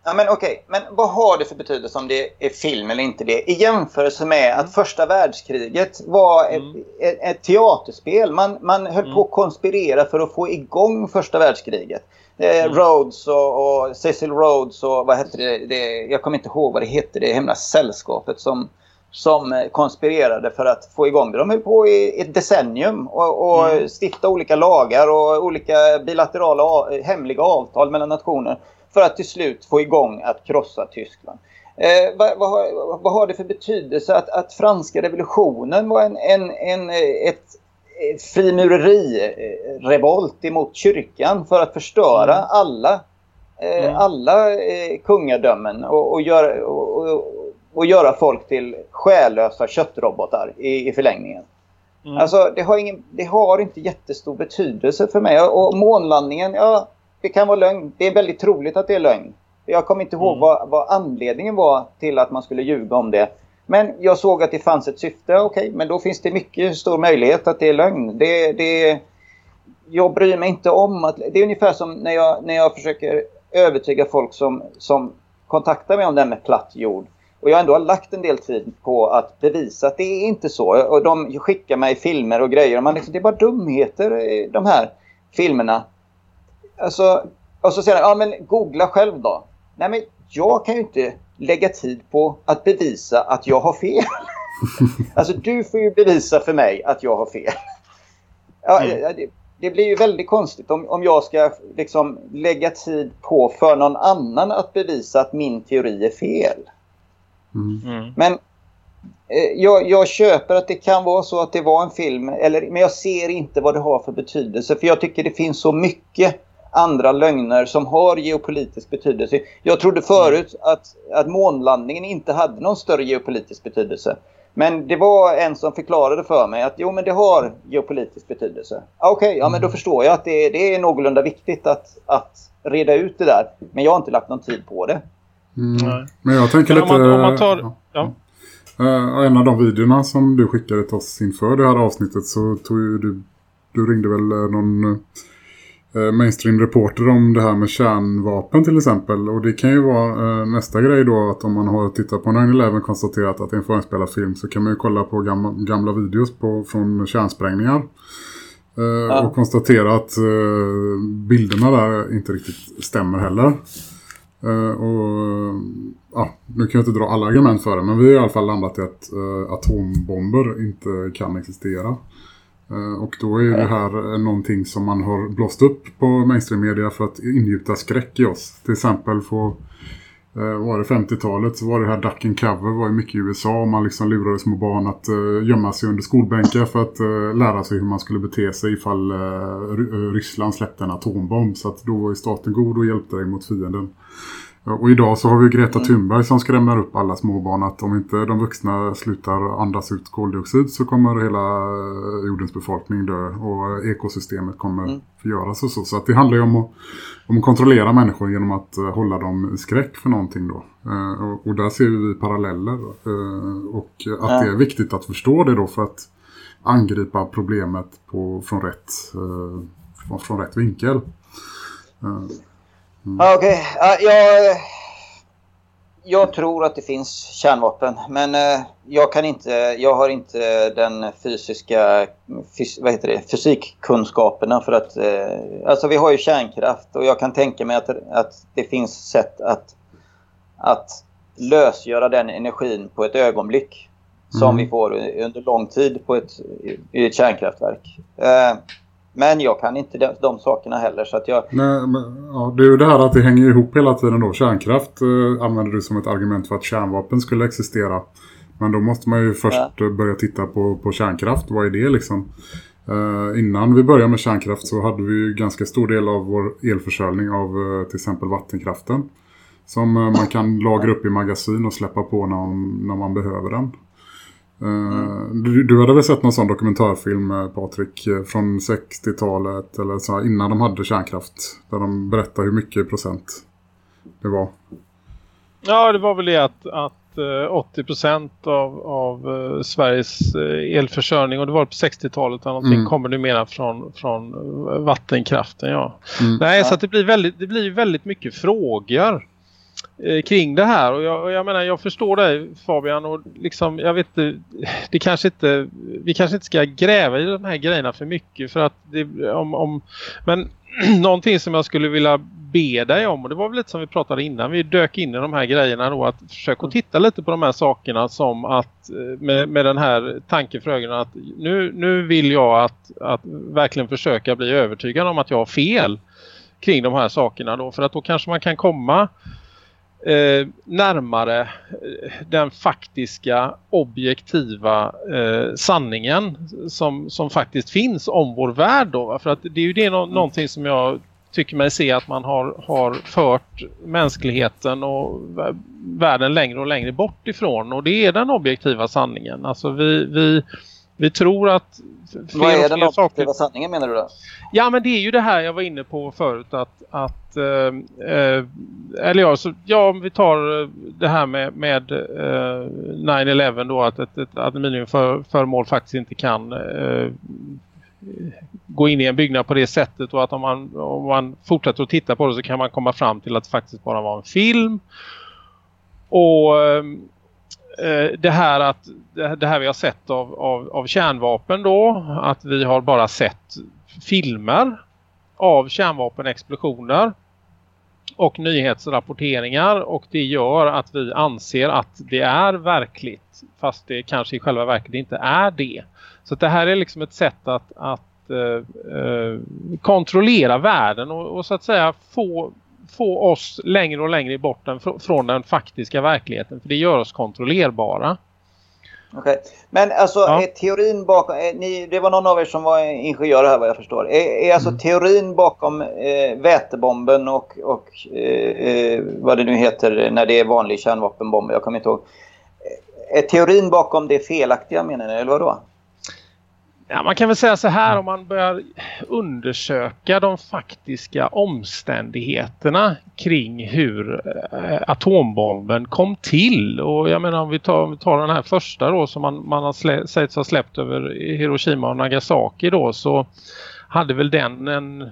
Ja men okej, okay. men vad har det för betydelse om det är film eller inte det? I jämförelse med att första världskriget var ett, mm. ett, ett teaterspel. Man, man höll mm. på att konspirera för att få igång första världskriget. Eh, mm. Rhodes och, och, Cecil Rhodes och vad hette det, det? Jag kommer inte ihåg vad det hette, det hemliga sällskapet som, som eh, konspirerade för att få igång det. De höll på i ett decennium och, och mm. stifta olika lagar och olika bilaterala hemliga avtal mellan nationer för att till slut få igång att krossa Tyskland. Eh, vad, vad, vad, har det för betydelse att, att franska revolutionen var en, en, en, ett frimureri-revolt emot kyrkan för att förstöra mm. alla, eh, mm. alla eh, kungadömen och, och, göra, och, och, göra folk till själlösa köttrobotar i, i förlängningen. Mm. Alltså det har, ingen, det har inte jättestor betydelse för mig. Och månlandningen, ja det kan vara lögn. Det är väldigt troligt att det är lögn. Jag kommer inte ihåg mm. vad, vad anledningen var till att man skulle ljuga om det. Men jag såg att det fanns ett syfte. Okej, okay, men då finns det mycket stor möjlighet att det är lögn. Det, det, jag bryr mig inte om att... Det är ungefär som när jag, när jag försöker övertyga folk som, som kontaktar mig om det här med platt jord. Och jag ändå har lagt en del tid på att bevisa att det är inte så. Och de skickar mig filmer och grejer. Och man liksom, det är bara dumheter de här filmerna. Alltså, och så säger de, ja men googla själv då. Nej men jag kan ju inte lägga tid på att bevisa att jag har fel. alltså du får ju bevisa för mig att jag har fel. Ja, mm. det, det, blir ju väldigt konstigt om, om jag ska liksom lägga tid på för någon annan att bevisa att min teori är fel. Mm. mm. Men eh, jag, jag, köper att det kan vara så att det var en film, eller, men jag ser inte vad det har för betydelse. För jag tycker det finns så mycket andra lögner som har geopolitisk betydelse. Jag trodde förut att, att månlandningen inte hade någon större geopolitisk betydelse. Men det var en som förklarade för mig att jo men det har geopolitisk betydelse. Okej, okay, ja men då förstår jag att det, det är någorlunda viktigt att, att reda ut det där. Men jag har inte lagt någon tid på det. Mm. Men jag tänker men lite... Om man, om man tar... Ja. Uh, en av de videorna som du skickade till oss inför det här avsnittet så tog ju du, du ringde väl någon Eh, mainstream-reporter om det här med kärnvapen till exempel. Och det kan ju vara eh, nästa grej då att om man har tittat på 9-11 konstaterat att det är en förinspelad film så kan man ju kolla på gamla, gamla videos på, från kärnsprängningar. Ja. Och konstatera att bilderna där inte riktigt stämmer heller. Och ja, nu kan jag inte dra alla argument för det men vi har i alla fall landat i att atombomber inte kan existera. Eh, och då är ju det här eh, någonting som man har blåst upp på mainstream media för att ingjuta skräck i oss. Till exempel på eh, var det 50-talet så var det här duck and cover var ju mycket i USA och man liksom lurade små barn att uh, gömma sig under skolbänkar för att uh, lära sig hur man skulle bete sig ifall uh, Ryssland släppte en atombomb så att då var ju staten god och hjälpte dig mot fienden. Och idag så har vi Greta mm. Thunberg som skrämmer upp alla småbarn att om inte de vuxna slutar andas ut koldioxid så kommer hela jordens befolkning dö och ekosystemet kommer mm. förgöras och så. Så att det handlar ju om att, om att kontrollera människor genom att eh, hålla dem i skräck för någonting då. Eh, och, där ser vi paralleller eh, och att ja. det är viktigt att förstå det då för att angripa problemet på, från, rätt, från rätt vinkel. Mm. Ah, Okej, okay. uh, jag, jag tror att det finns kärnvapen. Men uh, jag, kan inte, jag har inte den fysiska fys, vad heter det, fysikkunskaperna för att... Uh, alltså vi har ju kärnkraft och jag kan tänka mig att, att det finns sätt att, att lösgöra den energin på ett ögonblick. Mm. Som vi får under lång tid på ett, i ett kärnkraftverk. Men jag kan inte de, de sakerna heller så att jag... Nej, men, ja, det är ju det här att det hänger ihop hela tiden då. Kärnkraft eh, använder du som ett argument för att kärnvapen skulle existera. Men då måste man ju först ja. börja titta på, på kärnkraft. Vad är det liksom? Eh, innan vi började med kärnkraft så hade vi ju ganska stor del av vår elförsörjning av eh, till exempel vattenkraften. Som eh, man kan lagra upp i magasin och släppa på när, när man behöver den. Mm. Du, du, hade väl sett någon sån dokumentärfilm, eh, Patrik, eh, från 60-talet eller så innan de hade kärnkraft. Där de berättar hur mycket procent det var. Ja, det var väl det att, att 80% av, av Sveriges elförsörjning och det var på 60-talet eller någonting mm. kommer numera från, från vattenkraften. Ja. Mm. Nej, så det blir, väldigt, det blir väldigt mycket frågor Eh, kring det här. Och jag, och jag, menar jag förstår dig Fabian och liksom jag vet inte det kanske inte vi kanske inte ska gräva i de här grejerna för mycket för att det, om, om men någonting som jag skulle vilja be dig om och det var väl lite som vi pratade innan vi dök in i de här grejerna då att försöka titta lite på de här sakerna som att eh, med, med den här tanken för ögonen att nu, nu vill jag att, att verkligen försöka bli övertygad om att jag har fel kring de här sakerna då för att då kanske man kan komma eh, närmare eh, den faktiska objektiva eh, sanningen som, som faktiskt finns om vår värld då. För att det är ju det no någonting som jag tycker mig se att man har, har fört mänskligheten och världen längre och längre bort ifrån och det är den objektiva sanningen. Alltså vi, vi, vi tror att vad är den objektiva sanningen menar du då? Ja men det är ju det här jag var inne på förut att, att eh, eh eller ja, så, ja om vi tar eh, det här med, med eh, 9-11 då att ett, ett aluminiumföremål faktiskt inte kan eh, gå in i en byggnad på det sättet och att om man, om man fortsätter att titta på det så kan man komma fram till att det faktiskt bara var en film och Eh, det här att det här vi har sett av, av, av kärnvapen då att vi har bara sett filmer av kärnvapenexplosioner och nyhetsrapporteringar och det gör att vi anser att det är verkligt fast det kanske i själva verket inte är det. Så det här är liksom ett sätt att, att eh, eh, kontrollera världen och, och, så att säga få få oss längre och längre bort den, från den faktiska verkligheten. För det gör oss kontrollerbara. Okay. men alltså ja. är teorin bakom, är ni, det var någon av er som var ingenjör här vad jag förstår. Är, är alltså mm. teorin bakom eh, vätebomben och, och eh, eh vad det nu heter när det är vanlig kärnvapenbomb, jag kommer inte ihåg. Är teorin bakom det felaktiga menar ni, eller vad då? Ja, man kan väl säga så här om man börjar undersöka de faktiska omständigheterna kring hur eh, atombomben kom till. Och jag menar om vi tar, om vi tar den här första då som man, man har slä, sägs ha släppt över Hiroshima och Nagasaki då så hade väl den en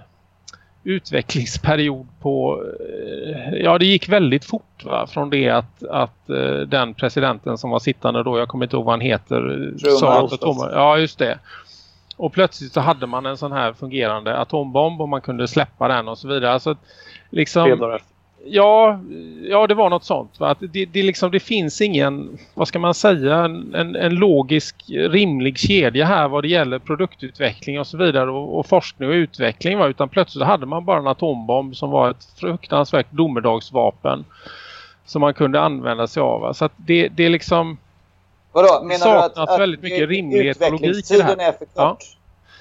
utvecklingsperiod på eh, ja det gick väldigt fort va? från det att, att eh, den presidenten som var sittande då, jag kommer inte ihåg vad han heter sa att atomer, ja just det Och plötsligt så hade man en sån här fungerande atombomb och man kunde släppa den och så vidare. Alltså, liksom, Ja, ja, det var något sånt. Va? Att det, det, liksom, det finns ingen, vad ska man säga, en, en logisk, rimlig kedja här vad det gäller produktutveckling och så vidare och, och forskning och utveckling. Va? Utan plötsligt hade man bara en atombomb som var ett fruktansvärt domedagsvapen som man kunde använda sig av. Va? Så det, det är liksom... Vadå? Menar saknas du att, att väldigt mycket rimlighet och logik i det här. är för kort? Ja,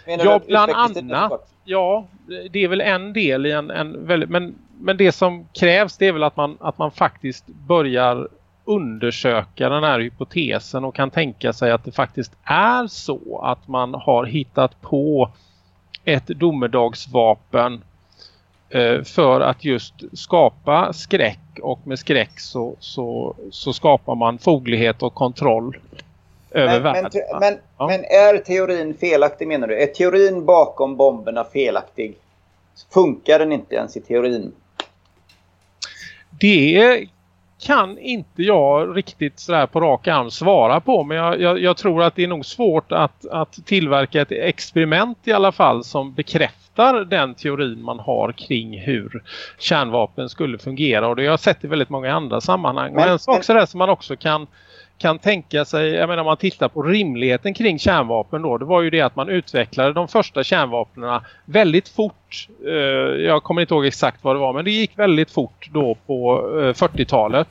Menar ja bland annat. Ja, det är väl en del i en, en väldigt... Men men det som krävs det är väl att man, att man faktiskt börjar undersöka den här hypotesen och kan tänka sig att det faktiskt är så att man har hittat på ett domedagsvapen eh, för att just skapa skräck och med skräck så, så, så skapar man foglighet och kontroll över men, världen. Men, men, ja. men är teorin felaktig menar du? Är teorin bakom bomberna felaktig? Funkar den inte ens i teorin? Det kan inte jag riktigt sådär på rak arm svara på. Men jag, jag, jag, tror att det är nog svårt att, att tillverka ett experiment i alla fall som bekräftar den teorin man har kring hur kärnvapen skulle fungera. Och det har jag sett i väldigt många andra sammanhang. Men, men en sak sådär som man också kan kan tänka sig, jag menar om man tittar på rimligheten kring kärnvapen då, det var ju det att man utvecklade de första kärnvapnen väldigt fort. Eh, jag kommer inte ihåg exakt vad det var, men det gick väldigt fort då på eh, 40-talet.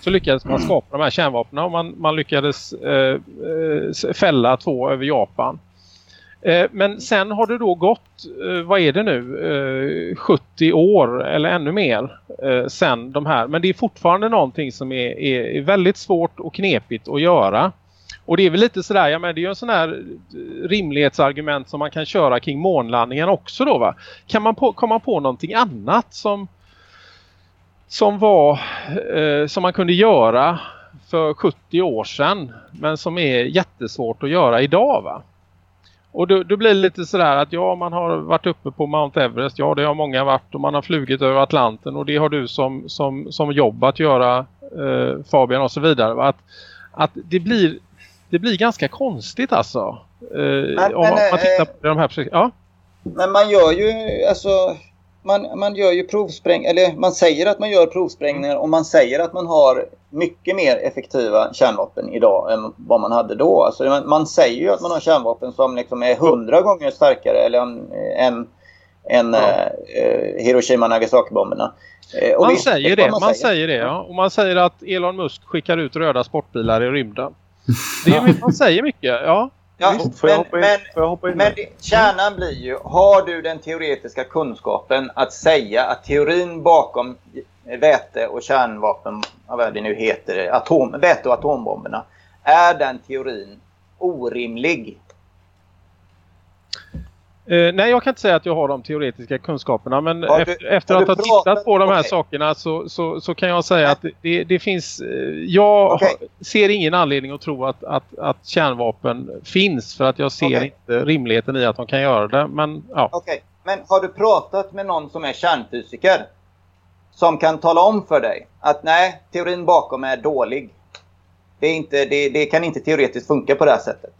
Så lyckades man skapa de här kärnvapnen och man, man lyckades eh, eh fälla två över Japan. Eh, men sen har det då gått, eh, vad är det nu, eh, 70 år eller ännu mer sen de här. Men det är fortfarande någonting som är, är väldigt svårt och knepigt att göra. Och det är väl lite sådär, ja men det är ju en sån här rimlighetsargument som man kan köra kring månlandningen också då va. Kan man på, komma på någonting annat som, som var, eh, som man kunde göra för 70 år sedan men som är jättesvårt att göra idag va? Och då, då, blir det lite sådär att ja, man har varit uppe på Mount Everest. Ja, det har många varit. Och man har flugit över Atlanten. Och det har du som, som, som jobb att göra, eh, Fabian och så vidare. Att, att det, blir, det blir ganska konstigt alltså. Eh, men, om man, man eh, tittar på de här Ja. Men man gör ju, alltså man, man gör ju provspräng eller man säger att man gör provsprängningar och man säger att man har mycket mer effektiva kärnvapen idag än vad man hade då. Alltså man, man säger ju att man har kärnvapen som liksom är hundra gånger starkare eller än, än, än ja. eh, Hiroshima Nagasaki-bomberna. Eh, man visst, säger det, man, man säger. säger det ja. Och man säger att Elon Musk skickar ut röda sportbilar i rymden. Det är, man säger mycket, ja. Ja, Visst, får, jag hoppa in, men, får jag hoppa in men kärnan blir ju, har du den teoretiska kunskapen att säga att teorin bakom väte och kärnvapen, vad det nu heter, atom, väte och atombomberna, är den teorin orimlig? Eh, nej, jag kan inte säga att jag har de teoretiska kunskaperna. Men du, efter, efter att ha tittat på de här okay. sakerna så, så, så, kan jag säga att det, det finns... Eh, jag okay. ser ingen anledning att tro att, att, att kärnvapen finns. För att jag ser okay. inte rimligheten i att de kan göra det. Men, ja. Okej, men har du pratat med någon som är kärnfysiker? Som kan tala om för dig att nej, teorin bakom är dålig. Det, är inte, det, det kan inte teoretiskt funka på det här sättet.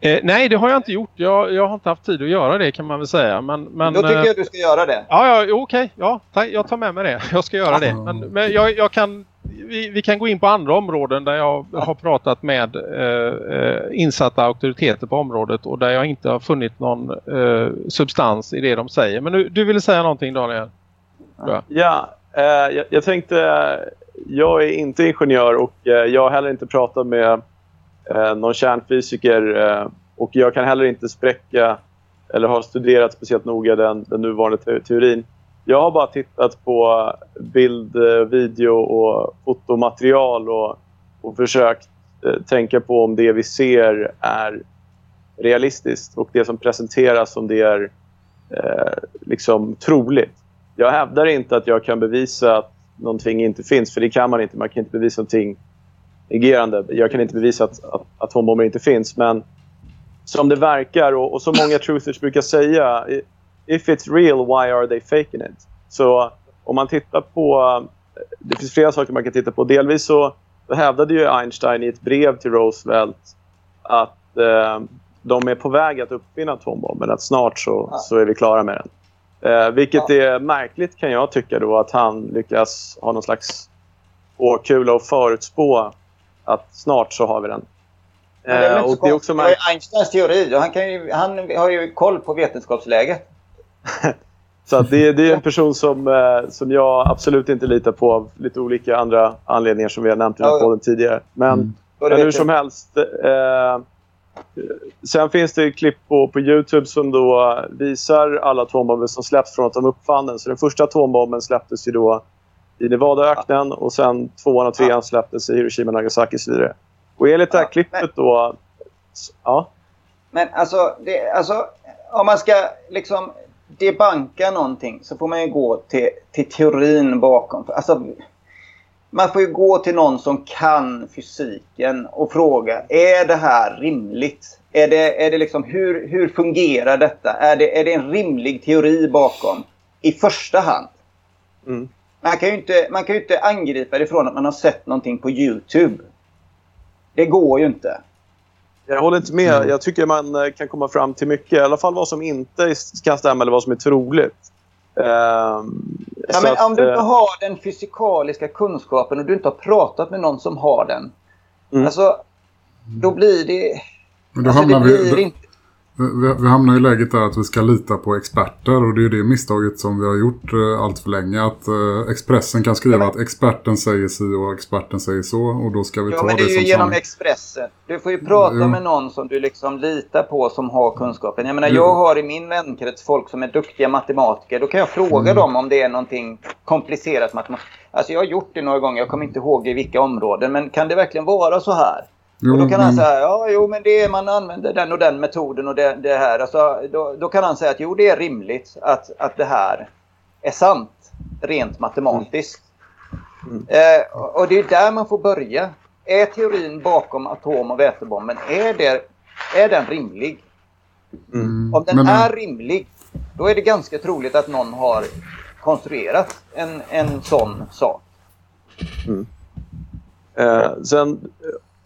Eh, nej, det har jag inte gjort. Jag, jag har inte haft tid att göra det kan man väl säga. Men, men, Då tycker eh, jag du ska göra det. Ja, ja okej. Okay, ja, jag tar med mig det. Jag ska göra det. Men, men jag, jag kan, vi, vi, kan gå in på andra områden där jag har pratat med eh, eh, insatta auktoriteter på området och där jag inte har funnit någon eh, substans i det de säger. Men nu, du ville säga någonting Daniel? Ja, ja eh, jag, jag, tänkte... Jag är inte ingenjör och jag har heller inte pratat med Eh, någon kärnfysiker eh, och jag kan heller inte spräcka eller har studerat speciellt noga den, den nuvarande te teorin. Jag har bara tittat på bild, eh, video och fotomaterial och, och försökt eh, tänka på om det vi ser är realistiskt och det som presenteras om det är eh, liksom troligt. Jag hävdar inte att jag kan bevisa att någonting inte finns, för det kan man inte. Man kan inte bevisa någonting negerande. Jag kan inte bevisa att, att atombomber inte finns, men som det verkar och, och som många truthers brukar säga, if it's real, why are they faking it? Så om man tittar på, det finns flera saker man kan titta på. Delvis så hävdade ju Einstein i ett brev till Roosevelt att eh, de är på väg att uppfinna atombomben. Att snart så, ja. så är vi klara med den. Eh, vilket ja. är märkligt kan jag tycka då att han lyckas ha någon slags åkula och förutspå att snart så har vi den. det är, och det är också det är Einsteins teori han, kan ju, han har ju koll på vetenskapsläget. så det, det, är en person som, eh, som jag absolut inte litar på av lite olika andra anledningar som vi har nämnt i den podden tidigare. Men, mm. men hur som helst. Eh, Sen finns det klipp på, på Youtube som då visar alla atombomber som släpps från att de uppfann den. Så den första atombomben släpptes ju då i Nevadaöknen och sen tvåan och trean släpptes i Hiroshima, Nagasaki och så vidare. Och enligt det här klippet då... Ja. Men alltså, det, alltså om man ska liksom debanka någonting så får man ju gå till, till teorin bakom. Alltså, man får ju gå till någon som kan fysiken och fråga, är det här rimligt? Är det, är det liksom, hur, hur fungerar detta? Är det, är det en rimlig teori bakom? I första hand. Mm. Man, kan ju inte, man kan ju inte angripa det från att man har sett någonting på YouTube. Det går ju inte. Jag håller inte med. Mm. Jag tycker man eh, kan komma fram till mycket. I alla fall vad som inte kan stämma eller vad som är troligt. Um, ja, men att, om du inte eh, har den fysikaliska kunskapen och du inte har pratat med någon som har den. Mm. Alltså, då blir det... Men då alltså, hamnar det blir vi, inte... Vi, vi hamnar i läget där att vi ska lita på experter och det är det misstaget som vi har gjort eh, allt för länge. Att eh, Expressen kan skriva ja, att experten säger si och experten säger så och då ska vi ja, ta men det, det är ju genom sanning. Expressen. Du får ju prata ja. med någon som du liksom litar på som har kunskapen. Jag menar, jag har i min vänkrets folk som är duktiga matematiker. Då kan jag fråga mm. dem om det är någonting komplicerat matematiskt. Alltså jag har gjort det några gånger, jag kommer inte ihåg i vilka områden. Men kan det verkligen vara så här? Jo, och då kan men... han säga, ja jo men det är, man använder den och den metoden och det, det här. Alltså, då, då, kan han säga att jo det är rimligt att, att det här är sant rent matematiskt. Mm. Eh, och det är där man får börja. Är teorin bakom atom- och vätebomben, är, det, är den rimlig? Mm. Om den men, är rimlig, då är det ganska troligt att någon har konstruerat en, en sån sak. Mm. Eh, sen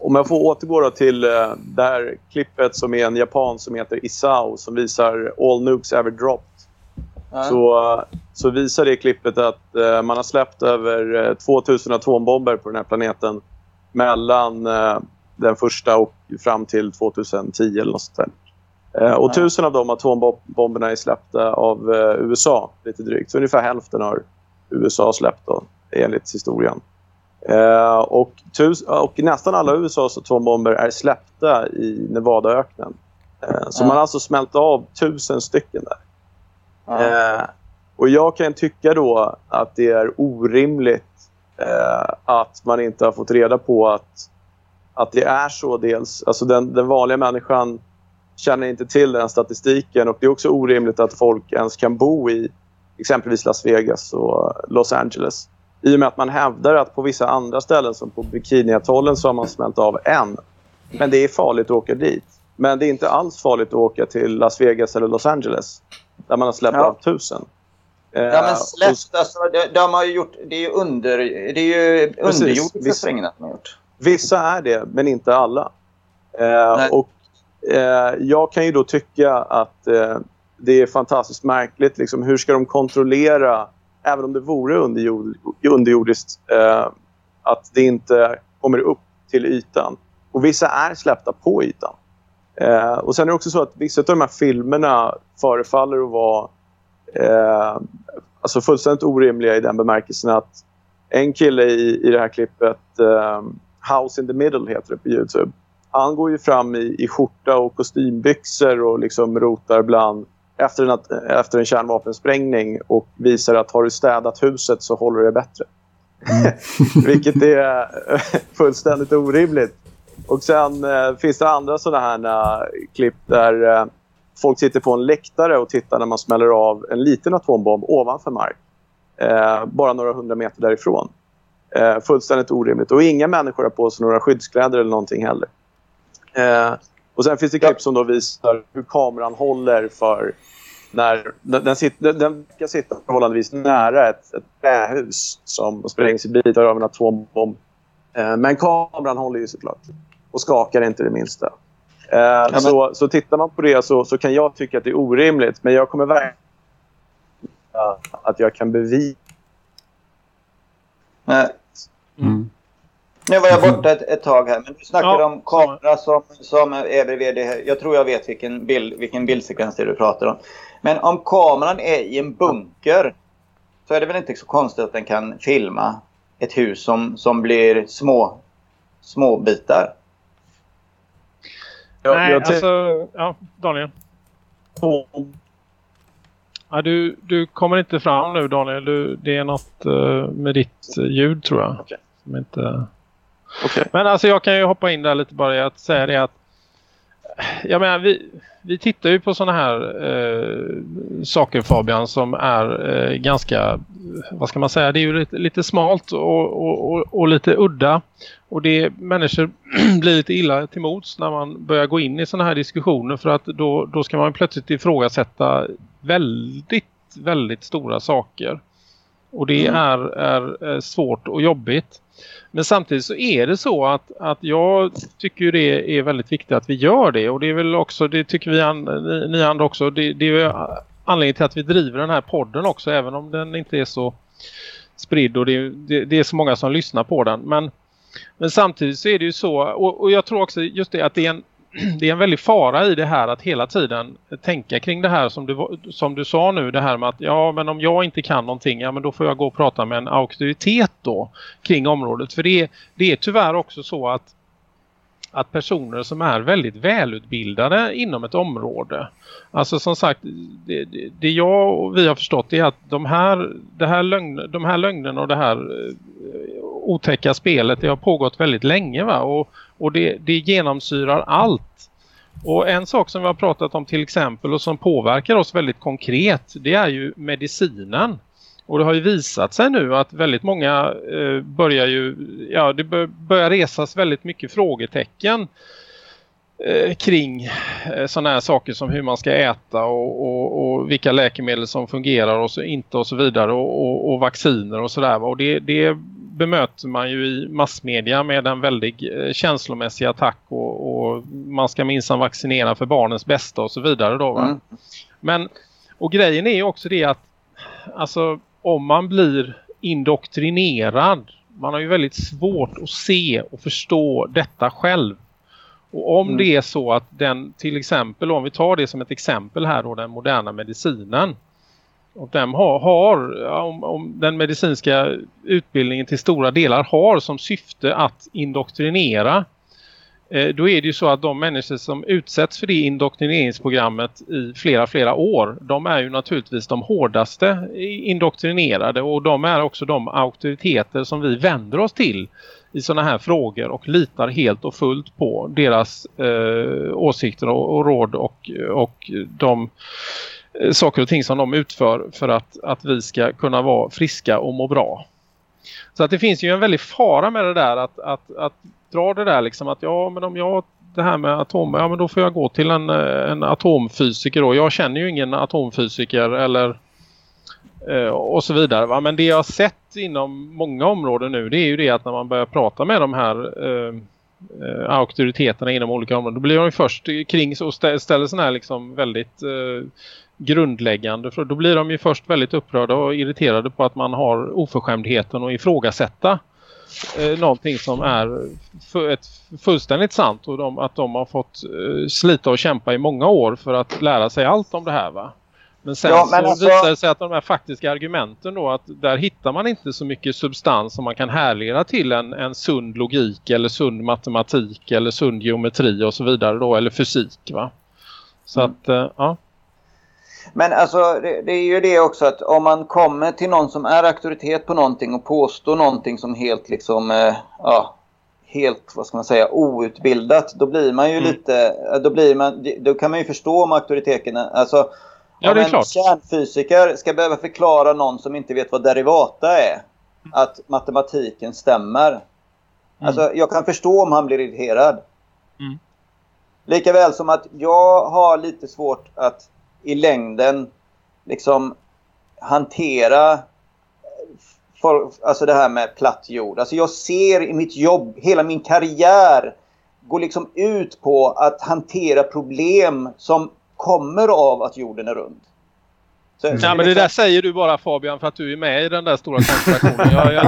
om jag får återgå till uh, det här klippet som är en japan som heter Isao som visar All Nukes Ever Dropped. Mm. Så, uh, så visar det klippet att uh, man har släppt över 2000 atombomber på den här planeten mellan den första och fram till 2010 eller något sånt där. och tusen av de atombomberna är släppta av USA, lite drygt. Så ungefär hälften har USA släppt då, enligt historien. Eh, och, tus, och nästan alla USAs atombomber är släppta i Nevadaöknen. Eh, så mm. man har alltså smält av tusen stycken där. Mm. och jag kan tycka då att det är orimligt eh, att man inte har fått reda på att, att det är så dels. Alltså den, den vanliga människan känner inte till den statistiken och det är också orimligt att folk ens kan bo i exempelvis Las Vegas och Los Angeles i och med att man hävdar att på vissa andra ställen som på Bikiniatollen så har man smält av en. Men det är farligt att åka dit. Men det är inte alls farligt att åka till Las Vegas eller Los Angeles där man har släppt ja. av tusen. Ja men eh, släppt, alltså, de, har gjort, det är ju under, det är ju underjordiska sprängningar de har gjort. Vissa är det, men inte alla. Eh, och eh, jag kan ju då tycka att eh, det är fantastiskt märkligt. Liksom, hur ska de kontrollera även om det vore underjord, underjordiskt, eh, att det inte kommer upp till ytan. Och vissa är släppta på ytan. Eh, och sen är det också så att vissa av de här filmerna förefaller att vara eh, alltså fullständigt orimliga i den bemärkelsen att en kille i, i det här klippet, eh, House in the Middle heter det på Youtube. Han går ju fram i, i skjorta och kostymbyxor och liksom rotar bland efter en, efter en kärnvapensprängning och visar att har du städat huset så håller det bättre. Mm. Vilket är fullständigt orimligt. Och sen eh, finns det andra sådana här uh, klipp där uh, folk sitter på en läktare och tittar när man smäller av en liten atombomb ovanför mark. Uh, bara några hundra meter därifrån. Uh, fullständigt orimligt. Och inga människor har på sig några skyddskläder eller någonting heller. Och sen finns det klipp som då visar hur kameran håller för när den, den, sitter, den ska sitta förhållandevis nära ett, ett trähus som sprängs i bitar av en atombomb. Eh, men kameran håller ju såklart och skakar inte det minsta. Eh, så, så tittar man på det så, så kan jag tycka att det är orimligt. Men jag kommer verkligen att jag kan bevisa... Mm. Nu var jag borta ett, ett tag här, men du snackar ja, om kamera som, som är bredvid det här. Jag tror jag vet vilken, bild, vilken bildsekvens det är du pratar om. Men om kameran är i en bunker så är det väl inte så konstigt att den kan filma ett hus som, som blir små, små bitar. Nej, jag alltså... Ja, Daniel. Ja, du, du kommer inte fram nu Daniel. Du, det är något uh, med ditt ljud tror jag. Okay. Som inte... Okay. Men alltså jag kan ju hoppa in där lite bara i att säga det att jag menar, vi, vi tittar ju på sådana här eh, saker Fabian som är eh, ganska, vad ska man säga, det är ju lite, lite smalt och, och, och, och, lite udda. Och det människor blir lite illa till mots när man börjar gå in i sådana här diskussioner för att då, då ska man plötsligt ifrågasätta väldigt, väldigt stora saker. Och det mm. är, är svårt och jobbigt. Men samtidigt så är det så att, att jag tycker det är väldigt viktigt att vi gör det. Och det är väl också, det tycker vi an, ni, ni andra också, det, det är anledningen till att vi driver den här podden också. Även om den inte är så spridd och det, det, det är så många som lyssnar på den. Men, men samtidigt så är det ju så, och, och jag tror också just det att det är en det är en väldig fara i det här att hela tiden tänka kring det här som du, som du sa nu. Det här med att ja men om jag inte kan någonting ja men då får jag gå och prata med en auktoritet då kring området. För det, det är tyvärr också så att att personer som är väldigt välutbildade inom ett område. Alltså som sagt, det, det, jag och vi har förstått är att de här, det här lögn, de här lögnerna och det här eh, otäcka spelet det har pågått väldigt länge va? Och, och det, det genomsyrar allt. Och en sak som vi har pratat om till exempel och som påverkar oss väldigt konkret det är ju medicinen. Och det har ju visat sig nu att väldigt många eh, börjar ju, ja det börjar resas väldigt mycket frågetecken eh, kring eh, sådana här saker som hur man ska äta och, och, och, vilka läkemedel som fungerar och så inte och så vidare och, och vacciner och sådär. Och det, det bemöter man ju i massmedia med en väldigt eh, känslomässig attack och, och, man ska minsann vaccinera för barnens bästa och så vidare då mm. Men, och grejen är ju också det att alltså om man blir indoktrinerad man har ju väldigt svårt att se och förstå detta själv. Och om mm. det är så att den till exempel, om vi tar det som ett exempel här då, den moderna medicinen och den har, har om, om, den medicinska utbildningen till stora delar har som syfte att indoktrinera eh, då är det ju så att de människor som utsätts för det indoktrineringsprogrammet i flera, flera år, de är ju naturligtvis de hårdaste indoktrinerade och de är också de auktoriteter som vi vänder oss till i sådana här frågor och litar helt och fullt på deras eh, åsikter och, och råd och, och de Eh, saker och ting som de utför för att, att vi ska kunna vara friska och må bra. Så att det finns ju en väldig fara med det där att, att, att dra det där liksom att ja men om jag det här med atomer, ja men då får jag gå till en, eh, en atomfysiker då. Jag känner ju ingen atomfysiker eller eh, och så vidare. Va? Men det jag har sett inom många områden nu det är ju det att när man börjar prata med de här eh, eh auktoriteterna inom olika områden då blir de ju först kring och ställer sådana här liksom väldigt eh, grundläggande. För då blir de ju först väldigt upprörda och irriterade på att man har oförskämdheten att ifrågasätta eh, någonting som är ett fullständigt sant och de, att de har fått eh, slita och kämpa i många år för att lära sig allt om det här va. Men sen ja, men så alltså... visar det sig att de här faktiska argumenten då att där hittar man inte så mycket substans som man kan härleda till en, en sund logik eller sund matematik eller sund geometri och så vidare då eller fysik va. Så mm. att eh, ja. Men alltså det, det, är ju det också att om man kommer till någon som är auktoritet på någonting och påstår någonting som helt liksom, eh, ja, helt, vad ska man säga, outbildat. Då blir man ju mm. lite, då blir man, då kan man ju förstå om auktoriteten, alltså Ja, det är klart. En kärnfysiker ska behöva förklara någon som inte vet vad derivata är. Mm. Att matematiken stämmer. Mm. Alltså, jag kan förstå om han blir irriterad. Mm. Likaväl som att jag har lite svårt att i längden liksom hantera för, alltså det här med platt jord. Alltså jag ser i mitt jobb, hela min karriär går liksom ut på att hantera problem som kommer av att jorden är rund. Så, ja, men det där säger du bara Fabian för att du är med i den där stora konspirationen. jag, jag...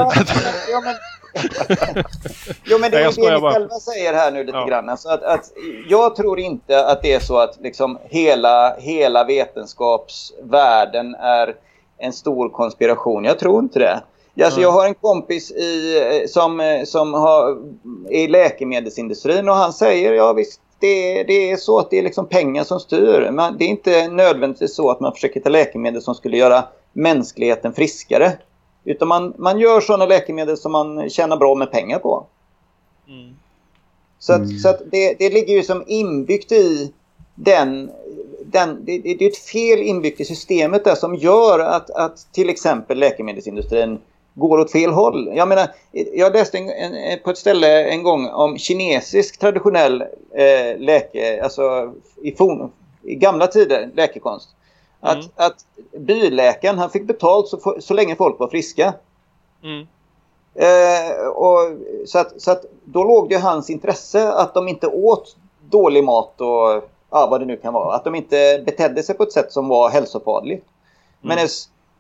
ja, men... jo, men det är det ni bara. själva säger här nu lite ja. grann. Alltså att, att, jag tror inte att det är så att liksom hela, hela vetenskapsvärlden är en stor konspiration. Jag tror inte det. Alltså, Jag har en kompis i, som, som har, i läkemedelsindustrin och han säger ja visst det, det är så att det är liksom pengar som styr. Men det är inte nödvändigtvis så att man försöker ta läkemedel som skulle göra mänskligheten friskare. Utan man, man gör sådana läkemedel som man tjänar bra med pengar på. Mm. Så, att, mm. så att det, det ligger ju som inbyggt i den... den det, det är ett fel inbyggt i systemet där som gör att, att till exempel läkemedelsindustrin går åt fel håll. Jag menar, jag läste en, en, på ett ställe en gång om kinesisk traditionell eh, läke, alltså i, forn, i gamla tider, läkekonst. Att, mm. att byläkaren han fick betalt så, så länge folk var friska. Mm. Eh, och, så, att, så att då låg det hans intresse att de inte åt dålig mat och ja, vad det nu kan vara. Att de inte betedde sig på ett sätt som var hälsofarligt. Mm. Men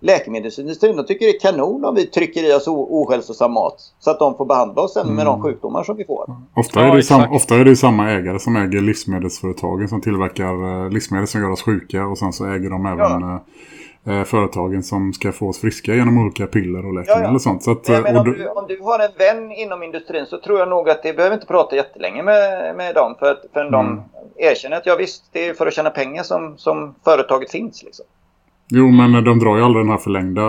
läkemedelsindustrin de tycker det är kanon om vi trycker i oss ohälsosam mat. Så att de får behandla oss mm. med de mm. sjukdomar som vi får. Ofta är, det ja, ofta är det samma ägare som äger livsmedelsföretagen som tillverkar eh, livsmedel som gör oss sjuka. Och sen så äger de även ja. Eh, eh, företagen som ska få oss friska genom olika piller och läkemedel ja, ja. och sånt. Så att, Nej, men om, du, om du har en vän inom industrin så tror jag nog att det behöver inte prata jättelänge med, med dem. För, för mm. de erkänner att ja visst, det är för att tjäna pengar som, som företaget finns. Liksom. Jo, men de drar ju aldrig den här förlängda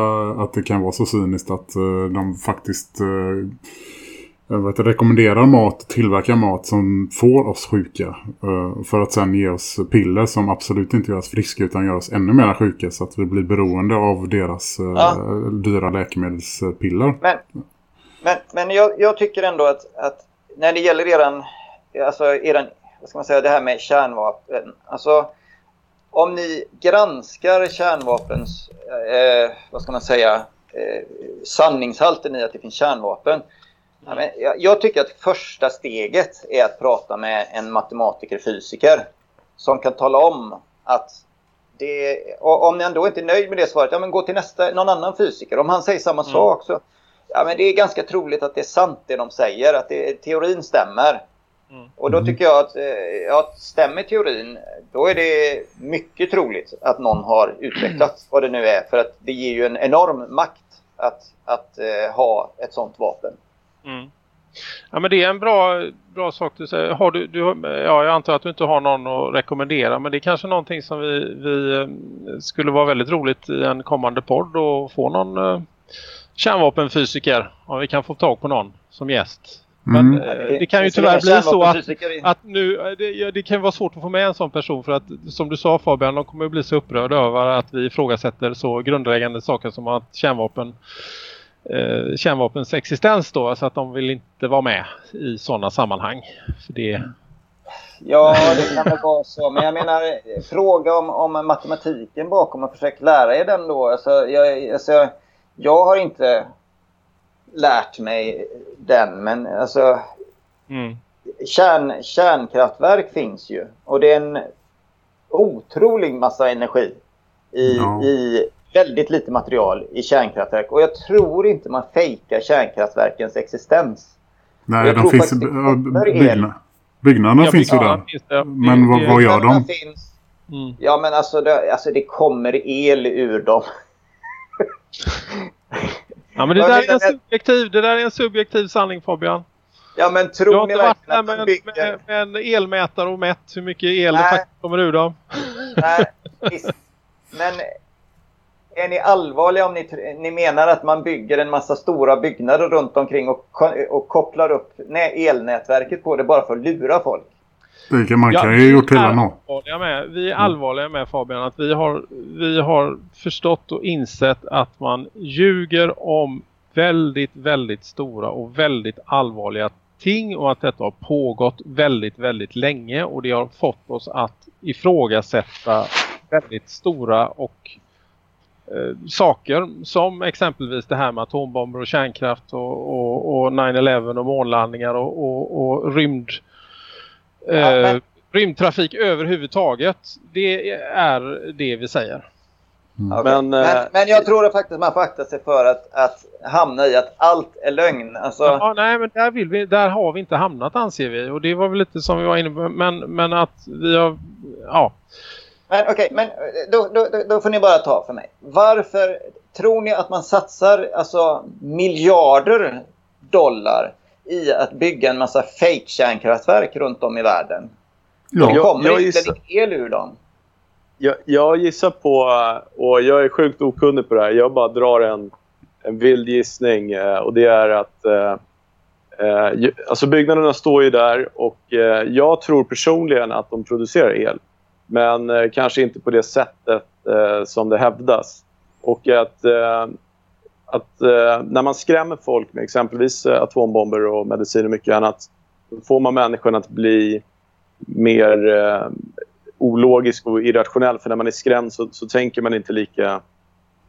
att det kan vara så cyniskt att uh, de faktiskt uh, vet, rekommenderar mat, tillverkar mat som får oss sjuka. Uh, för att sen ge oss piller som absolut inte gör oss friska utan gör oss ännu mer sjuka så att vi blir beroende av deras ja. dyra läkemedelspiller. Men, men, men jag, jag, tycker ändå att, att när det gäller eran, alltså eran, vad ska man säga, det här med kärnvapen, alltså om ni granskar kärnvapens, eh, vad ska man säga, eh, sanningshalten i att det finns kärnvapen. Mm. Jag, jag tycker att första steget är att prata med en matematiker, fysiker, som kan tala om att det, om ni ändå inte är nöjd med det svaret, ja men gå till nästa, någon annan fysiker. Om han säger samma mm. sak så, ja men det är ganska troligt att det är sant det de säger, att det, teorin stämmer. Mm. Och då tycker jag att, eh, ja, stämmer teorin, då är det mycket troligt att någon har utvecklat vad det nu är. För att det ger ju en enorm makt att, att eh, ha ett sånt vapen. Mm. Ja men det är en bra, bra sak du säger. Har du, du, ja, jag antar att du inte har någon att rekommendera men det är kanske någonting som vi, vi eh, skulle vara väldigt roligt i en kommande podd och få någon uh, kärnvapenfysiker om vi kan få tag på någon som gäst. Men mm. Eh, det kan ju tyvärr bli så att, att nu, eh, det, det, kan vara svårt att få med en sån person för att som du sa Fabian, de kommer bli så upprörda över att vi ifrågasätter så grundläggande saker som att kärnvapen eh, kärnvapens existens då så att de vill inte vara med i sådana sammanhang. För det... Ja, det kan väl vara så. Men jag menar, fråga om, om matematiken bakom och försök lära er den då. Alltså, jag, alltså, jag har inte lärt mig den. Men alltså... Mm. Kärn, kärnkraftverk finns ju. Och det är en otrolig massa energi i, no. i väldigt lite material i kärnkraftverk. Och jag tror inte man fejkar kärnkraftverkens existens. Nej, de finns... Bygna, byggnaderna ja, finns ju där. Finns men vad, vad gör de? Finns, mm. Ja, men alltså det, alltså det kommer el ur dem. Ja, men det där, är en subjektiv, det där är en subjektiv sanning Fabian. Ja, men tror du har inte varit där med, med, med, en elmätare och mätt hur mycket el Nej. det faktiskt kommer ur dem? Nej, visst. Men är ni allvarliga om ni, ni menar att man bygger en massa stora byggnader runt omkring och, och kopplar upp elnätverket på det bara för att lura folk? Det kan man ja, kan ju gjort hela nå. Med. Vi är allvarliga med Fabian att vi har, vi har förstått och insett att man ljuger om väldigt, väldigt stora och väldigt allvarliga ting och att detta har pågått väldigt, väldigt länge och det har fått oss att ifrågasätta väldigt stora och eh, saker som exempelvis det här med atombomber och kärnkraft och, och, och 9-11 och månlandningar och, och, och rymd ja, men... rymdtrafik överhuvudtaget. Det är det vi säger. Mm. Okay. Men, men, eh, men, jag tror faktiskt man får akta sig för att, att hamna i att allt är lögn. Alltså... Ja, nej, men där, vill vi, där har vi inte hamnat anser vi. Och det var väl lite som vi var inne på. Men, men att vi har... Ja. Men okej, okay, men då, då, då, får ni bara ta för mig. Varför tror ni att man satsar alltså, miljarder dollar i att bygga en massa fake kärnkraftverk runt om i världen? Ja, det kommer jag, jag inte gissar... el ur dem. Jag, jag, gissar på, och jag är sjukt okunnig på det här, jag bara drar en, en vild gissning eh, och det är att eh, eh, alltså byggnaderna står ju där och eh, jag tror personligen att de producerar el. Men eh, kanske inte på det sättet eh, som det hävdas. Och att, att när man skrämmer folk med exempelvis atombomber och medicin och mycket annat då får man människan att bli mer ologisk och irrationell. För när man är skrämd så, så tänker man inte lika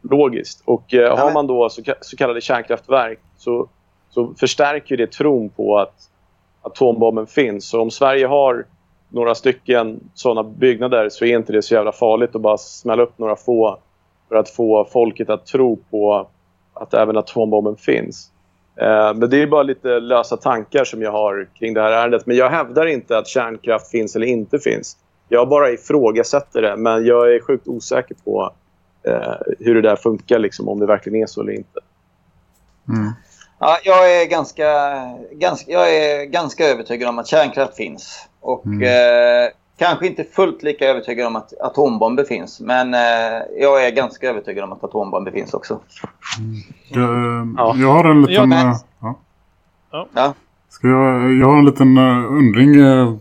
logiskt. Och eh, har man då så, så, kallade kärnkraftverk så, så förstärker det tron på att atombomben finns. Så om Sverige har några stycken sådana byggnader så är inte det så jävla farligt att bara smälla upp några få för att få folket att tro på att även atombomben finns. Eh, men det är bara lite lösa tankar som jag har kring det här ärendet. Men jag hävdar inte att kärnkraft finns eller inte finns. Jag bara ifrågasätter det, men jag är sjukt osäker på eh, hur det där funkar, liksom, om det verkligen är så eller inte. Mm. Ja, jag, är ganska, ganska, jag är ganska övertygad om att kärnkraft finns. Och mm. eh, kanske inte fullt lika övertygad om att atombomber finns. Men eh, jag är ganska övertygad om att atombomber finns också. Mm. Jag, ja. jag har en liten... Ja, ja. ja. Ska jag, jag har en liten uh, undring uh,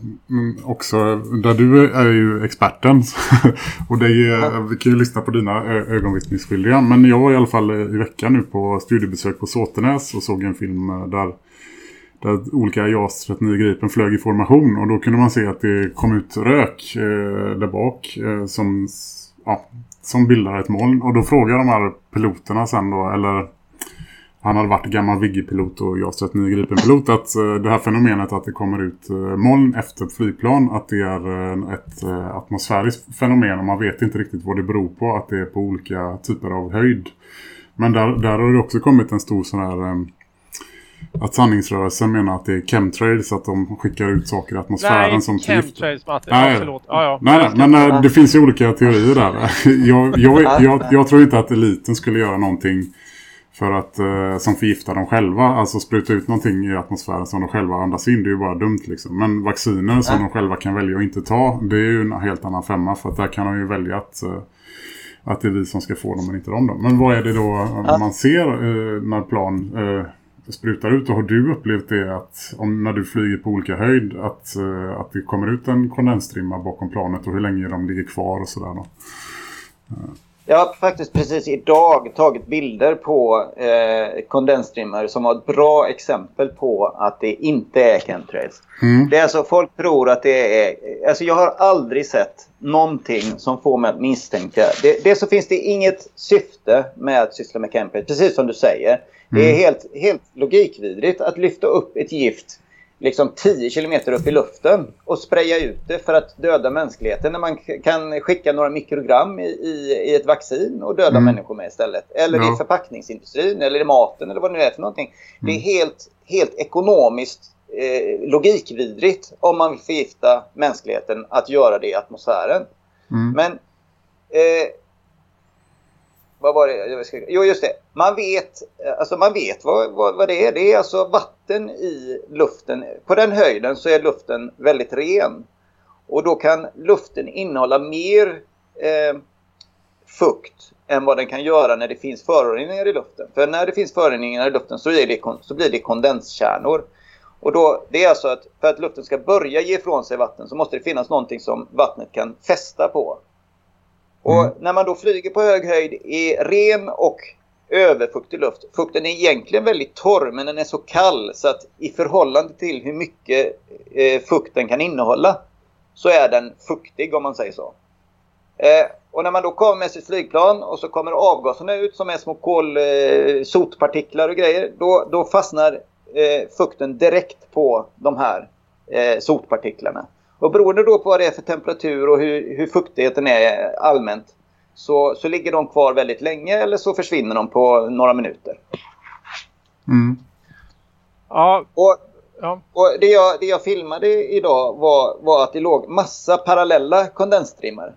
också. Där du är, är ju experten. och det är, vi kan ju lyssna på dina ögonvittnesskildringar. Men jag var i alla fall i veckan nu på studiebesök på Såtenäs och såg en film där, där olika JAS 39 Gripen flög i formation. Och då kunde man se att det kom ut rök eh, där bak eh, som, ja, som bildar ett moln. Och då frågade de här piloterna sen då, eller han hade varit gammal Viggy-pilot och JAS 39 Gripen-pilot att eh, det här fenomenet att det kommer ut eh, moln efter ett flygplan att det är eh, ett eh, atmosfäriskt fenomen och man vet inte riktigt vad det beror på att det är på olika typer av höjd. Men där, där har det också kommit en stor sån här att sanningsrörelsen menar att det är chemtrails att de skickar ut saker i atmosfären nej, som chemtrails, Matti. Nej, ja. Ja, nej, nej men det finns ju olika teorier där. jag, jag, jag, jag tror inte att eliten skulle göra någonting för att, eh, som förgiftar dem själva. Alltså spruta ut någonting i atmosfären som de själva andas in. Det är ju bara dumt liksom. Men vacciner som de själva kan välja att inte ta. Det är ju en helt annan femma. För att där kan de ju välja att, eh, att det är vi som ska få dem men inte de. Då. Men vad är det då ja. man ser eh, när plan eh, sprutar ut? Och har du upplevt det att om, när du flyger på olika höjd att, eh, att det kommer ut en kondensstrimma bakom planet och hur länge de ligger kvar och sådär då? Eh, jag har faktiskt precis idag tagit bilder på eh, kondensstrimmar som har ett bra exempel på att det inte är chemtrails. Mm. Det är alltså, folk tror att det är... Alltså jag har aldrig sett någonting som får mig att misstänka. Det, det så finns det inget syfte med att syssla med chemtrails, precis som du säger. Mm. Det är mm. helt, helt logikvidrigt att lyfta upp ett gift liksom 10 kilometer upp i luften och spraya ut det för att döda mänskligheten när man kan skicka några mikrogram i, i, i ett vaccin och döda mm. människor med istället. Eller ja. i förpackningsindustrin eller i maten eller vad det nu är för någonting. Mm. Det är mm. helt, helt ekonomiskt eh, logikvidrigt om man vill förgifta mänskligheten att göra det i atmosfären. Mm. Men eh, vad var det? Jo, just det. Man vet, eh, alltså man vet vad, vad, vad, det är. Det är alltså vatten i luften. På den höjden så är luften väldigt ren. Och då kan luften innehålla mer eh, fukt än vad den kan göra när det finns föroreningar i luften. För när det finns föroreningar i luften så, det, så blir det kondenskärnor. Och då, det är alltså att för att luften ska börja ge ifrån sig vatten så måste det finnas någonting som vattnet kan fästa på. Och mm. när man då flyger på hög höjd i ren och överfuktig luft. Fukten är egentligen väldigt torr men den är så kall så att i förhållande till hur mycket eh, fukten kan innehålla så är den fuktig om man säger så. Eh, och när man då kommer med sitt flygplan och så kommer avgaserna ut som är små kol, eh, sotpartiklar och grejer. Då, då fastnar eh, fukten direkt på de här eh, sotpartiklarna. Och beroende då på vad det är för temperatur och hur, hur fuktigheten är allmänt så, så ligger de kvar väldigt länge eller så försvinner de på några minuter. Mm. Ja, Och, och det, jag, det jag filmade idag var, var att det låg massa parallella kondensstrimmar.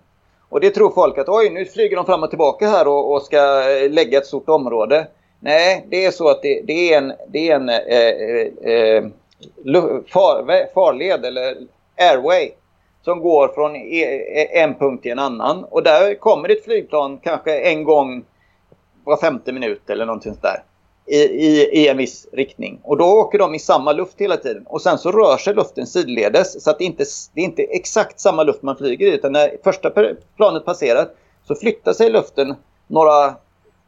Och det tror folk att oj, nu flyger de fram och tillbaka här och, och ska lägga ett stort område. Nej, det är så att det, det är en, det är en eh, eh, lu- far, farled eller airway som går från e, e, en punkt till en annan. Och där kommer ett flygplan kanske en gång var femte minut eller någonting sånt där. I, i, I en viss riktning. Och då åker de i samma luft hela tiden. Och sen så rör sig luften sidledes. Så att det inte det är inte exakt samma luft man flyger i. Utan när första planet passerar så flyttar sig luften några,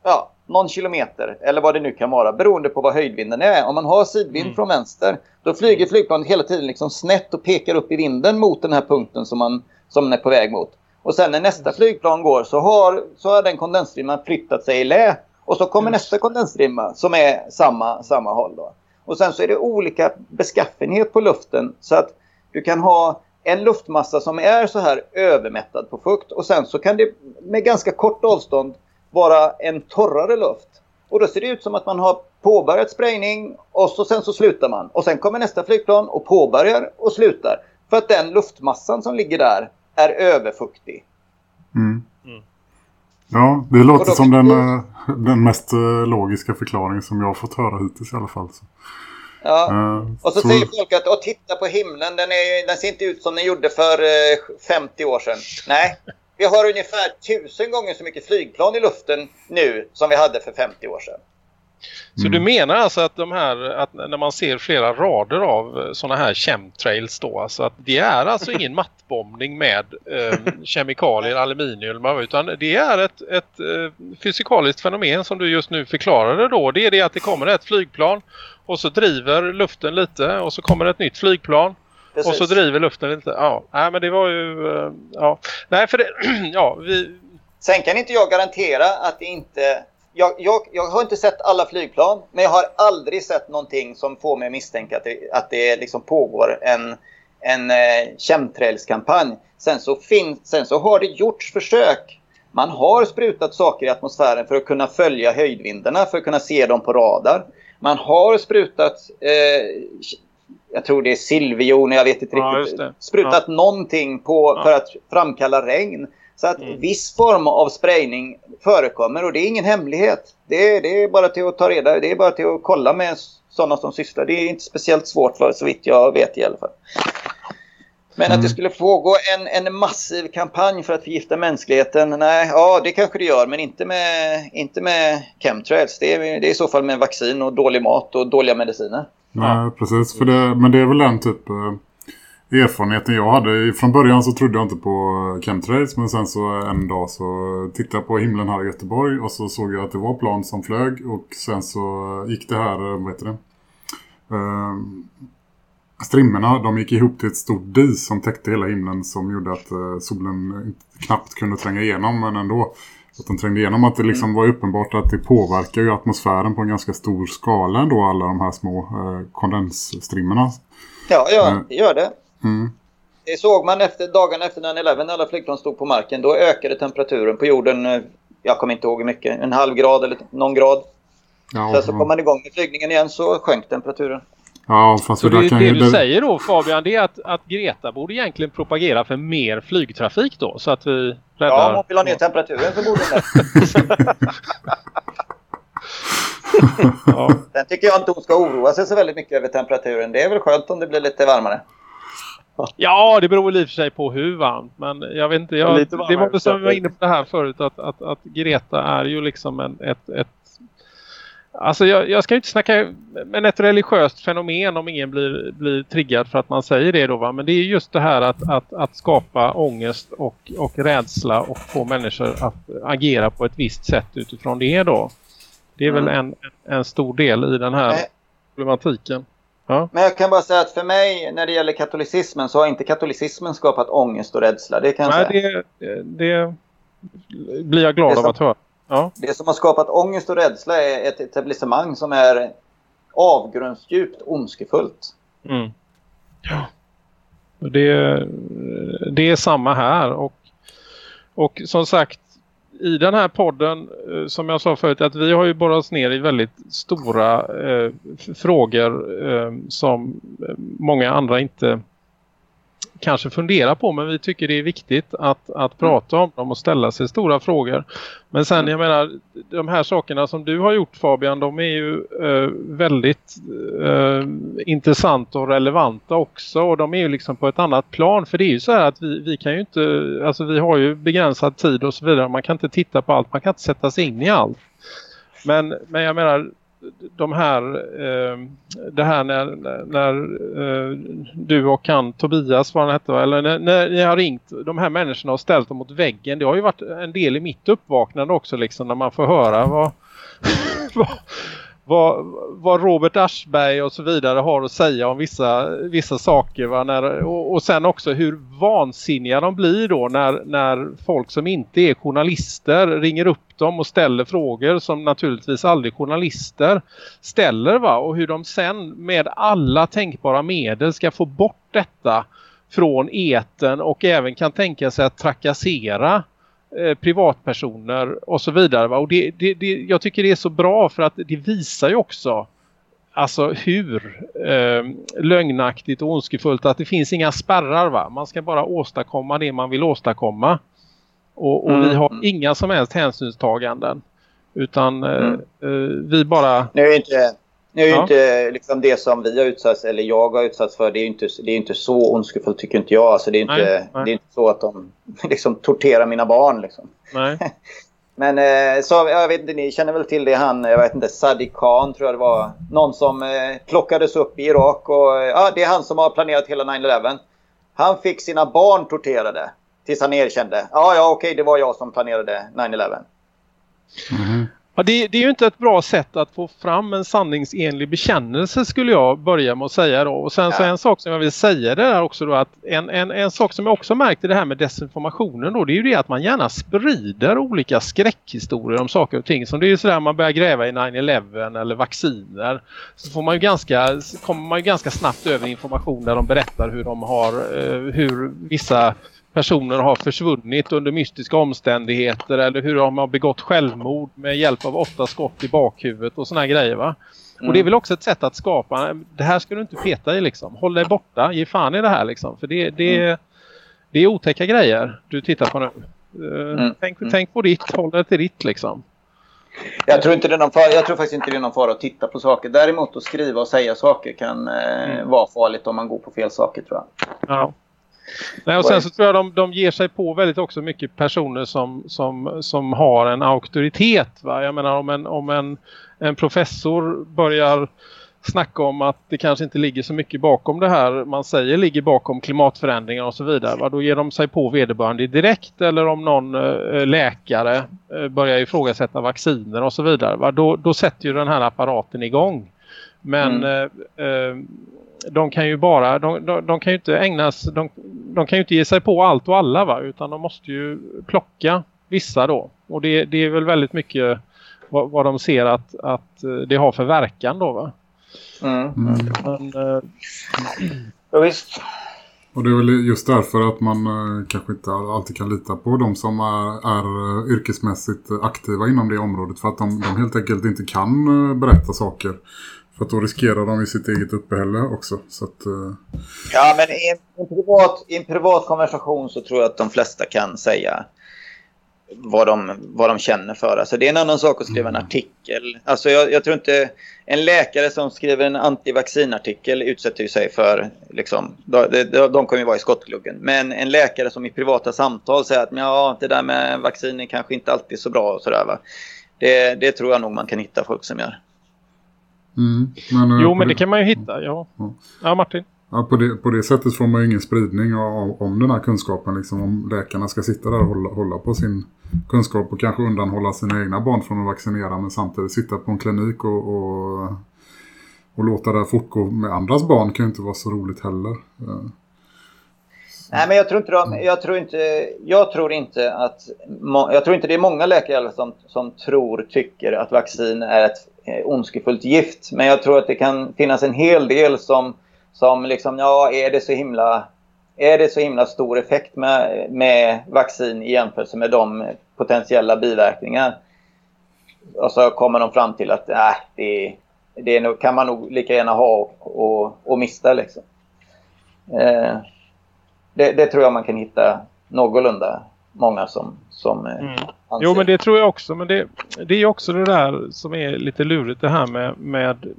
ja, någon kilometer. Eller vad det nu kan vara. Beroende på vad höjdvinden är. Om man har sidvind Mm. från vänster. Då flyger flygplanet hela tiden liksom snett och pekar upp i vinden mot den här punkten som man, som man är på väg mot. Och sen när nästa flygplan går så har, så har den kondensstrimman flyttat sig i lä. Och så kommer nästa kondensstrimma som är samma, samma håll. Då. Och sen så är det olika beskaffenhet på luften. Så att du kan ha en luftmassa som är så här övermättad på fukt. Och sen så kan det med ganska kort avstånd vara en torrare luft. Och då ser det ut som att man har påbörjat sprängning och så sen så slutar man. Och sen kommer nästa flygplan och påbörjar och slutar. För att den luftmassan som ligger där är överfuktig. Mm. Mm. Ja, det låter då- som den, eh, den mest eh, logiska förklaringen som jag har fått höra hittills i alla fall. Så. Ja. Eh, Och så, så- säger folk att Åh, titta på himlen, den, är, den ser inte ut som den gjorde för eh, 50 år sedan. Nej, vi har ungefär tusen gånger så mycket flygplan i luften nu som vi hade för 50 år sedan. Så du menar alltså att de här, att när man ser flera rader av sådana här chemtrails då, alltså att det är alltså ingen mattbombning med eh, kemikalier, aluminium, utan det är ett, ett eh, fysikaliskt fenomen som du just nu förklarade då. Det är det att det kommer ett flygplan och så driver luften lite och så kommer ett nytt flygplan och så Precis. driver luften lite. Ja, nej men det var ju, eh, ja. Nej för det, ja, vi, Sen kan inte jag garantera att det inte... Jag, jag, jag har inte sett alla flygplan, men jag har aldrig sett någonting som får mig att misstänka att det, att det liksom pågår en, en eh, chemtrailskampanj. Sen så, fin, sen så har det gjorts försök. Man har sprutat saker i atmosfären för att kunna följa höjdvindarna, för att kunna se dem på radar. Man har sprutat, eh, jag tror det är silverjon, jag vet inte Ja, riktigt, sprutat någonting på, Ja. för att framkalla regn. Så att Mm. viss form av sprayning förekommer och det är ingen hemlighet. Det är, det är bara till att ta reda det är bara till att kolla med sådana som sysslar. Det är inte speciellt svårt för så vitt jag vet i alla fall. Men att Mm. det skulle pågå en, en massiv kampanj för att förgifta mänskligheten, nej, ja det kanske det gör, men inte med, inte med chemtrails. Det är, det är i så fall med vaccin och dålig mat och dåliga mediciner. Nej, precis. För det, men det är väl den typ eh, erfarenheten jag hade. Från början så trodde jag inte på eh, chemtrails. Men sen så en dag så tittade jag på himlen här i Göteborg. Och så såg jag att det var plan som flög. Och sen så gick det här, eh, vad heter det? Eh, strimmorna, de gick ihop till ett stort dis som täckte hela himlen. Som gjorde att eh, solen knappt kunde tränga igenom. Men ändå att den trängde igenom. Att det liksom var uppenbart att det påverkar ju atmosfären på en ganska stor skala ändå. Alla de här små eh, kondensstrimmerna. Ja, ja Mm. det gör det. Mm. Det såg man efter dagarna efter 9-11 när alla flygplan stod på marken. Då ökade temperaturen på jorden, eh, jag kommer inte ihåg hur mycket, en halv grad eller någon grad. Ja, Sen så kom man igång med flygningen igen så sjönk temperaturen. Ja, fast Så det kan det ju... du det- säger då Fabian, det är att, att Greta borde egentligen propagera för mer flygtrafik då, så att vi räddar... Ja, om man vill ha ner temperaturen så borde den det. Ja. Sen tycker jag inte hon ska oroa sig så väldigt mycket över temperaturen. Det är väl skönt om det blir lite varmare. Ja, det beror i och för sig på hur varmt. Men jag vet inte, jag, det var väl som vi var inne på det här förut att, att, att Greta är ju liksom en, ett, ett Alltså jag, jag ska inte snacka men ett religiöst fenomen om ingen blir, blir triggad för att man säger det då va. Men det är just det här att, att, att skapa ångest och, och rädsla och få människor att agera på ett visst sätt utifrån det då. Det är väl en, en stor del i den här Nej. problematiken. Men jag kan bara säga att för mig när det gäller katolicismen så har inte katolicismen skapat ångest och rädsla. Det kan Nej, säga. det, det blir jag glad av att höra. Ja. Det som har skapat ångest och rädsla är ett etablissemang som är avgrundsdjupt ondskefullt. Mm. Det, det är samma här och, och som sagt i den här podden eh, som jag sa förut att vi har ju borrat ner i väldigt stora eh, frågor eh, som många andra inte kanske fundera på men vi tycker det är viktigt att, att prata om dem och ställa sig stora frågor. Men sen jag menar de här sakerna som du har gjort Fabian de är ju eh, väldigt eh, intressanta och relevanta också. Och de är ju liksom på ett annat plan. För det är ju så här att vi, vi kan ju inte alltså vi har ju begränsad tid och så vidare. Man kan inte titta på allt, man kan inte sätta sig in i allt. Men, men jag menar de här eh, det här när, när eh, du och han Tobias vad han hette eller när, när ni har ringt de här människorna och ställt dem mot väggen. Det har ju varit en del i mitt uppvaknande också liksom när man får höra vad, vad, vad, vad Robert Aschberg och så vidare har att säga om vissa, vissa saker. Va? När, och, och sen också hur vansinniga de blir då när, när folk som inte är journalister ringer upp dem och ställer frågor som naturligtvis aldrig journalister ställer. Va? Och hur de sen med alla tänkbara medel ska få bort detta från eten och även kan tänka sig att trakassera Eh, privatpersoner och så vidare. Va? Och det, det, det, jag tycker det är så bra för att det visar ju också alltså hur eh, lögnaktigt och ondskefullt att det finns inga spärrar va. Man ska bara åstadkomma det man vill åstadkomma. Och, och mm. vi har inga som helst hänsynstaganden. Utan eh, mm. eh, vi bara... Nu är inte, nu är ju ja. inte liksom det som vi har utsatts, eller jag har utsatts för, det är ju inte, det är inte så ondskefullt tycker inte jag. Alltså det, är inte, nej, nej. det är inte så att de liksom torterar mina barn. Liksom. Nej. Men eh, så, jag vet inte, ni känner väl till det han, jag vet inte, Sadiq Khan tror jag det var. Någon som eh, plockades upp i Irak och ja, det är han som har planerat hela 9-11. Han fick sina barn torterade tills han erkände. Ja, ja, okej, det var jag som planerade 9-11. Mm. Ja, det, det, är ju inte ett bra sätt att få fram en sanningsenlig bekännelse skulle jag börja med att säga då. Och sen ja. så en sak som jag vill säga det är också då att en, en, en sak som jag också märkte det här med desinformationen då det är ju det att man gärna sprider olika skräckhistorier om saker och ting. Som det är ju sådär man börjar gräva i 9-11 eller vacciner så får man ju ganska, kommer man ju ganska snabbt över information där de berättar hur de har, eh, hur vissa personer har försvunnit under mystiska omständigheter eller hur de har begått självmord med hjälp av åtta skott i bakhuvudet och såna grejer va. Mm. Och det är mm. väl också ett sätt att skapa, det här ska du inte peta i liksom. Håll dig borta, ge fan i det här liksom. För det, det, mm. det är otäcka grejer du tittar på nu. Uh, mm. Tänk, mm. tänk på ditt, håll dig till ditt liksom. Jag tror, inte det är någon fara, jag tror faktiskt inte det är någon fara att titta på saker. Däremot att skriva och säga saker kan eh, mm. vara farligt om man går på fel saker tror jag. Ja. Nej, och sen så tror jag de, de ger sig på väldigt också mycket personer som, som, som har en auktoritet. Va? Jag menar om en, om en, en professor börjar snacka om att det kanske inte ligger så mycket bakom det här man säger ligger bakom klimatförändringar och så vidare. Va? Då ger de sig på vederbörande direkt eller om någon äh, läkare äh, börjar ifrågasätta vacciner och så vidare. Va? Då, då sätter ju den här apparaten igång. Men mm. äh, de kan ju bara, de, de, de, kan ju inte ägnas, de, de kan ju inte ge sig på allt och alla va, utan de måste ju plocka vissa då. Och det, det är väl väldigt mycket vad, vad de ser att, att det har för verkan då va. Mm. Mm. Men, äh, ja, visst. Och det är väl just därför att man äh, kanske inte alltid kan lita på de som är, är yrkesmässigt aktiva inom det området. För att de, de helt enkelt inte kan berätta saker för att då riskerar de ju sitt eget uppehälle också. Så att, uh... Ja, men i en, privat, i en privat konversation så tror jag att de flesta kan säga vad de, vad de känner för. Alltså, det är en annan sak att skriva en mm. artikel. Alltså, jag, jag tror inte... En läkare som skriver en antivaccinartikel utsätter sig för... Liksom, de, de, de kommer ju vara i skottgluggen. Men en läkare som i privata samtal säger att ja, det där med vacciner kanske inte alltid är så bra. Och sådär, va? Det, det tror jag nog man kan hitta folk som gör. Mm, men, jo, men det, det kan man ju hitta, ja. Ja, ja Martin. Ja, på, det, på det sättet får man ju ingen spridning av, om den här kunskapen. Liksom, om läkarna ska sitta där och hålla, hålla på sin kunskap och kanske undanhålla sina egna barn från att vaccinera men samtidigt sitta på en klinik och, och, och låta det fortgå med andras barn kan ju inte vara så roligt heller. Nej, men jag tror inte, de, jag tror inte, jag tror inte att, jag tror inte det är många läkare som, som tror, tycker att vaccin är ett eh, ondskefullt gift. Men jag tror att det kan finnas en hel del som, som liksom, ja, är det så himla, är det så himla stor effekt med, med vaccin i jämförelse med de potentiella biverkningar? Och så kommer de fram till att äh, det, det nog, kan man nog lika gärna ha och, och, och mista. Liksom. Eh, det, det, tror jag man kan hitta någorlunda många som, som eh, mm. Jo men det tror jag också. Men det, det är också det där som är lite lurigt det här med, med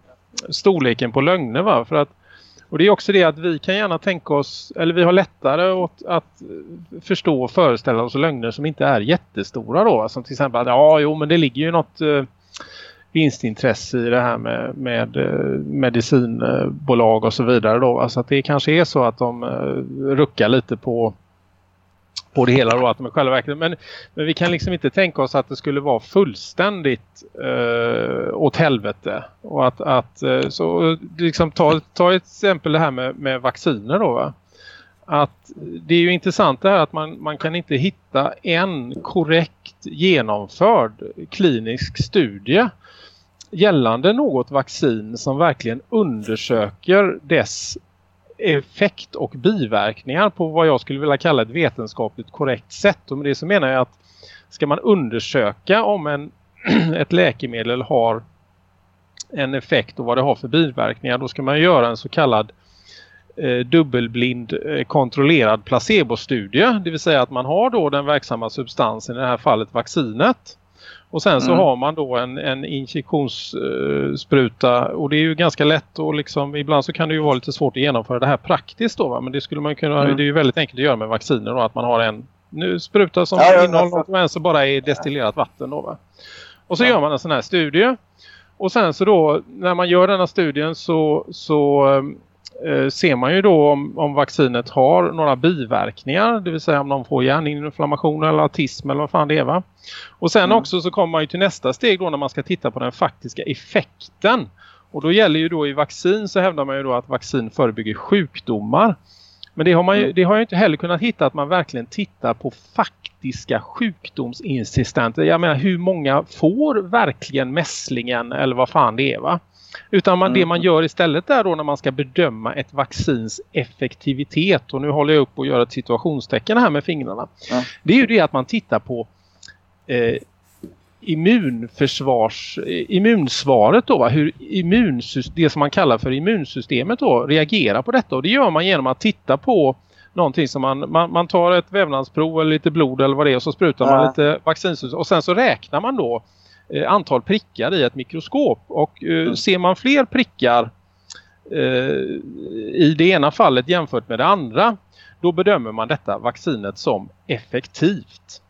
storleken på lögner va? För att och det är också det att vi kan gärna tänka oss, eller vi har lättare åt att förstå och föreställa oss lögner som inte är jättestora då. Som till exempel, ja jo men det ligger ju något eh, vinstintresse i det här med, med eh, medicinbolag och så vidare då. Alltså att det kanske är så att de ruckar lite på på det hela då att de är själva verket. Men, men vi kan liksom inte tänka oss att det skulle vara fullständigt eh, åt helvete. Och att, att eh, så liksom ta, ta ett exempel det här med, med vacciner då va? Att det är ju intressant det här att man, man kan inte hitta en korrekt genomförd klinisk studie gällande något vaccin som verkligen undersöker dess effekt och biverkningar på vad jag skulle vilja kalla ett vetenskapligt korrekt sätt. Och med det så menar jag att ska man undersöka om en, ett läkemedel har en effekt och vad det har för biverkningar då ska man göra en så kallad eh, dubbelblind eh, kontrollerad placebostudie. Det vill säga att man har då den verksamma substansen, i det här fallet vaccinet. Och sen så mm. har man då en, en injektionsspruta och det är ju ganska lätt och liksom ibland så kan det ju vara lite svårt att genomföra det här praktiskt då va? men det skulle man kunna, mm. det är ju väldigt enkelt att göra med vacciner då att man har en nu spruta som ja, innehåller något och en så bara är destillerat vatten då va. Och så ja. gör man en sån här studie och sen så då när man gör denna studien så, så eh, ser man ju då om, om vaccinet har några biverkningar. Det vill säga om de får hjärninflammation eller autism eller vad fan det är va. Och sen mm. också så kommer man ju till nästa steg då när man ska titta på den faktiska effekten. Och då gäller ju då i vaccin så hävdar man ju då att vaccin förebygger sjukdomar. Men det har, man ju, mm. det har jag inte heller kunnat hitta att man verkligen tittar på faktiska sjukdomsinsistenter. Jag menar hur många får verkligen mässlingen eller vad fan det är va? Utan man, mm. det man gör istället är då när man ska bedöma ett vaccins effektivitet. Och nu håller jag upp och gör ett situationstecken här med fingrarna. Mm. Det är ju det att man tittar på eh, immunförsvars, immunsvaret då, va? hur det som man kallar för immunsystemet då reagerar på detta och det gör man genom att titta på någonting som man, man, man tar ett vävnadsprov eller lite blod eller vad det är och så sprutar ja. man lite vaccinsystem och sen så räknar man då eh, antal prickar i ett mikroskop och eh, mm. ser man fler prickar eh, i det ena fallet jämfört med det andra då bedömer man detta vaccinet som effektivt.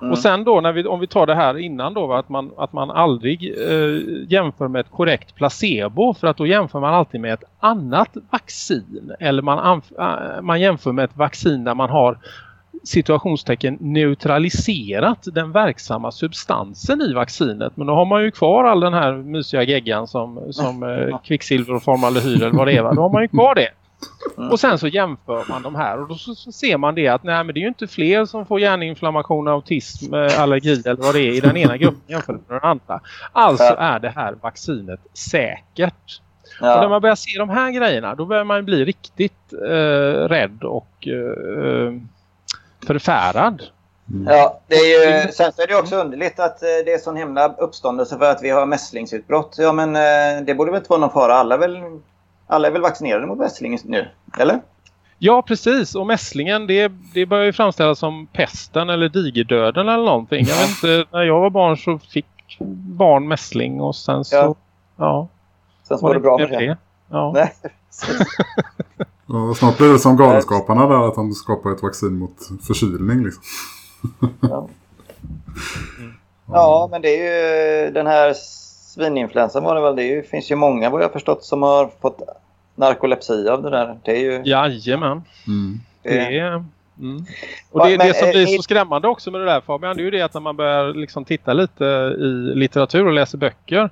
Mm. Och sen då när vi, om vi tar det här innan då att man, att man aldrig eh, jämför med ett korrekt placebo för att då jämför man alltid med ett annat vaccin eller man, man jämför med ett vaccin där man har situationstecken neutraliserat den verksamma substansen i vaccinet. Men då har man ju kvar all den här mysiga geggan som, som eh, kvicksilver och formaldehyd eller vad det är. Va? Då har man ju kvar det. Och sen så jämför man de här och då så, så, ser man det att nej men det är ju inte fler som får hjärninflammation, autism, eh, allergi eller vad det är i den ena gruppen jämfört med den andra. Alltså är det här vaccinet säkert. Ja. Och när man börjar se de här grejerna då börjar man bli riktigt eh, rädd och eh, förfärad. Mm. Ja, det är ju, sen så är det också underligt att eh, det är sån himla uppståndelse för att vi har mässlingsutbrott. Ja, men eh, det borde väl inte vara någon fara. Alla är väl alla är väl vaccinerade mot mässling nu, eller? Ja, precis. Och mässlingen, det, det börjar ju framställas som pesten eller digerdöden eller någonting. Jag vet inte, när jag var barn så fick barn mässling och sen så... Ja. ja sen så var det bra med det. det. Ja. Nej. ja, snart blir det som galenskaparna där att de skapar ett vaccin mot förkylning liksom. ja. Mm. ja, men det är ju den här svininfluensan var det väl. Det finns ju många vad jag förstått som har fått narkolepsi av det där. Det är ju... Jajamän. Mm. Det är... Mm. Och det, det som blir så skrämmande också med det där Fabian det är ju det att när man börjar liksom titta lite i litteratur och läser böcker eh,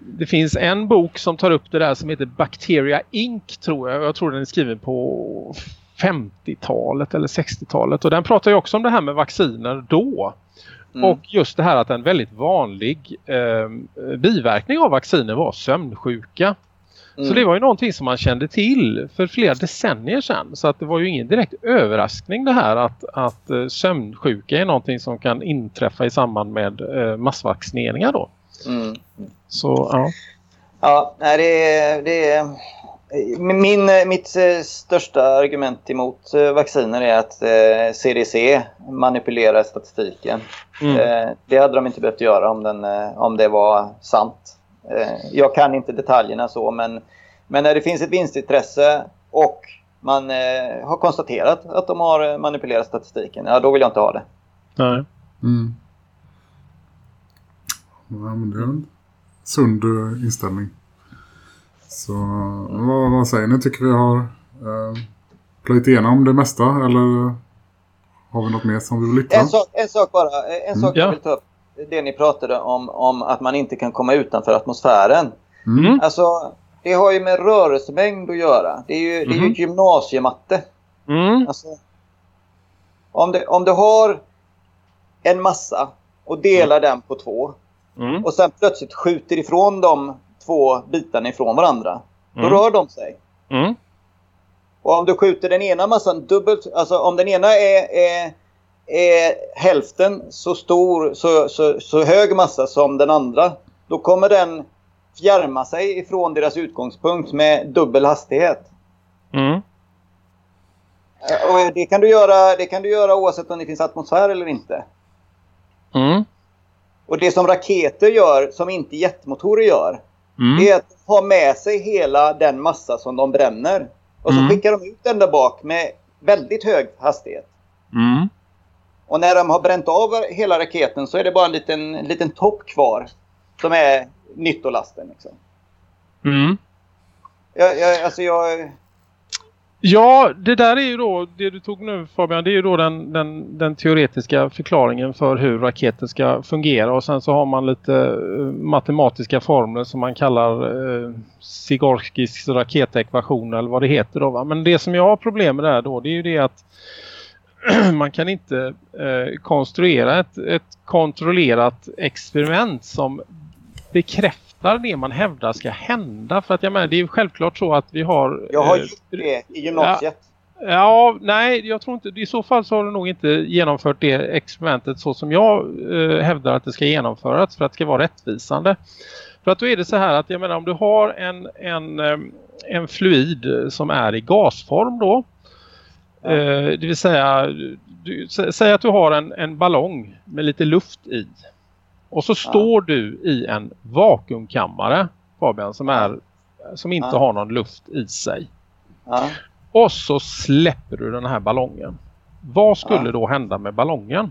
det finns en bok som tar upp det där som heter Bacteria Inc. tror jag. Jag tror den är skriven på 50-talet eller 60-talet och den pratar ju också om det här med vacciner då. Mm. Och just det här att en väldigt vanlig eh, biverkning av vacciner var sömnsjuka. Mm. Så det var ju någonting som man kände till för flera decennier sedan. Så att det var ju ingen direkt överraskning det här att, att uh, sömnsjuka är någonting som kan inträffa i samband med uh, massvaccineringar då. Mm. Så ja. Ja, det är, det är min, mitt eh, största argument emot eh, vacciner är att CDC eh, manipulerar statistiken. Mm. Det hade de inte behövt göra om, den, om det var sant. Jag kan inte detaljerna så, men, men när det finns ett vinstintresse och man har konstaterat att de har manipulerat statistiken, ja då vill jag inte ha det. Nej. Mm. Ja, men det är en sund inställning. Så vad, vad säger ni? Tycker vi har eh, plöjt igenom det mesta eller har vi något mer som vi vill yttra? En sak, en sak bara, en mm. sak jag vill ta upp. Det ni pratade om, om att man inte kan komma utanför atmosfären. Mm. Alltså, det har ju med rörelsemängd att göra. Det är ju, mm. det är ju mm. gymnasiematte. Mm. Alltså, om, det, om du har en massa och delar mm. den på två mm. och sen plötsligt skjuter ifrån dem två bitarna ifrån varandra. Då mm. rör de sig. Mm. Och om du skjuter den ena massan dubbelt, alltså om den ena är, är, är hälften så stor, så, så, så hög massa som den andra, då kommer den fjärma sig ifrån deras utgångspunkt med dubbel hastighet. Mm. Och det kan, du göra, det kan du göra oavsett om det finns atmosfär eller inte. Mm. Och det som raketer gör, som inte jetmotorer gör, Mm. Det är att ha med sig hela den massa som de bränner. Och så mm. skickar de ut den där bak med väldigt hög hastighet. Mm. Och när de har bränt av hela raketen så är det bara en liten, liten topp kvar. Som är nyttolasten. Liksom. Mm. Jag, jag, alltså jag, Ja, det där är ju då, det du tog nu Fabian, det är ju då den, den, den teoretiska förklaringen för hur raketer ska fungera. Och sen så har man lite eh, matematiska formler som man kallar eh, Sigorskis raketekvation eller vad det heter då. Va? Men det som jag har problem med där då, det är ju det att man kan inte eh, konstruera ett, ett kontrollerat experiment som bekräftar bekräftar det man hävdar ska hända. För att jag menar, det är ju självklart så att vi har... Jag har eh, gjort det i gymnasiet. Ja, ja, nej, jag tror inte... I så fall så har du nog inte genomfört det experimentet så som jag eh, hävdar att det ska genomföras för att det ska vara rättvisande. För att då är det så här att jag menar om du har en, en, eh, en fluid som är i gasform då. Ja. Eh, det vill säga, du, säg att du har en, en ballong med lite luft i. Och så står du i en vakuumkammare Fabian som, är, som inte har någon luft i sig. Och så släpper du den här ballongen. Vad skulle då hända med ballongen?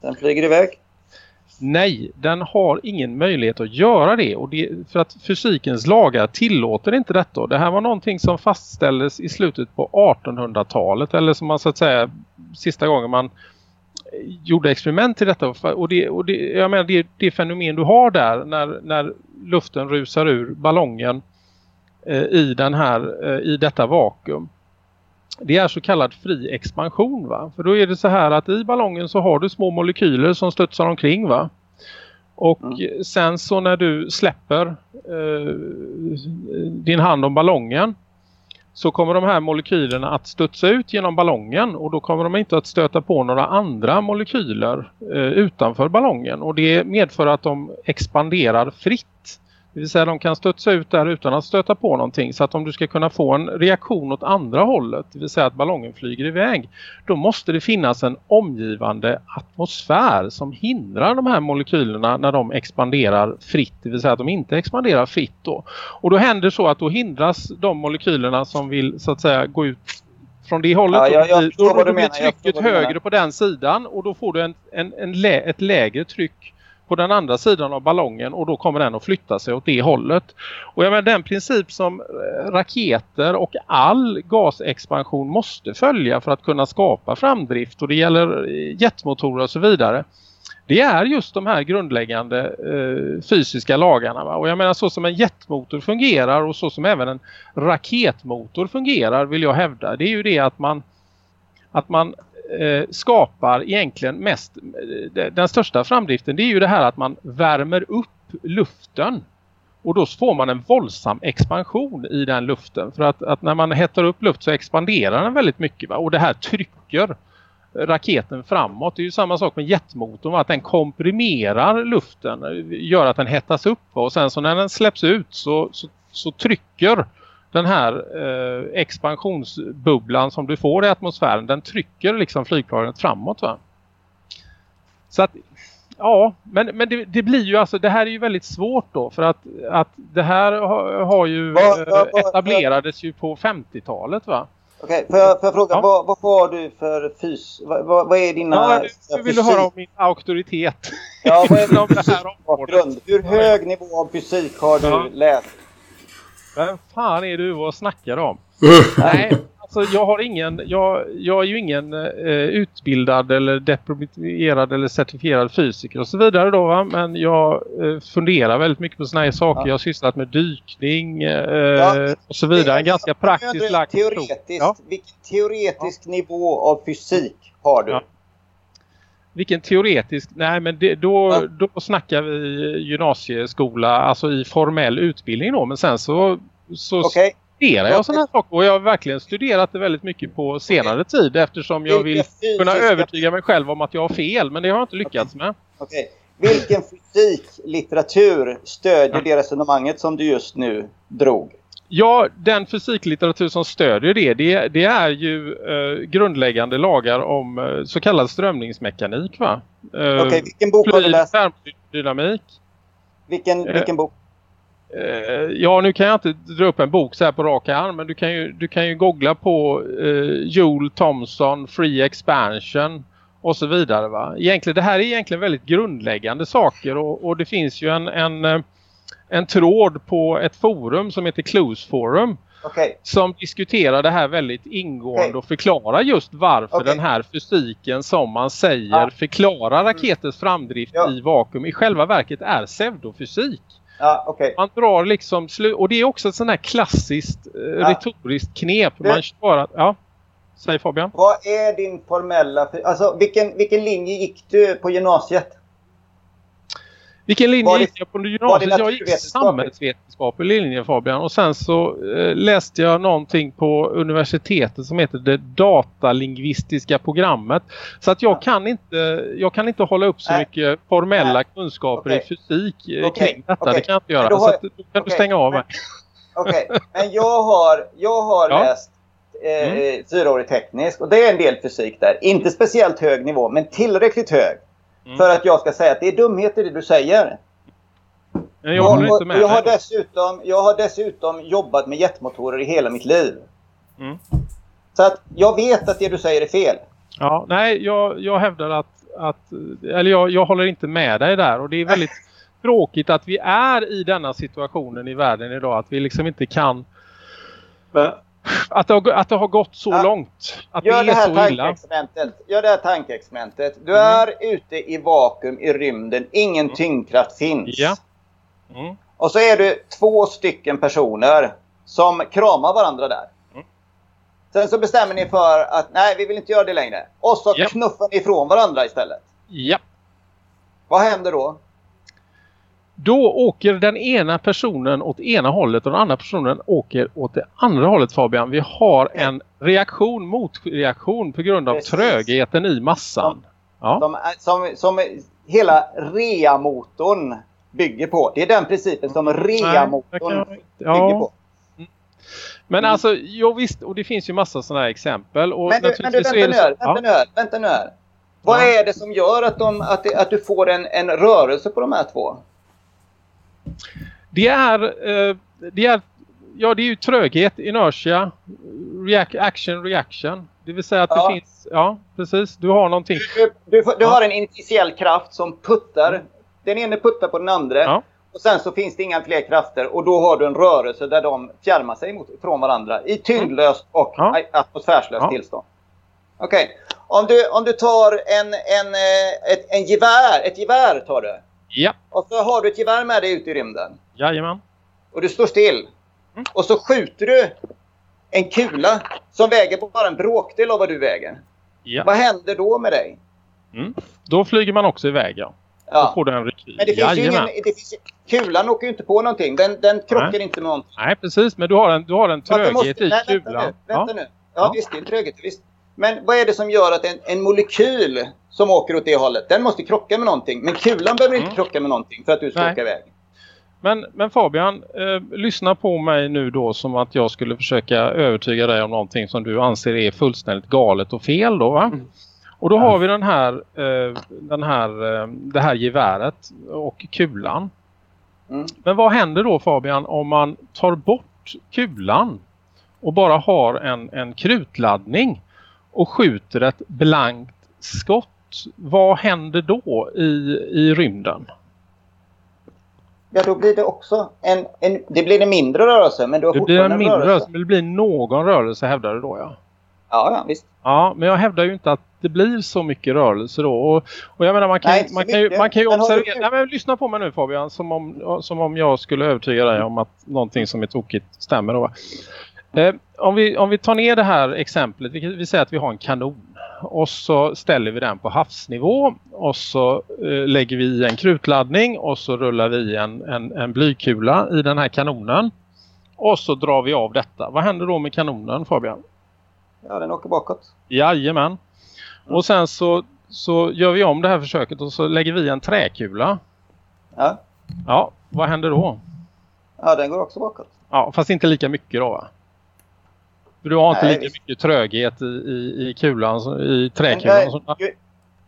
Den flyger iväg. Nej, den har ingen möjlighet att göra det. Och det, för att fysikens lagar tillåter inte detta. Det här var någonting som fastställdes i slutet på 1800-talet. Eller som man så att säga, sista gången man gjorde experiment till detta och det, och det, jag menar det, det fenomen du har där när, när luften rusar ur ballongen eh, i, den här, eh, i detta vakuum det är så kallad fri expansion va? För då är det så här att i ballongen så har du små molekyler som studsar omkring va? Och mm. sen så när du släpper eh, din hand om ballongen så kommer de här molekylerna att studsa ut genom ballongen och då kommer de inte att stöta på några andra molekyler eh, utanför ballongen och det medför att de expanderar fritt. Det vill säga de kan studsa ut där utan att stöta på någonting. Så att om du ska kunna få en reaktion åt andra hållet, det vill säga att ballongen flyger iväg, då måste det finnas en omgivande atmosfär som hindrar de här molekylerna när de expanderar fritt. Det vill säga att de inte expanderar fritt då. Och då händer så att då hindras de molekylerna som vill så att säga gå ut från det hållet. Ja, jag, jag då, då, då blir trycket högre på den sidan och då får du en, en, en lä ett lägre tryck på den andra sidan av ballongen och då kommer den att flytta sig åt det hållet. Och jag menar den princip som eh, raketer och all gasexpansion måste följa för att kunna skapa framdrift och det gäller eh, jetmotorer och så vidare. Det är just de här grundläggande eh, fysiska lagarna. Va? Och jag menar så som en jetmotor fungerar och så som även en raketmotor fungerar vill jag hävda. Det är ju det att man att man eh, skapar egentligen mest eh, den största framdriften det är ju det här att man värmer upp luften Och då får man en våldsam expansion i den luften. För att, att när man hettar upp luft så expanderar den väldigt mycket. Va? Och det här trycker raketen framåt. Det är ju samma sak med jetmotorn. Att den komprimerar luften. Gör att den hettas upp. Och sen så när den släpps ut så, så, så trycker den här eh, expansionsbubblan som du får i atmosfären. Den trycker liksom flygplanet framåt va. Så att ja, men, men det, det, blir ju alltså, det här är ju väldigt svårt då för att, att det här har, har ju va, va, va, etablerades ju på 50-talet va. Okej, får, jag, får jag fråga, ja. vad, vad har du för fys... Vad, vad är dina... Ja, nu vill du höra om min auktoritet. Ja, vad är din grund? Hur hög nivå av fysik har du ja. läst? Vem fan är du och snackar om? Nej, alltså jag har ingen, jag, jag är ju ingen eh, utbildad eller deprimerad eller certifierad fysiker och så vidare då va? Men jag eh, funderar väldigt mycket på sådana här saker. Ja. Jag har sysslat med dykning eh, ja, och så vidare. En ganska praktisk lagt teoretiskt, ja. Vilken teoretisk nivå av fysik har du? Vilken teoretisk, nej men det, då, då snackar vi gymnasieskola, alltså i formell utbildning då. Men sen så, så okay studerar jag sådana här saker och jag har verkligen studerat det väldigt mycket på senare tid eftersom jag vill kunna övertyga mig själv om att jag har fel men det har jag inte lyckats med. Okej. Vilken fysiklitteratur stödjer det resonemanget som du just nu drog? Ja, den fysiklitteratur som stödjer det, det, det är ju eh, grundläggande lagar om eh, så kallad strömningsmekanik va? Eh, Okej, vilken bok har du läst? Dynamik. Vilken, vilken bok? Eh, ja, nu kan jag inte dra upp en bok så här på raka arm. Men du kan ju, du kan ju googla på eh, Joel Thomson, Free Expansion och så vidare. Va? Egentligen, det här är egentligen väldigt grundläggande saker. Och, och det finns ju en, en, eh, en tråd på ett forum som heter Clues Forum. Okay. Som diskuterar det här väldigt ingående okay. och förklarar just varför okay. den här fysiken som man säger ah. förklarar raketens framdrift ja. i vakuum i själva verket är pseudofysik. Ja, okay. Man drar liksom och det är också ett sånt här klassiskt eh, ja. retoriskt knep. Det... Man bara, ja, säg Fabian. Vad är din formella, alltså vilken, vilken linje gick du på gymnasiet? Vilken linje gick jag på gymnasiet? Jag gick samhällsvetenskaplig linje Fabian. Och sen så eh, läste jag någonting på universitetet som heter det datalingvistiska programmet. Så att jag, ja. kan, inte, jag kan inte hålla upp så Nej. mycket formella Nej. kunskaper okay. i fysik eh, okay. kring detta. Okay. Det kan jag inte göra. Har... Så att, då kan du stänga av mig. Okej, men jag har, jag har ja. läst eh, mm. fyraårig teknisk och det är en del fysik där. Inte speciellt hög nivå men tillräckligt hög. Mm. För att jag ska säga att det är dumheter det du säger. Jag, jag håller inte med. Jag har, dessutom, jag har dessutom jobbat med jetmotorer i hela mitt liv. Mm. Så att jag vet att det du säger är fel. Ja, nej, jag, jag hävdar att, att eller jag, jag håller inte med dig där. Och det är väldigt tråkigt att vi är i denna situationen i världen idag. Att vi liksom inte kan... Men, att det, har, att det har gått så ja. långt. Att Gör det, är det här så illa. Gör det här tankeexperimentet. Du mm. är ute i vakuum i rymden. Ingen mm. tyngdkraft finns. Ja. Mm. Och så är det två stycken personer som kramar varandra där. Mm. Sen så bestämmer ni för att nej, vi vill inte göra det längre. Och så yep. knuffar ni ifrån varandra istället. Ja. Vad händer då? Då åker den ena personen åt ena hållet och den andra personen åker åt det andra hållet Fabian. Vi har en reaktion motreaktion på grund av Precis. trögheten i massan. Som, ja. som, som, som hela reamotorn bygger på. Det är den principen som reamotorn kan, ja. bygger på. Mm. Men mm. alltså, jo visst, och det finns ju massa sådana här exempel. Och men du, men du vänta, nu här, vänta, ja. nu här, vänta nu här. Vad ja. är det som gör att, de, att, det, att du får en, en rörelse på de här två? Det är, eh, det är, ja det är ju tröghet, inertia, react, action, reaction. Det vill säga att ja. det finns, ja precis, du har någonting. Du, du, du har en initiell kraft som puttar, mm. den ene puttar på den andra. Ja. Och sen så finns det inga fler krafter och då har du en rörelse där de fjärmar sig mot, från varandra i tyngdlöst och ja. atmosfärslöst ja. tillstånd. Okej, okay. om, du, om du tar en, en, eh, ett, en gevär, ett gevär tar du. Ja. Och så har du ett gevär med dig ute i rymden. Jajamän. Och du står still. Mm. Och så skjuter du en kula som väger bara en bråkdel av vad du väger. Ja. Vad händer då med dig? Mm. Då flyger man också iväg, ja. Ja. Då får den rekyl. Men det finns ju ingen, det finns, kulan åker ju inte på någonting. Den, den krockar Nej. inte med någonting. Nej, precis. Men du har en, du har en tröghet måste, i nej, kulan. Vänta nu. Vänta ja. nu. Ja, ja, visst. Det är en tröghet. Visst. Men vad är det som gör att en, en molekyl som åker åt det hållet, den måste krocka med någonting. Men kulan behöver inte Mm. krocka med någonting för att du ska Nej. åka iväg. Men, men Fabian, eh, lyssna på mig nu då som att jag skulle försöka övertyga dig om någonting som du anser är fullständigt galet och fel då va? Och då har vi den här, eh, den här, eh, det här geväret och kulan. Mm. Men vad händer då Fabian om man tar bort kulan och bara har en, en krutladdning och skjuter ett blankt skott? Vad händer då i, i rymden? Ja, då blir det också en, en, det blir en mindre rörelse, men du har Det blir en mindre rörelse. men det blir någon rörelse hävdar du då ja. Ja, ja, visst. Ja, men jag hävdar ju inte att det blir så mycket rörelse då. Och, och jag menar, man kan, Nej, man kan, ju, man kan ju observera... Nej, men lyssna på mig nu Fabian, som om, som om jag skulle övertyga dig om att någonting som är tokigt stämmer då. Eh, om, vi, om vi tar ner det här exemplet, vi, vi säger att vi har en kanon. Och så ställer vi den på havsnivå och så eh, lägger vi i en krutladdning och så rullar vi en, en, en blykula i den här kanonen. Och så drar vi av detta. Vad händer då med kanonen Fabian? Ja, den åker bakåt. Jajamän. Och sen så, så gör vi om det här försöket och så lägger vi en träkula. Ja, Ja, vad händer då? ja den går också bakåt. Ja, fast inte lika mycket då va? Du har inte Nej, lika mycket tröghet i, i, i kulan, i träkulan.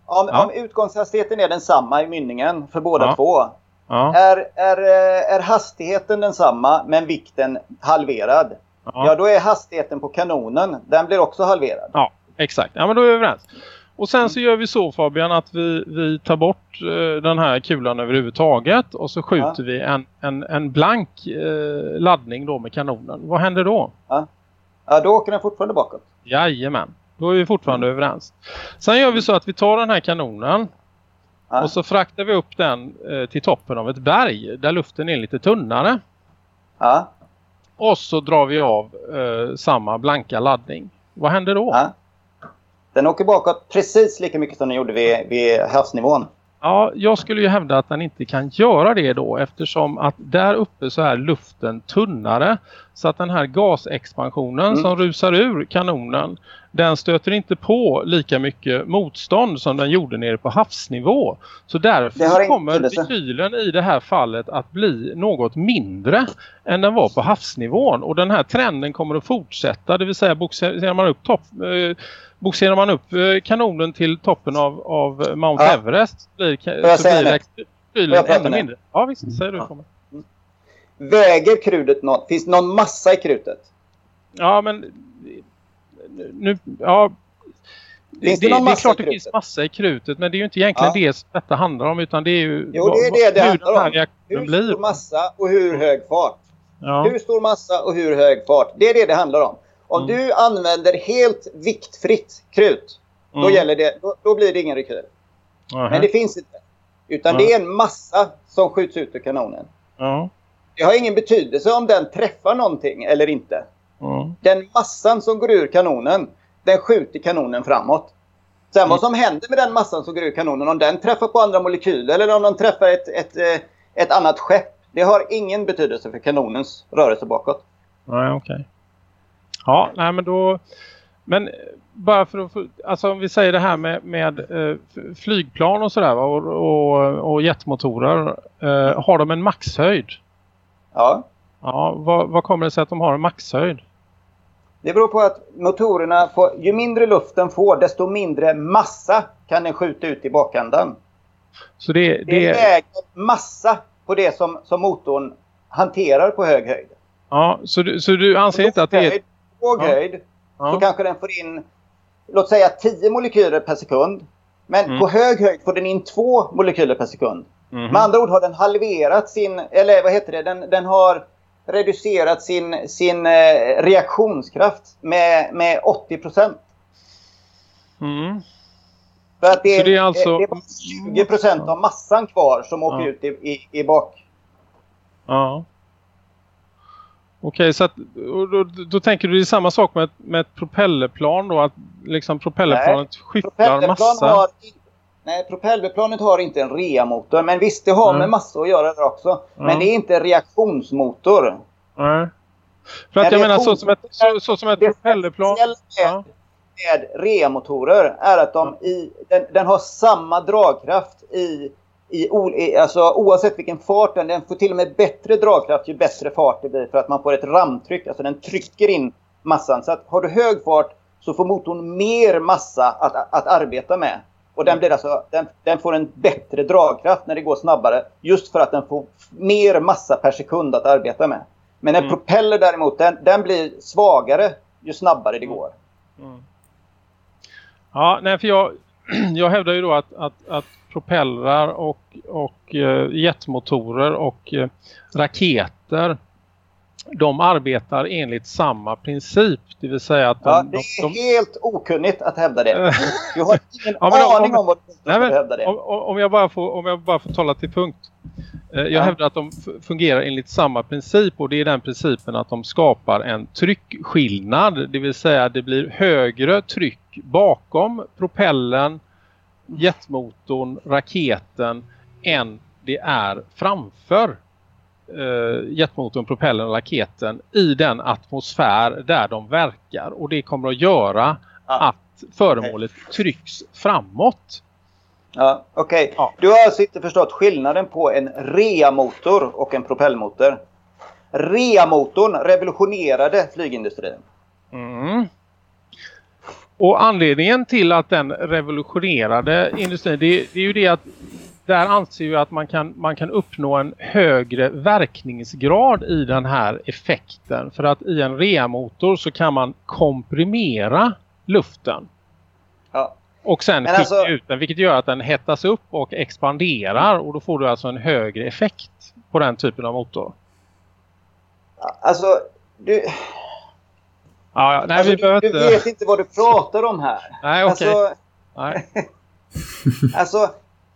om, Ja. om utgångshastigheten är densamma i mynningen för båda Ja. två. Ja, Är, är, eh, är hastigheten densamma men vikten halverad. Ja. ja, då är hastigheten på kanonen, den blir också halverad. ja, exakt. Ja, men då är vi överens. Och sen så gör vi så Fabian att vi, vi tar bort eh, den här kulan överhuvudtaget och så skjuter vi en, en, en blank eh, laddning då med kanonen. Vad händer då? Ja, då åker den fortfarande bakåt. Jajamän, då är vi fortfarande överens. Sen gör vi så att vi tar den här kanonen Ja. och så fraktar vi upp den eh, till toppen av ett berg där luften är lite tunnare. Ja, Och så drar vi av eh, samma blanka laddning. Vad händer då? ja. Den åker bakåt precis lika mycket som den gjorde vid, vid havsnivån. Ja, jag skulle ju hävda att den inte kan göra det då eftersom att där uppe så är luften tunnare så att den här gasexpansionen Mm. som rusar ur kanonen den stöter inte på lika mycket motstånd som den gjorde nere på havsnivå. Så därför kommer rekylen i det här fallet att bli något mindre än den var på havsnivån och den här trenden kommer att fortsätta det vill säga boxerar man upp topp eh, Boxerar man upp eh, kanonen till toppen av, av Mount Ja. Everest blir, så blir prata ännu nu? mindre. Ja visst, säger du. Ja. Tommy. Väger krutet något? Finns det någon massa i krutet? Ja men nu, ja det, Finns det det, det är klart det finns massa i krutet men det är ju inte egentligen Ja. det som detta handlar om utan det är ju Jo, det är det det hur handlar den här om. reaktionen Hur blir. stor massa och hur hög fart? Ja. Hur stor massa och hur hög fart? Det är det det handlar om. Om Mm. du använder helt viktfritt krut, då, Mm. gäller det, då, då blir det ingen rekyl. Aha. Men det finns inte. Utan det är en massa som skjuts ut ur kanonen. Det har ingen betydelse om den träffar någonting eller inte. Ja. Den massan som går ur kanonen, den skjuter kanonen framåt. Sen Mm. vad som händer med den massan som går ur kanonen, om den träffar på andra molekyler eller om den träffar ett, ett, eh, ett annat skepp. Det har ingen betydelse för kanonens rörelse bakåt. Nej, okej. Ja, nej men då... Men eh, bara för att få, alltså om vi säger det här med, med eh, flygplan och sådär och, och, och jetmotorer. Eh, har de en maxhöjd? Ja. Ja, vad, vad kommer det sig att de har en maxhöjd? Det beror på att motorerna får, ju mindre luften får, desto mindre massa kan den skjuta ut i bakändan. Så det, Det det, lägre massa på det som, som motorn hanterar på hög höjd. ja, så, du, så du anser inte att det är... Höjd, låg Ja. så kanske den får in, låt säga 10 molekyler per sekund. Men Mm. på hög höjd får den in 2 molekyler per sekund. mhm. Med andra ord har den halverat sin, eller vad heter det, den, den har reducerat sin, sin eh, reaktionskraft med, med 80 procent. Mm. För att det är, det är alltså- det är bara 20 procent av massan kvar som åker Ja. ut i, i, i bak. Ja. Okej, så att, då, då tänker du det är samma sak med ett, med ett propellerplan då? Att liksom propellerplanet skyfflar Propellerplan massa? har, Nej, propellerplanet har inte en reamotor. Men visst, det har Mm. med massor att göra där också. Mm. Men det är inte reaktionsmotor. Nej. För att En jag menar så som ett, så, så som ett Det propellerplan. med, Ja. med reamotorer är att de i, den, den har samma dragkraft i, i, alltså, oavsett vilken fart den Den får till och med bättre dragkraft ju bättre fart det blir för att man får ett ramtryck. Alltså den trycker in massan. Så att har du hög fart så får motorn mer massa att, att arbeta med. Och den, blir alltså, den, den får en bättre dragkraft när det går snabbare. Just för att den får mer massa per sekund att arbeta med. Men en Mm. propeller däremot, den, den blir svagare ju snabbare det går. Ja, nej för jag, jag hävdar ju då att, att, att propellrar och, och eh, jetmotorer och eh, raketer de arbetar enligt samma princip. Det vill säga att de... Ja, det de, är de helt okunnigt att hävda det. Du har ingen Ja, men om- aning om vad du Nej, ska men, hävda det. om, om om jag bara får, om jag bara får tala till punkt. Eh, Jag Ja. hävdar att de fungerar enligt samma princip och det är den principen att de skapar en tryckskillnad. Det vill säga det blir högre tryck bakom propellen, jetmotorn, raketen än det är framför eh, jetmotorn, propellen och raketen i den atmosfär där de verkar. Och det kommer att göra att föremålet trycks framåt. Ja, Okej, Ja. du har alltså inte förstått skillnaden på en reamotor och en propellmotor. Reamotorn revolutionerade flygindustrin. Mm. Och anledningen till att den revolutionerade industrin det, det är ju det att där anser vi att man kan, man kan uppnå en högre verkningsgrad i den här effekten. För att i en reamotor så kan man komprimera luften. Ja. Och sen Men alltså- ut den vilket gör att den hettas upp och expanderar och då får du alltså en högre effekt på den typen av motor. Alltså, du, Ja, nej, alltså, vi du, du vet inte vad du pratar om här. Nej, okej. Alltså, Nej. Alltså,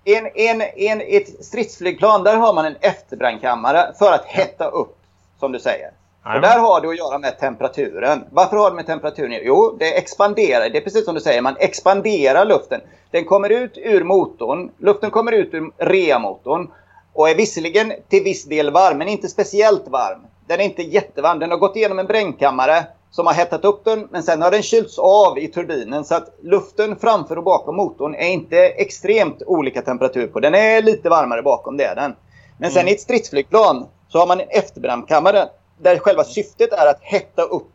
en, en, en, ett stridsflygplan, där har man en efterbrandkammare för att hetta upp, som du säger. Och där har det att göra med temperaturen. Varför har det med temperaturen? Jo, det expanderar. Det är precis som du säger, man expanderar luften. Den kommer ut ur motorn, luften kommer ut ur reamotorn och är visserligen till viss del varm, men inte speciellt varm. Den är inte jättevarm. Den har gått igenom en brännkammare som har hettat upp den, men sen har den kylts av i turbinen. Så att luften framför och bakom motorn är inte extremt olika temperatur på. Den är lite varmare bakom, det är den. Men sen i ett stridsflygplan så har man en efterbrandkammare där själva syftet är att hetta upp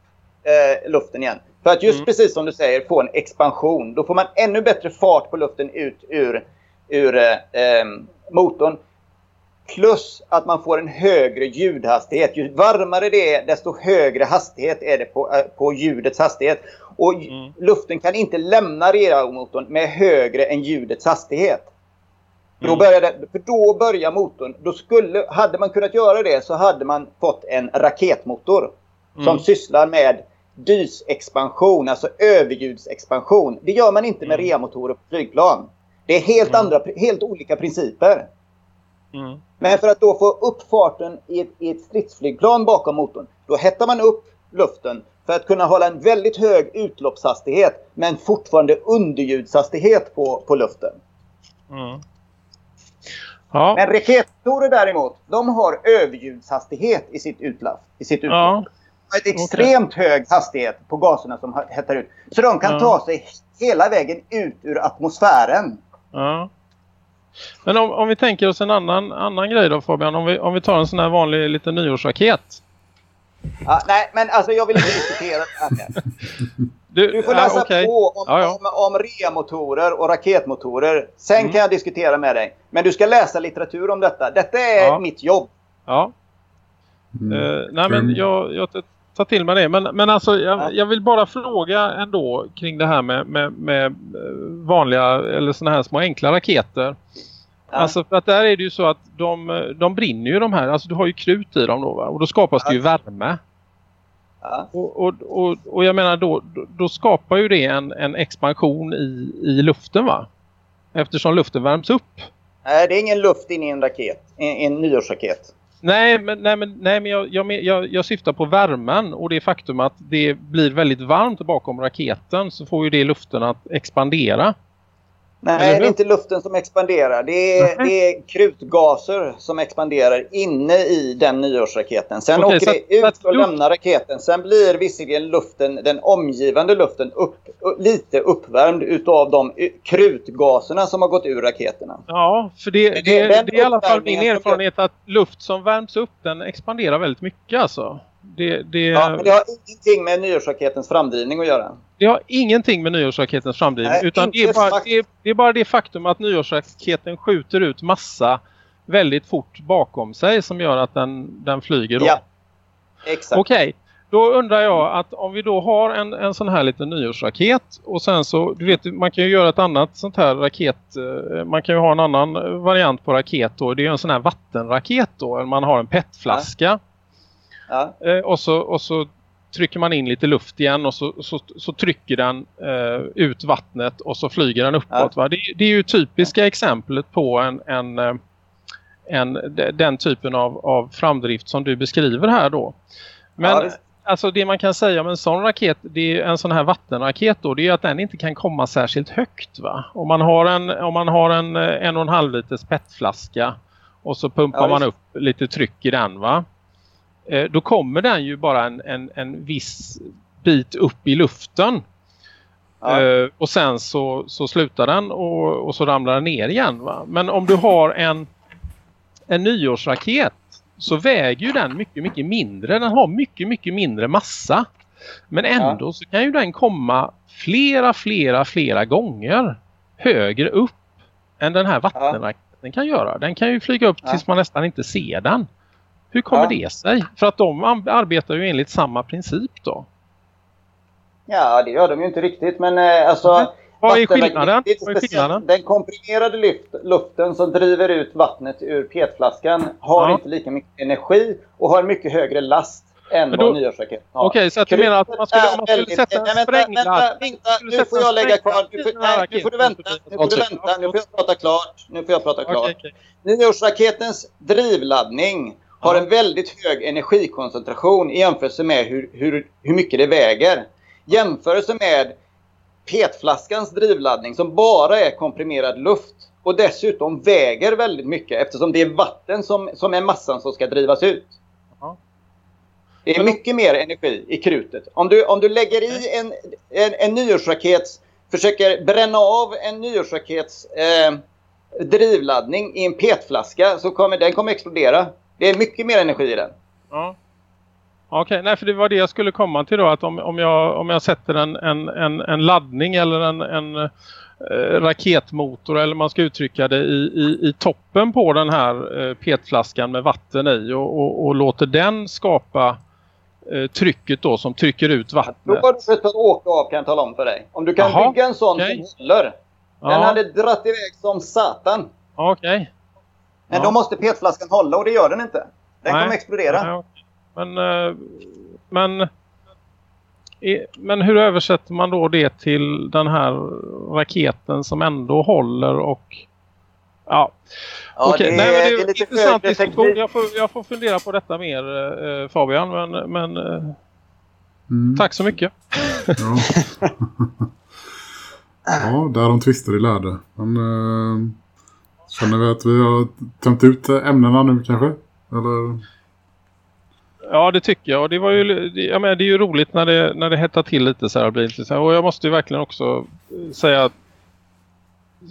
eh, luften igen. För att just precis som du säger få en expansion. Då får man ännu bättre fart på luften ut ur, ur eh, eh, motorn. Plus att man får en högre ljudhastighet. Ju varmare det är, desto högre hastighet är det på, eh, på ljudets hastighet. Och Mm. luften kan inte lämna reamotorn med högre än ljudets hastighet. För Då Mm. började, för då börjar motorn. Då skulle, hade man kunnat göra det så hade man fått en raketmotor. Som Mm. sysslar med dysexpansion, alltså överljudsexpansion. Det gör man inte med Mm. reamotorer på flygplan. Det är helt, Mm. andra, helt olika principer. Mm. Men för att då få upp farten i ett, i ett stridsflygplan bakom motorn, då hettar man upp luften för att kunna hålla en väldigt hög utloppshastighet men fortfarande underljudshastighet på, på luften. Mm. Ja, Men raketmotorer däremot, de har överljudshastighet i sitt utlopp. I sitt utlopp. ja, De har ett extremt hög hastighet på gaserna som hettar ut. Så de kan Ja. ta sig hela vägen ut ur atmosfären. ja. Men om, om vi tänker oss en annan, annan grej då Fabian. Om vi, om vi tar en sån här vanlig liten nyårsraket. Ja, nej, men alltså jag vill inte diskutera det här. Du får ja, läsa okej. på om, Ja, ja. om, om reamotorer och raketmotorer. Sen Mm. kan jag diskutera med dig. Men du ska läsa litteratur om detta. Detta är Ja. mitt jobb. Ja, Mm. eh, nej men jag, jag tar- till mig det. Men, men alltså Ja. jag, jag vill bara fråga ändå kring det här med, med, med eh, vanliga eller såna här små enkla raketer. Ja. Alltså för att där är det ju så att de, de brinner ju de här. Alltså du har ju krut i dem då va? Och då skapas det ju värme. Ja. Och, och, och, och jag menar då, då, skapar ju det en, en expansion i, i luften va? Eftersom luften värms upp. Nej, det är ingen luft in i en raket. En, en nyårsraket. Nej men, nej, men, nej, men jag, jag, jag, jag syftar på värmen och det faktum att det blir väldigt varmt bakom raketen så får ju det luften att expandera. Nej, det är inte luften som expanderar. Det är, det är krutgaser som expanderar inne i den nyårsraketen. Sen okay, åker det ut och lämnar raketen. Sen blir visserligen luften, den omgivande luften upp, lite uppvärmd utav de krutgaserna som har gått ur raketerna. Ja, för det, det, det, det är i alla fall min erfarenhet att luft som värms upp den expanderar väldigt mycket alltså. Det, det... Ja, men det har ingenting med nyårsraketens framdrivning att göra. Det har ingenting med nyårsraketens framdrivning. Nej, utan det är, bara, det, är, det är, bara, det faktum att nyårsraketen skjuter ut massa väldigt fort bakom sig som gör att den, den flyger. Då. Ja, exakt. Okej, okay. då undrar jag att om vi då har en, en sån här liten nyårsraket och sen så, du vet, man kan ju göra ett annat sånt här raket, eh, man kan ju ha en annan variant på raket då, det är en sån här vattenraket då, man har en petflaska. Ja Ja. Eh, och, så, och så trycker man in lite luft igen och så, så, så trycker den eh, ut vattnet och så flyger den uppåt. Ja. Det, det, är ju typiska ja. exemplet på en, en, eh, en, den typen av, av framdrift som du beskriver här då. Men ja, det... alltså det man kan säga om en sån raket, det är en sån här vattenraket då, det är att den inte kan komma särskilt högt va. Om man har en, om man har en eh, en och en halv liters petflaska och så pumpar man upp lite tryck i den va då kommer den ju bara en, en, en viss bit upp i luften. Ja. Eh, och sen så, så slutar den och, och så ramlar den ner igen. Va? Men om du har en, en nyårsraket så väger ju den mycket, mycket mindre. Den har mycket, mycket mindre massa. Men ändå ja. så kan ju den komma flera, flera, flera gånger högre upp än den här vattenraketen ja. kan göra. Den kan ju flyga upp tills man nästan inte ser den. Hur kommer ja. det sig? För att de arbetar ju enligt samma princip då. Ja, det gör de ju inte riktigt. Men eh, alltså... Mm. Vad är skillnaden? Vad är skillnaden? Den komprimerade luft, luften som driver ut vattnet ur petflaskan har ja. inte lika mycket energi och har mycket högre last än då, vad nyårsraketen har. Okej, okay, så att du menar att man skulle, man skulle väldigt, sätta en sprängladd... Vänta, vänta, nu får jag lägga kvar. Nu får, nej, nu får du vänta. Nu får du vänta. Nu får jag prata klart. Nu får jag prata klart. Okay, okay. Nyårsraketens drivladdning har en väldigt hög energikoncentration i jämförelse med hur, hur, hur mycket det väger. Jämförelse med petflaskans drivladdning som bara är komprimerad luft och dessutom väger väldigt mycket eftersom det är vatten som, som är massan som ska drivas ut. Det är mycket mer energi i krutet. Om du, om du lägger i en, en, en nyårsrakets, försöker bränna av en nyårsrakets eh, drivladdning i en petflaska så kommer den kommer explodera. Det är mycket mer energi i den. Ja. Okej, okay. nej för det var det jag skulle komma till då. Att om, om, jag, om jag sätter en, en, en, en laddning eller en, en eh, raketmotor eller man ska uttrycka det i, i, i toppen på den här eh, petflaskan med vatten i och, och, och låter den skapa eh, trycket då som trycker ut vattnet. Då har du att åka av kan jag tala om för dig. Om du kan Aha, bygga en sån okay. som håller. Den ja. hade dratt iväg som satan. Okej. Okay. Men ja. då måste petflaskan hålla och det gör den inte. Den Nej. kommer explodera. Nej, men, eh, men, men hur översätter man då det till den här raketen som ändå håller och Ja, ja Okej, det, Nej, men det är, det är lite intressant diskussion. Jag får, jag får fundera på detta mer eh, Fabian. Men, men eh, mm. tack så mycket. Ja. ja, där de tvistar i lärde. Men, eh, Känner vi att vi har tömt ut ämnena nu kanske? Eller? Ja, det tycker jag. Och det, var ju, jag menar, det är ju roligt när det, när det hettar till lite så här. Blir Och jag måste ju verkligen också eh, säga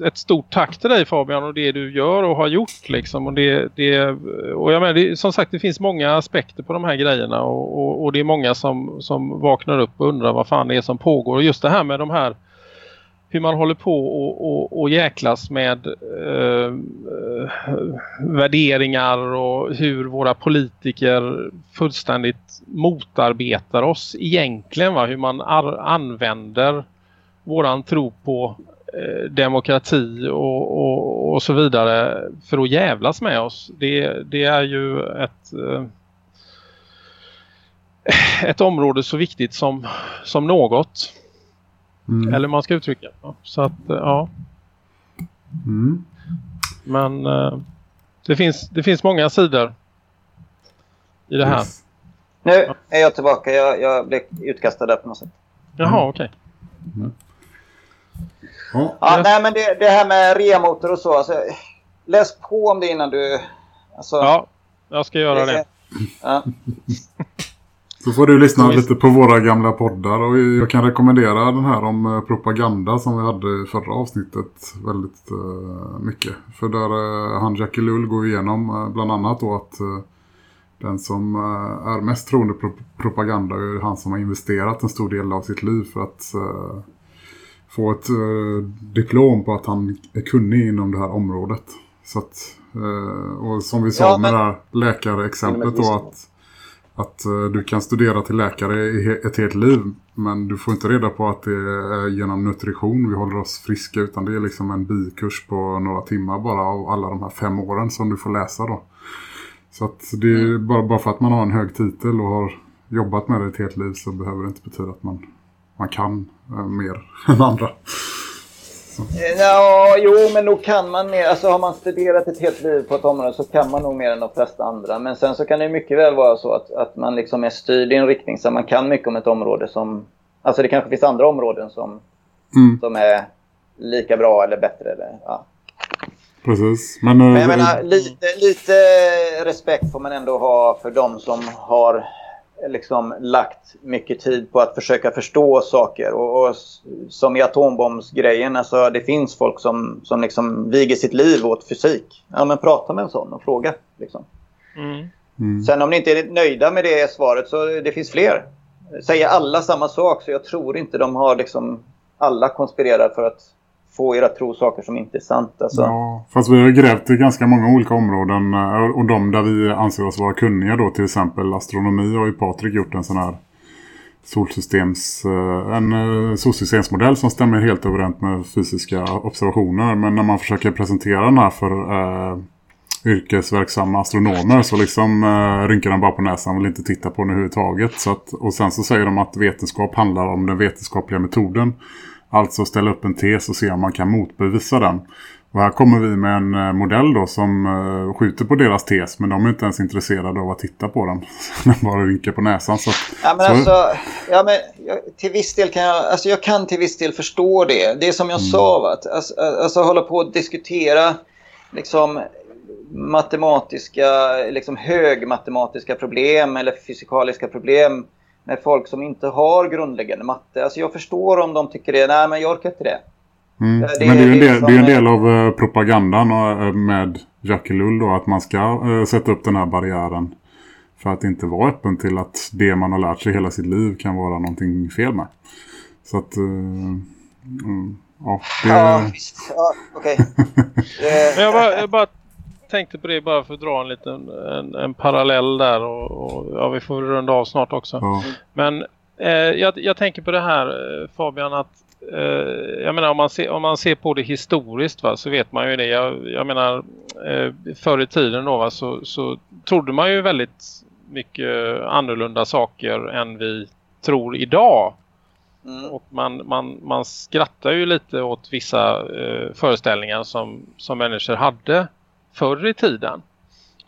ett stort tack till dig Fabian och det du gör och har gjort liksom. Och, det, det, och jag menar, det, som sagt det finns många aspekter på de här grejerna och, och, och, det är många som, som vaknar upp och undrar vad fan det är som pågår. Och just det här med de här hur man håller på och, och, och jäklas med eh, värderingar och hur våra politiker fullständigt motarbetar oss egentligen. Va? Hur man använder våran tro på eh, demokrati och, och, och, så vidare för att jävlas med oss. Det, det är ju ett... Eh, ett område så viktigt som, som något. Mm. Eller man ska uttrycka. Så att, eh, ja. Mm. Men uh, det, finns, det finns många sidor i det här. Yes. Nu är jag tillbaka. Jag, jag blev utkastad där på något sätt. Jaha, mm. okej. Okay. Mm. Ja, ja nej men det, det, här med reamotor och så. Alltså, läs på om det innan du... Alltså, ja, jag ska göra det. det. Ja. Så får du lyssna lite på våra gamla poddar och jag kan rekommendera den här om eh, propaganda som vi hade i förra avsnittet väldigt uh, mycket. För där uh, han Jackie Lull går igenom uh, bland annat då att den som är mest troende på propaganda är han som har investerat en stor del av sitt liv för att få ett diplom på att han är kunnig inom det här området. Så att, och som vi sa ja, men... med det här läkarexemplet då att att uh, du kan studera till läkare i ett helt liv men du får inte reda på att det är genom nutrition vi håller oss friska utan det är liksom en bikurs på några timmar bara av alla de här fem åren som du får läsa då. Så att det är mm. bara, bara för att man har en hög titel och har jobbat med det ett helt liv så behöver det inte betyda att man, man kan uh, mer än andra. Eh, ja, jo, men nog kan man mer. Alltså har man studerat ett helt liv på ett område så kan man nog mer än de flesta andra. Men sen så kan det mycket väl vara så att, att man liksom är styrd i en riktning så man kan mycket om ett område som... Alltså det kanske finns andra områden som, mm. som är lika bra eller bättre. Eller, ja. Precis. Men, men jag menar, lite, lite respekt får man ändå ha för de som har liksom lagt mycket tid på att försöka förstå saker. Och, och som i atombombsgrejen, alltså det finns folk som, som liksom viger sitt liv åt fysik. Ja, men prata med en sån och fråga. Liksom. Mm. Mm. Sen om ni inte är nöjda med det svaret så det finns fler. Säger alla samma sak så jag tror inte de har liksom alla konspirerat för att få er att tro saker som inte är sant. Alltså. Ja, fast vi har grävt i ganska många olika områden eh, och de där vi anser oss vara kunniga då, till exempel astronomi har ju Patrik gjort en sån här solsystems, eh, en eh, solsystemsmodell som stämmer helt överens med fysiska observationer. Men när man försöker presentera den här för eh, yrkesverksamma astronomer så liksom eh, rynkar de bara på näsan och vill inte titta på den överhuvudtaget. Så att, och sen så säger de att vetenskap handlar om den vetenskapliga metoden. Alltså ställa upp en tes och se om man kan motbevisa den. Och här kommer vi med en eh, modell då som uh, skjuter på deras tes men de är inte ens intresserade av att titta på den. de bara rynkar på näsan. Så, ja, men så... Alltså, ja, men jag, till viss del kan jag, alltså jag kan till viss del förstå det. Det är som jag mm. sa, att alltså, alltså hålla på att diskutera liksom matematiska, liksom högmatematiska problem eller fysikaliska problem med folk som inte har grundläggande matte. Alltså jag förstår om de tycker det. Nej, men jag orkar inte det. Mm. Det, men det är, en del, liksom, det är en del av uh, propagandan uh, med Jackie Lull då. Att man ska uh, sätta upp den här barriären. För att inte vara öppen till att det man har lärt sig hela sitt liv kan vara någonting fel med. Så att... Mm, ja, det... ja, visst. Ja, okej. Okay. jag, jag bara tänkte på det bara för att dra en liten en, en parallell där och, och, ja, vi får runda av snart också. Ja. Men eh, jag, jag, tänker på det här eh, Fabian att eh, jag menar om man, ser, om man ser på det historiskt va, så vet man ju det. Jag, jag menar eh, förr i tiden då va, så, så trodde man ju väldigt mycket annorlunda saker än vi tror idag. Mm. Och man, man, man skrattar ju lite åt vissa eh, föreställningar som, som människor hade förr i tiden.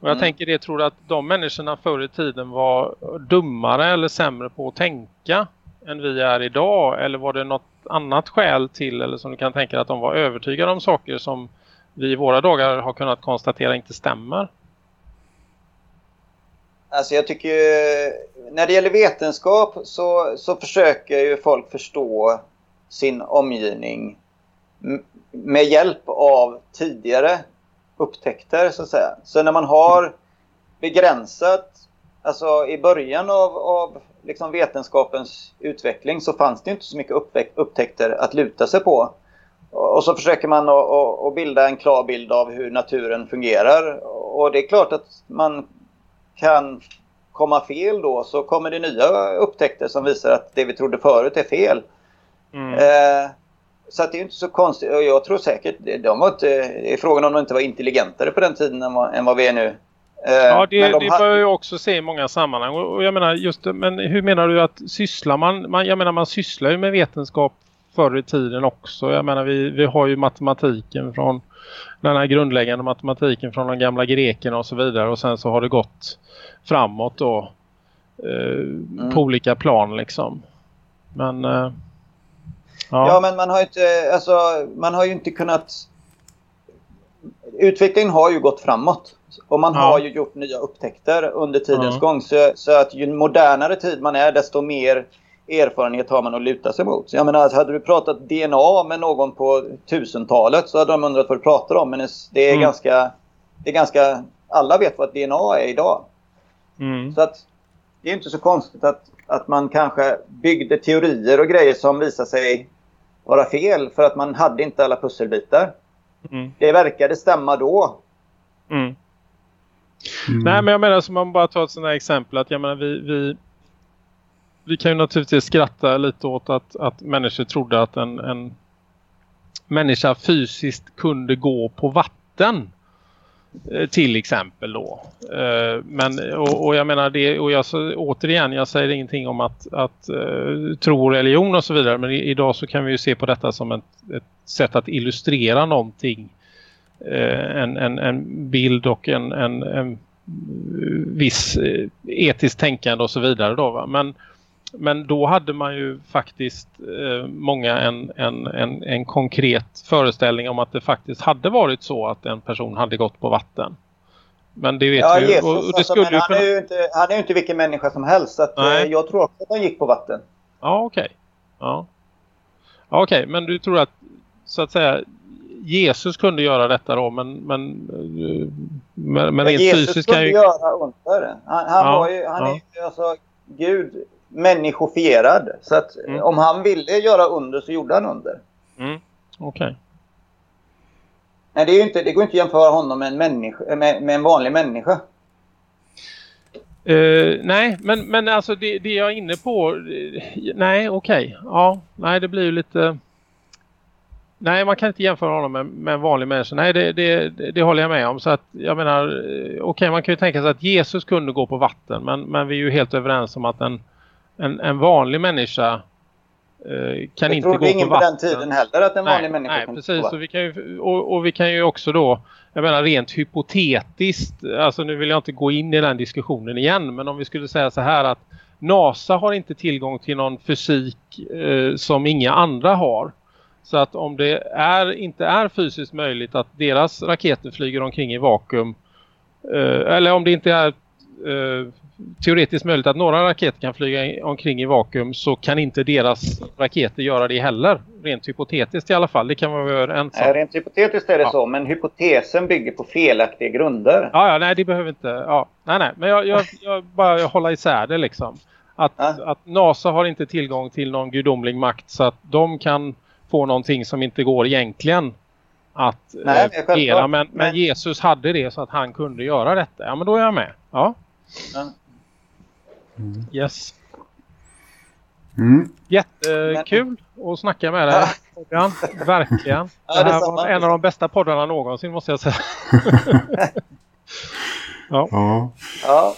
Och jag mm. tänker det, tror att de människorna förr i tiden var dummare eller sämre på att tänka än vi är idag? Eller var det något annat skäl till, eller som du kan tänka att de var övertygade om saker som vi i våra dagar har kunnat konstatera inte stämmer? Alltså jag tycker ju, när det gäller vetenskap så, så försöker ju folk förstå sin omgivning med hjälp av tidigare upptäckter så att säga. Så när man har begränsat, alltså i början av, av liksom vetenskapens utveckling så fanns det inte så mycket upptäckter att luta sig på. Och så försöker man att bilda en klar bild av hur naturen fungerar. Och det är klart att man kan komma fel då så kommer det nya upptäckter som visar att det vi trodde förut är fel. Mm. Eh, så att det är inte så konstigt. Och jag tror säkert, de var inte, det är frågan om de inte var intelligentare på den tiden än vad, än vad vi är nu. Eh, ja, det, de det bör jag också se i många sammanhang. Och jag menar, just men hur menar du att sysslar man, man, jag menar man sysslar ju med vetenskap förr i tiden också. Jag menar vi, vi har ju matematiken från den här grundläggande matematiken från de gamla grekerna och så vidare. Och sen så har det gått framåt då eh, mm. på olika plan liksom. Men... Eh, Ja. ja. men man har, inte, alltså, man har ju inte kunnat... Utvecklingen har ju gått framåt. Och man ja. har ju gjort nya upptäckter under tidens ja. gång. Så, så, att ju modernare tid man är, desto mer erfarenhet har man att luta sig mot. Jag menar, hade du pratat DNA med någon på tusentalet så hade de undrat vad du pratar om. Men det är, mm. ganska, det är ganska... Alla vet vad DNA är idag. Mm. Så att det är inte så konstigt att, att man kanske byggde teorier och grejer som visar sig vara fel för att man hade inte alla pusselbitar. Mm. Det verkade stämma då. Mm. Mm. Nej men jag menar som man bara tar ett sådant här exempel att jag menar vi, vi, vi kan ju naturligtvis skratta lite åt att, att människor trodde att en, en människa fysiskt kunde gå på vatten. Eh, till exempel då. Eh, men, och, och jag menar det, och jag, återigen, jag säger ingenting om att, att uh, tro religion och så vidare. Men i, idag så kan vi ju se på detta som ett, ett sätt att illustrera någonting. Uh, en, en, en bild och en, en, en viss etiskt tänkande och så vidare då va. Men men då hade man ju faktiskt eh, många en, en, en, en konkret föreställning om att det faktiskt hade varit så att en person hade gått på vatten. Men det vet ja, vi Jesus, och, det alltså, skulle han, kunna... är ju inte, han är ju inte vilken människa som helst. Så att, eh, jag tror också att han gick på vatten. Ja, okej. Okay. Ja. ja okej, okay. men du tror att så att säga Jesus kunde göra detta då, men men eh, men, men rent Jesus kan ju göra under. Han, han ja, var ju han ja. är ju alltså Gud människofierad. Så att mm. om han ville göra under så gjorde han under. Mm. Okej. Okay. Nej, det, är inte, det går inte att jämföra honom med en, människa, med, med en vanlig människa. Uh, nej, men, men alltså det, det jag är inne på... Nej, okej. Okay. Ja, nej det blir ju lite... Nej, man kan inte jämföra honom med, med en vanlig människa. Nej, det, det, det, håller jag med om. Så att, jag menar, eh, okej okay, man kan ju tänka sig att Jesus kunde gå på vatten. Men, men vi är ju helt överens om att en, en, en vanlig människa eh, kan inte gå på vatten. ingen på den tiden heller att en vanlig människa nej, kan precis. Och vi kan ju, och, och, vi kan ju också då, jag menar rent hypotetiskt, alltså nu vill jag inte gå in i den diskussionen igen, men om vi skulle säga så här att NASA har inte tillgång till någon fysik eh, som inga andra har. Så att om det är, inte är fysiskt möjligt att deras raketer flyger omkring i vakuum eh, eller om det inte är eh, teoretiskt möjligt att några raketer kan flyga omkring i vakuum så kan inte deras raketer göra det heller. Rent hypotetiskt i alla fall. Det kan man vara överens om. Rent hypotetiskt är det ja. så, men hypotesen bygger på felaktiga grunder. Ja, ja nej det behöver inte. Ja, nej, nej. Men jag, jag, jag bara jag håller isär det liksom. Att, ja. att NASA har inte tillgång till någon gudomlig makt så att de kan få någonting som inte går egentligen att Nej, eh, men, men, men Jesus hade det så att han kunde göra detta. Ja, men då är jag med. Ja. ja. Mm. Yes. Mm. Jättekul men... att snacka med dig. Ja. Verkligen. Ja, det, det här var en av de bästa poddarna någonsin måste jag säga. ja. ja. ja.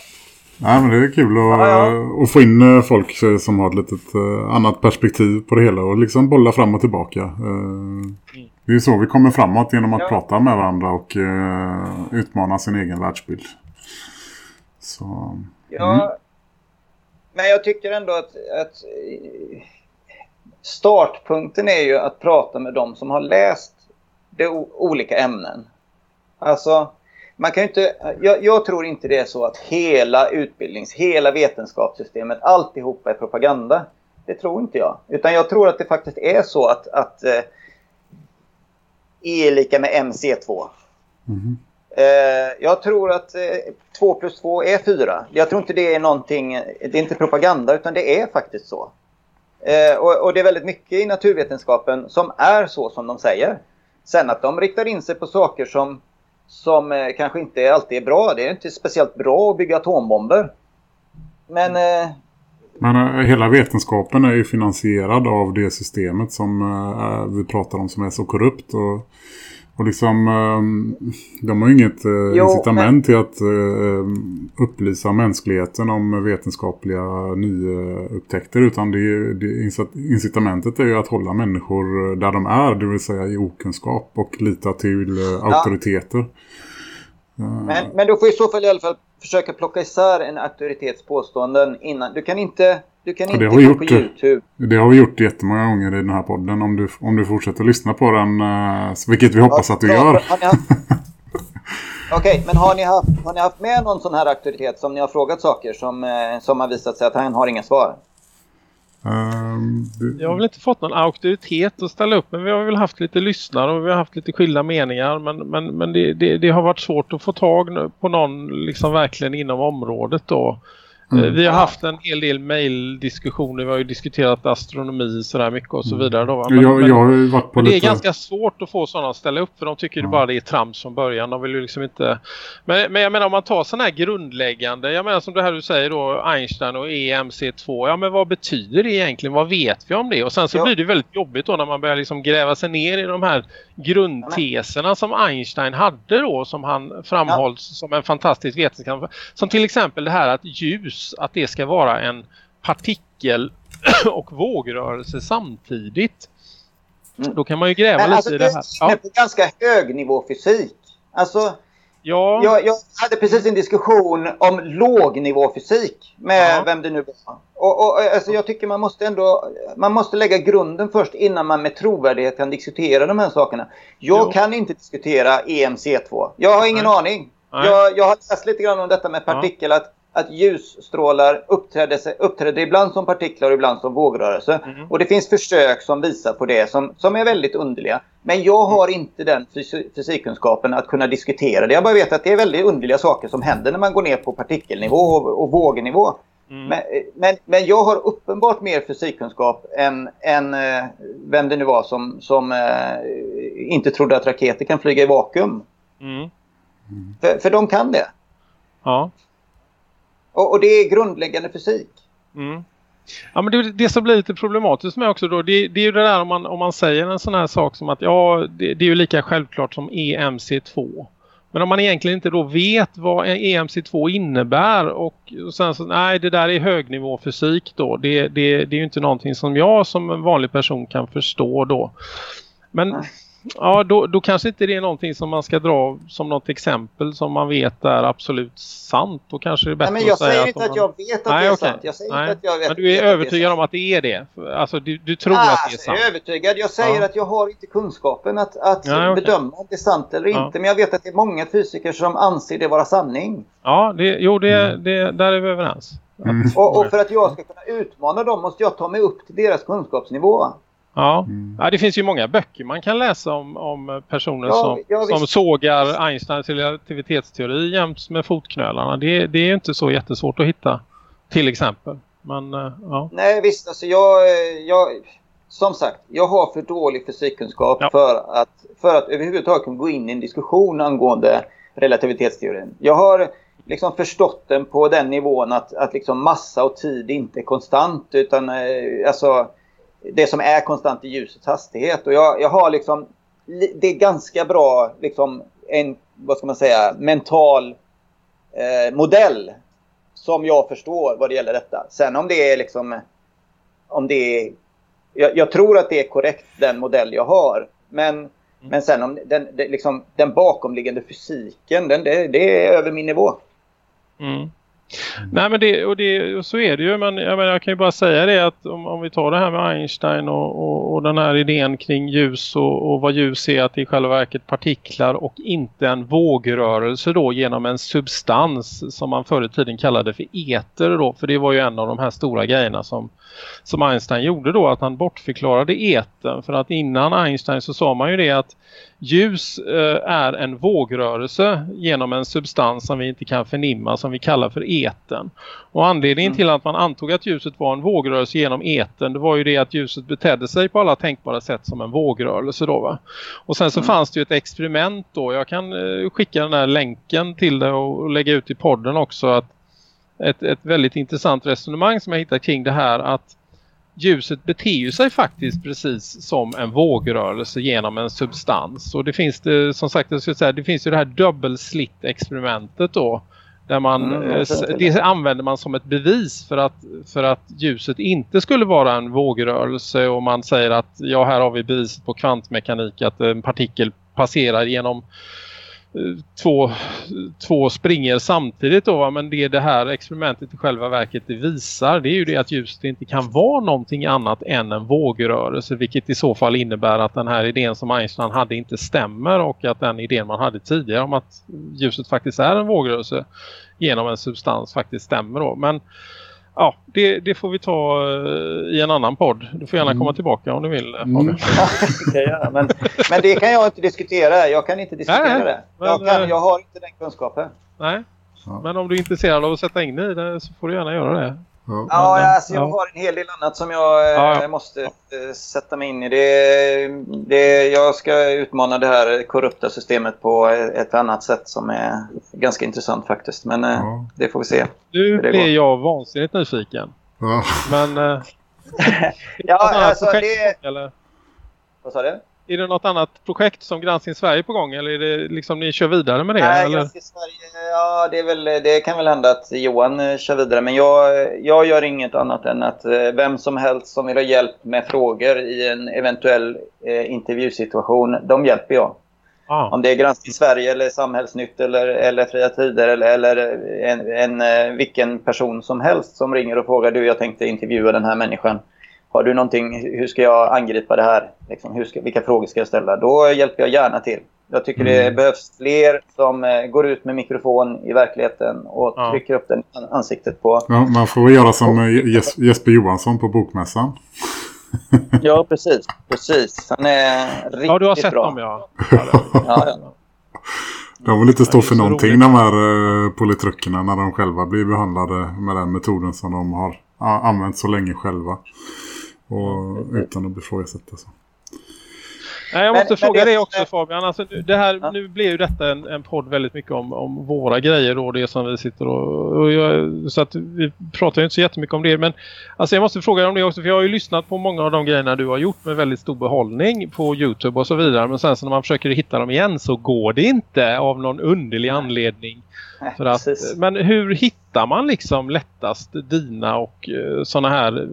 Nej, men det är kul att, ja, ja. att få in eh, folk som har ett litet uh, annat perspektiv på det hela och liksom bolla fram och tillbaka. Det är så vi kommer framåt genom att ja. prata med varandra och utmana sin egen världsbild. Så, ja, mm men jag tycker ändå att, att startpunkten är ju att prata med de som har läst de olika ämnen. Alltså man kan inte, jag, jag, tror inte det är så att hela utbildnings, hela vetenskapssystemet, alltihopa är propaganda. Det tror inte jag. Utan jag tror att det faktiskt är så att, att eh, E är lika med MC2. Mm. Mm-hmm. Eh, jag tror att eh, 2 plus 2 är 4. Jag tror inte det är någonting, det är inte propaganda utan det är faktiskt så. Eh, och, och det är väldigt mycket i naturvetenskapen som är så som de säger. Sen att de riktar in sig på saker som som eh, kanske inte alltid är bra. Det är inte speciellt bra att bygga atombomber. Men... Eh, men eh, hela vetenskapen är ju finansierad av det systemet som eh, vi pratar om som är så korrupt. Och och liksom, ehm, de har inget eh, jo, incitament men... till att eh, upplysa mänskligheten om vetenskapliga nyupptäckter. Utan det, det, incitamentet är ju att hålla människor där de är, det vill säga i okunskap och lita till ja. auktoriteter. Men, men du får i så fall i alla fall försöka plocka isär en auktoritetspåståenden innan. Du kan inte Du kan Ja, inte det har vi gå gjort. på Youtube. Det har vi gjort jättemånga gånger i den här podden. Om du, om du fortsätter lyssna på den, eh, vilket vi hoppas att du Ja, gör. Okej, men har ni, haft, har ni haft med någon sån här auktoritet som ni har frågat saker som, eh, som har visat sig att han har inga svar? Ehm, det- Jag har väl inte fått någon auktoritet att ställa upp men vi har väl haft lite lyssnare och vi har haft lite skilda meningar men, men, men det, det, det har varit svårt att få tag nu på någon liksom verkligen inom området då. Mm. Eh, Vi har haft en hel del maildiskussioner, vi har ju diskuterat astronomi sådär mycket och så vidare då. va? Men, jag, jag har ju varit på men det är lite... ganska svårt att få sådana att ställa upp för de tycker ju bara det är trams från början. De vill ju liksom inte... Men, men jag menar om man tar sådana här grundläggande, jag menar som det här du säger då, Einstein och E EMC2. Ja men vad betyder det egentligen? Vad vet vi om det? Och sen så Ja. blir det väldigt jobbigt då när man börjar liksom gräva sig ner i de här grundteserna som Einstein hade då som han framhålls som en fantastisk vetenskap. Som till exempel det här att ljus, att det ska vara en partikel och vågrörelse samtidigt. Då kan man ju gräva Men lite alltså, i det är här. inne Ja, på ganska hög nivå fysik. Alltså, ja. jag, jag hade precis en diskussion om lågnivåfysik med Ja. vem det nu var. Och, och, alltså, jag tycker man måste ändå man måste lägga grunden först innan man med trovärdighet kan diskutera de här sakerna. Jag Jo. kan inte diskutera E EMC2. Jag har ingen Nej. aning. Nej. Jag, jag har läst lite grann om detta med partikel. Att, att ljusstrålar uppträder, sig- uppträder ibland som partiklar och ibland som vågrörelse. Mm. Och det finns försök som visar på det som, som är väldigt underliga. Men jag har inte den fysi- fysikkunskapen att kunna diskutera det. Jag bara vet att det är väldigt underliga saker som händer när man går ner på partikelnivå och, och vågnivå. Mm. Men, men, men jag har uppenbart mer fysikkunskap än, än eh, vem det nu var som, som eh, inte trodde att raketer kan flyga i vakuum. Mm. För, för de kan det. Ja. Och, och det är grundläggande fysik. Mm. Ja men det, det som blir lite problematiskt med också då det, det är ju det där om man, om man säger en sån här sak som att ja det, det är ju lika självklart som E EMC2. Men om man egentligen inte då vet vad EMC2 innebär och, och sen så nej det där är högnivåfysik då. Det, det, det är ju inte någonting som jag som en vanlig person kan förstå då. Men. Ja då, då kanske inte det är någonting som man ska dra som något exempel som man vet är absolut sant. Då kanske det är bättre Nej, men jag att säga säger att inte att man... jag vet att Nej, det är okej. sant. Jag säger Nej. inte att jag vet, Men du är att övertygad sant. om att det är det? Alltså du, du tror Ah, att det är alltså, sant? jag är övertygad. Jag säger Ja. att jag har inte kunskapen att, att Nej, okej. bedöma om det är sant eller Ja. inte. Men jag vet att det är många fysiker som anser det vara sanning. Ja, det, jo det, det, där är vi överens. Mm. Och, och för att jag ska kunna utmana dem måste jag ta mig upp till deras kunskapsnivå. Ja. ja, det finns ju många böcker man kan läsa om, om personer Ja, som, ja, som sågar Einsteins relativitetsteori jämt med fotknölarna. Det, det är ju inte så jättesvårt att hitta till exempel. Men eh, ja. Nej visst, alltså jag, eh, jag... Som sagt, jag har för dålig fysikkunskap Ja. för, att, för att överhuvudtaget kunna gå in i en diskussion angående relativitetsteorin. Jag har liksom förstått den på den nivån att, att liksom massa och tid inte är konstant utan eh, alltså det som är konstant är ljusets hastighet. Och jag, jag har liksom, li- det är ganska bra liksom en, vad ska man säga, mental eh, modell som jag förstår vad det gäller detta. Sen om det är liksom, om det är, jag, jag tror att det är korrekt den modell jag har. Men, men sen om den, det, liksom, den bakomliggande fysiken, den, det, det är över min nivå. Mm. Mm. Nej men det, och det, och så är det ju men jag, men jag kan ju bara säga det att om, om vi tar det här med Einstein och, och, och den här idén kring ljus och, och vad ljus är att det är i själva verket partiklar och inte en vågrörelse då genom en substans som man förr i tiden kallade för eter då för det var ju en av de här stora grejerna som, som Einstein gjorde då att han bortförklarade etern för att innan Einstein så sa man ju det att ljus eh, är en vågrörelse genom en substans som vi inte kan förnimma som vi kallar för etern. Och anledningen till att man antog att ljuset var en vågrörelse genom etern det var ju det att ljuset betedde sig på alla tänkbara sätt som en vågrörelse då va. Och sen så fanns det ju ett experiment då. Jag kan eh, skicka den här länken till det och, lägga ut i podden också att ett, ett väldigt intressant resonemang som jag hittat kring det här att ljuset beter sig faktiskt precis som en vågrörelse genom en substans. Och det finns det, som sagt, jag skulle säga, det finns ju det här dubbelslit-experimentet då. Där man, Mm, eh, det använder man som ett bevis för att, för att ljuset inte skulle vara en vågrörelse och man säger att ja här har vi beviset på kvantmekanik att en partikel passerar genom två, två springer samtidigt då. Men det det här experimentet i själva verket det visar det är ju det att ljuset inte kan vara någonting annat än en vågrörelse. Vilket i så fall innebär att den här idén som Einstein hade inte stämmer och att den idén man hade tidigare om att ljuset faktiskt är en vågrörelse genom en substans faktiskt stämmer då. Men ja, det, det, får vi ta uh, i en annan podd. Du får gärna mm. komma tillbaka om du vill. Mm. ja, men, men det kan jag inte diskutera. Jag kan inte diskutera nej, det. Men, jag, kan, eh, jag har inte den kunskapen. Nej, men om du är intresserad av att sätta in i det så får du gärna göra det. Ja, ja eh, alltså, jag ja. har en hel del annat som jag ja, ja. måste äh, sätta mig in i. Det, det, jag ska utmana det här korrupta systemet på ett annat sätt som är ganska intressant faktiskt. Men äh, det får vi se. Nu blir jag vansinnigt nyfiken. Men... Ja, alltså det... Eller? Vad sa du? Är det något annat projekt som Granskning Sverige på gång eller är det liksom ni kör vidare med det? Nej, eller? Sverige, ja det, är väl, det kan väl hända att Johan eh, kör vidare men jag, jag gör inget annat än att eh, vem som helst som vill ha hjälp med frågor i en eventuell eh, intervjusituation, de hjälper jag. Ah. Om det är Granskning Sverige eller Samhällsnytt eller, eller Fria Tider eller, eller en, en, en, vilken person som helst som ringer och frågar du jag tänkte intervjua den här människan har du någonting, hur ska jag angripa det här? Liksom, hur ska, vilka frågor ska jag ställa? Då hjälper jag gärna till. Jag tycker mm. det behövs fler som eh, går ut med mikrofon i verkligheten och ja. trycker upp den ansiktet på. Ja, man får göra som eh, Jesper Johansson på Bokmässan. ja, precis. Precis. Han är riktigt bra. Ja, du har sett bra. dem, ja. ja, ja. De vill inte stå för någonting, roligt. de här uh, politrukkerna, när de själva blir behandlade med den metoden som de har använt så länge själva. Och utan att ifrågasätta så. Nej, jag måste men, fråga men det, dig också Fabian. Alltså, det här, ja. Nu blir ju detta en, en podd väldigt mycket om, om våra grejer och det som vi sitter och... och jag, så att vi pratar ju inte så jättemycket om det. Men alltså, jag måste fråga dig om det också. För jag har ju lyssnat på många av de grejerna du har gjort med väldigt stor behållning på Youtube och så vidare. Men sen så när man försöker hitta dem igen så går det inte av någon underlig anledning. För att, men hur hittar man liksom lättast dina och eh, sådana här eh,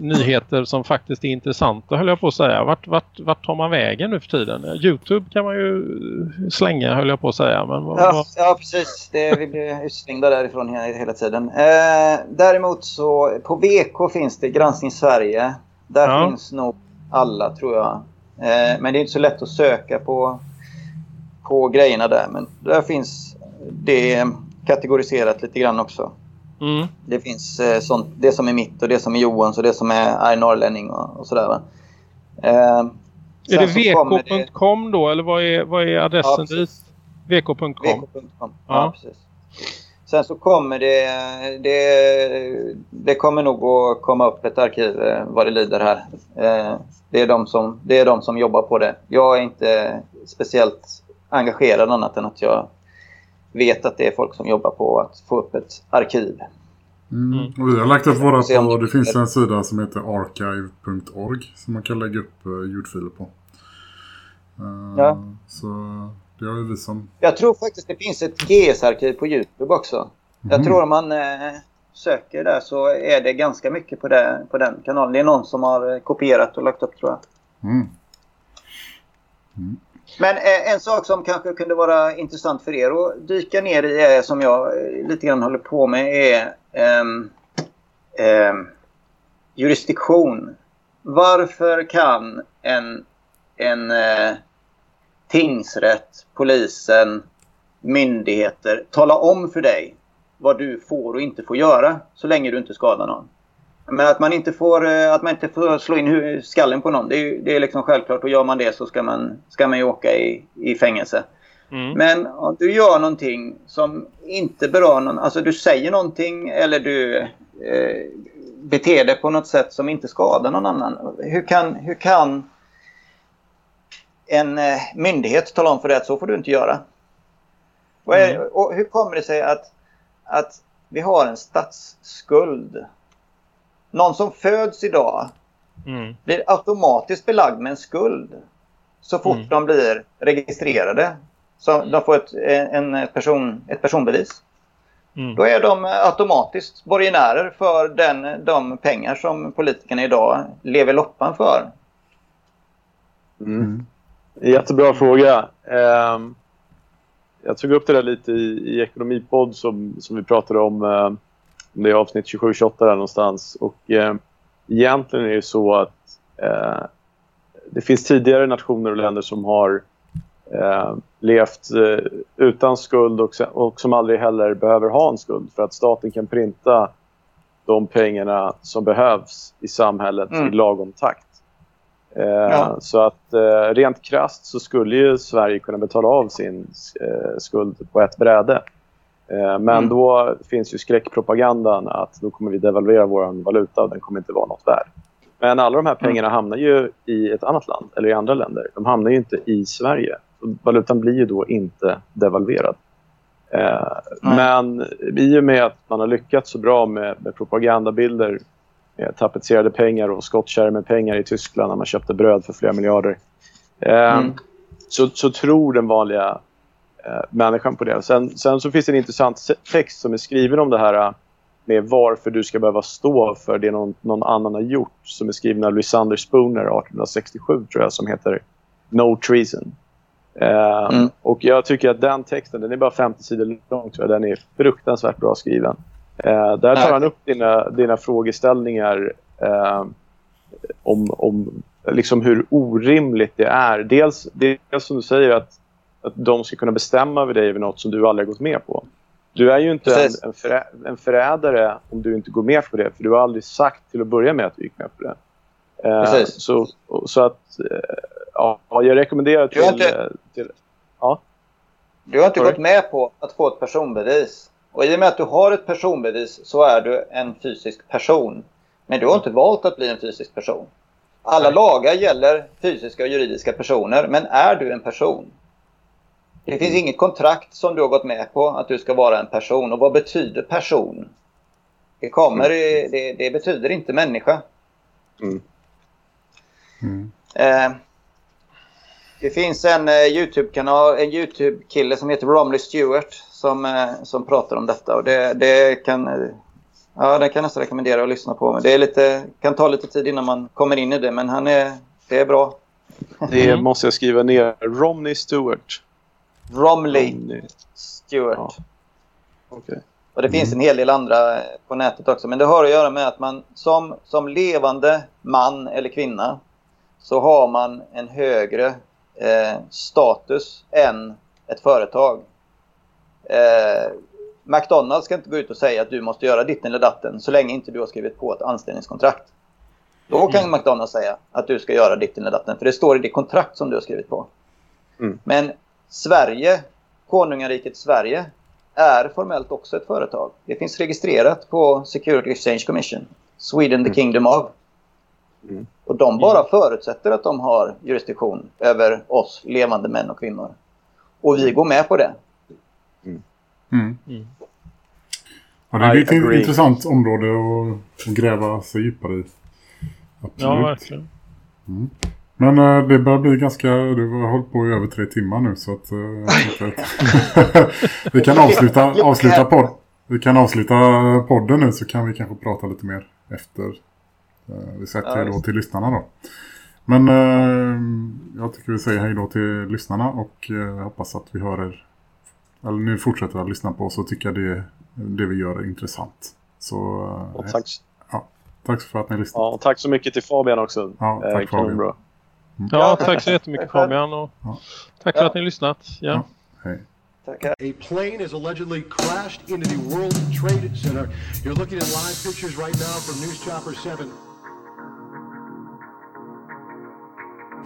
nyheter som faktiskt är intressanta höll jag på att säga. Vart, vart, vart tar man vägen nu för tiden? Youtube kan man ju eh, slänga höll jag på att säga. Men, ja, vad... ja, precis. Det, vi blir utslängda därifrån hela, hela tiden. Eh, däremot så på VK finns det Granskning Sverige. Där ja. finns nog alla tror jag. Eh, men det är inte så lätt att söka på, på grejerna där. Men där finns det är kategoriserat lite grann också. Mm. Det finns eh, sånt, det som är mitt och det som är Johans och det som är, är norrlänning och, och sådär. Eh, är det vk.com då eller vad är, vad är adressen ja, dit? vk.com. vk.com, ja. ja. precis. Sen så kommer det, det, det kommer nog att komma upp ett arkiv eh, vad det lider här. Eh, det är, de som, det är de som jobbar på det. Jag är inte speciellt engagerad annat än att jag vet att det är folk som jobbar på att få upp ett arkiv. Mm. mm. Och vi har lagt upp våra på, det finns en sida som heter archive.org som man kan lägga upp uh, ljudfiler på. Uh, ja. Så det har vi som... Jag tror faktiskt det finns ett GS-arkiv på Youtube också. Mm. Jag tror om man uh, söker där så är det ganska mycket på, det, på den kanalen. Det är någon som har kopierat och lagt upp tror jag. Mm. Mm. Men eh, en sak som kanske kunde vara intressant för er att dyka ner i är som jag eh, lite grann håller på med är um, um, jurisdiktion. Varför kan en, en uh, tingsrätt, polisen, myndigheter tala om för dig vad du får och inte får göra så länge du inte skadar någon? Men att man inte får, eh, att man inte får slå in skallen på någon, det är, det är liksom självklart. Och gör man det så ska man, ska man ju åka i, i fängelse. Mm. Men om du gör någonting som inte berör någon, alltså du säger någonting eller du eh, beter dig på något sätt som inte skadar någon annan. Hur kan, hur kan en eh, myndighet tala om för dig att så får du inte göra? Och, är, mm. och hur kommer det sig att, att vi har en statsskuld någon som föds idag mm. blir automatiskt belagd med en skuld så fort mm. de blir registrerade. Så de får ett, en person, ett personbevis. Mm. Då är de automatiskt borgenärer för den, de pengar som politikerna idag lever loppan för. Mm. Jättebra fråga. Um, jag tog upp det där lite i, i ekonomipodd som, som vi pratade om. Eh, det är avsnitt 27-28 där någonstans. Och eh, egentligen är det så att eh, det finns tidigare nationer och länder som har eh, levt eh, utan skuld och, och, som aldrig heller behöver ha en skuld för att staten kan printa de pengarna som behövs i samhället mm. i lagom takt. Eh, ja. Så att eh, rent krast så skulle ju Sverige kunna betala av sin skuld på ett bräde. Eh, men mm. då finns ju skräckpropagandan att då kommer vi devalvera vår valuta och den kommer inte vara något värd. Men alla de här pengarna mm. hamnar ju i ett annat land eller i andra länder. De hamnar ju inte i Sverige. Valutan blir ju då inte devalverad. Eh, men i och med att man har lyckats så bra med, med propagandabilder med tapetserade pengar och skottkärror med pengar i Tyskland när man köpte bröd för flera miljarder eh, mm. så, så tror den vanliga eh, människan på det. Sen, sen så finns det en intressant text som är skriven om det här eh, med varför du ska behöva stå för det någon, någon annan har gjort som är skriven av Lysander Spooner 1867 tror jag som heter No Treason. Eh, mm. Och jag tycker att den texten, den är bara 50 sidor lång tror jag, den är fruktansvärt bra skriven. Eh, där tar han upp dina, dina frågeställningar eh, om, om liksom hur orimligt det är. Dels, dels som du säger att, att de ska kunna bestämma över dig över något som du aldrig har gått med på. Du är ju inte en, en, förä, en förrädare om du inte går med på det. För du har aldrig sagt till att börja med att du gick med på det. Eh, så, så att eh, ja, jag rekommenderar till... Du har inte, eh, till, ja. du har inte gått med på att få ett personbevis. Och i och med att du har ett personbevis så är du en fysisk person. Men du har inte valt att bli en fysisk person. Alla lagar gäller fysiska och juridiska personer, men är du en person? Det finns inget kontrakt som du har gått med på att du ska vara en person. Och vad betyder person? Det, kommer, det, det betyder inte människa. Mm. Mm. Eh, det finns en eh, Youtube-kanal, en Youtube-kille som heter Romley Stewart som, eh, som pratar om detta. Och det, det kan, eh, ja, det kan jag nästan rekommendera att lyssna på. Men det är lite, kan ta lite tid innan man kommer in i det, men han är, det är bra. Det mm. måste jag skriva ner. Romney Stewart. Romley, Romney. Stewart. Ja. Okay. Och det finns en hel del andra på nätet också. Men det har att göra med att man som, som levande man eller kvinna så har man en högre eh, status än ett företag. Eh, McDonalds ska inte gå ut och säga att du måste göra ditten eller datten så länge inte du har skrivit på ett anställningskontrakt. Då kan mm. McDonalds säga att du ska göra ditten eller datten för det står i det kontrakt som du har skrivit på. Mm. Men Sverige, konungariket Sverige, är formellt också ett företag. Det finns registrerat på Security Exchange Commission. Sweden the mm. Kingdom of. Mm. Och de bara mm. förutsätter att de har jurisdiktion över oss levande män och kvinnor. Och vi går med på det. Mm. Mm. mm. Ja, det är ett intressant område att, gräva sig djupare i. Absolut. Ja, verkligen. Mm. Men äh, det börjar bli ganska, du har hållit på i över tre timmar nu så att, äh, att vi kan avsluta, avsluta podd. Vi kan avsluta podden nu så kan vi kanske prata lite mer efter Eh, vi säger hej då till lyssnarna då. Men eh, jag tycker vi säger hej då till lyssnarna och eh, hoppas att vi hör er. Eller nu fortsätter att lyssna på oss och tycker det, det vi gör är intressant. Så, och tack. Ja, tack för att ni lyssnade. Ja, tack så mycket till Fabian också. Ja, tack eh, Fabian. Bra. Mm. Ja, tack så jättemycket Fabian. Och. Tack för att ni lyssnat. Ja. ja hej. A plane has allegedly crashed into the World Trade Center. You're looking at live pictures right now from News Chopper 7.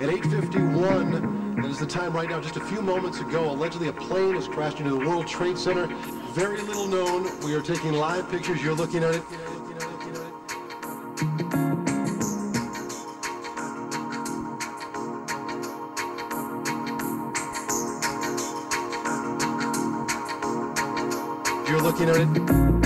At 8.51, that is the time right now, just a few moments ago, allegedly a plane has crashed into the World Trade Center. Very little known. We are taking live pictures. You're looking at it. looking at it.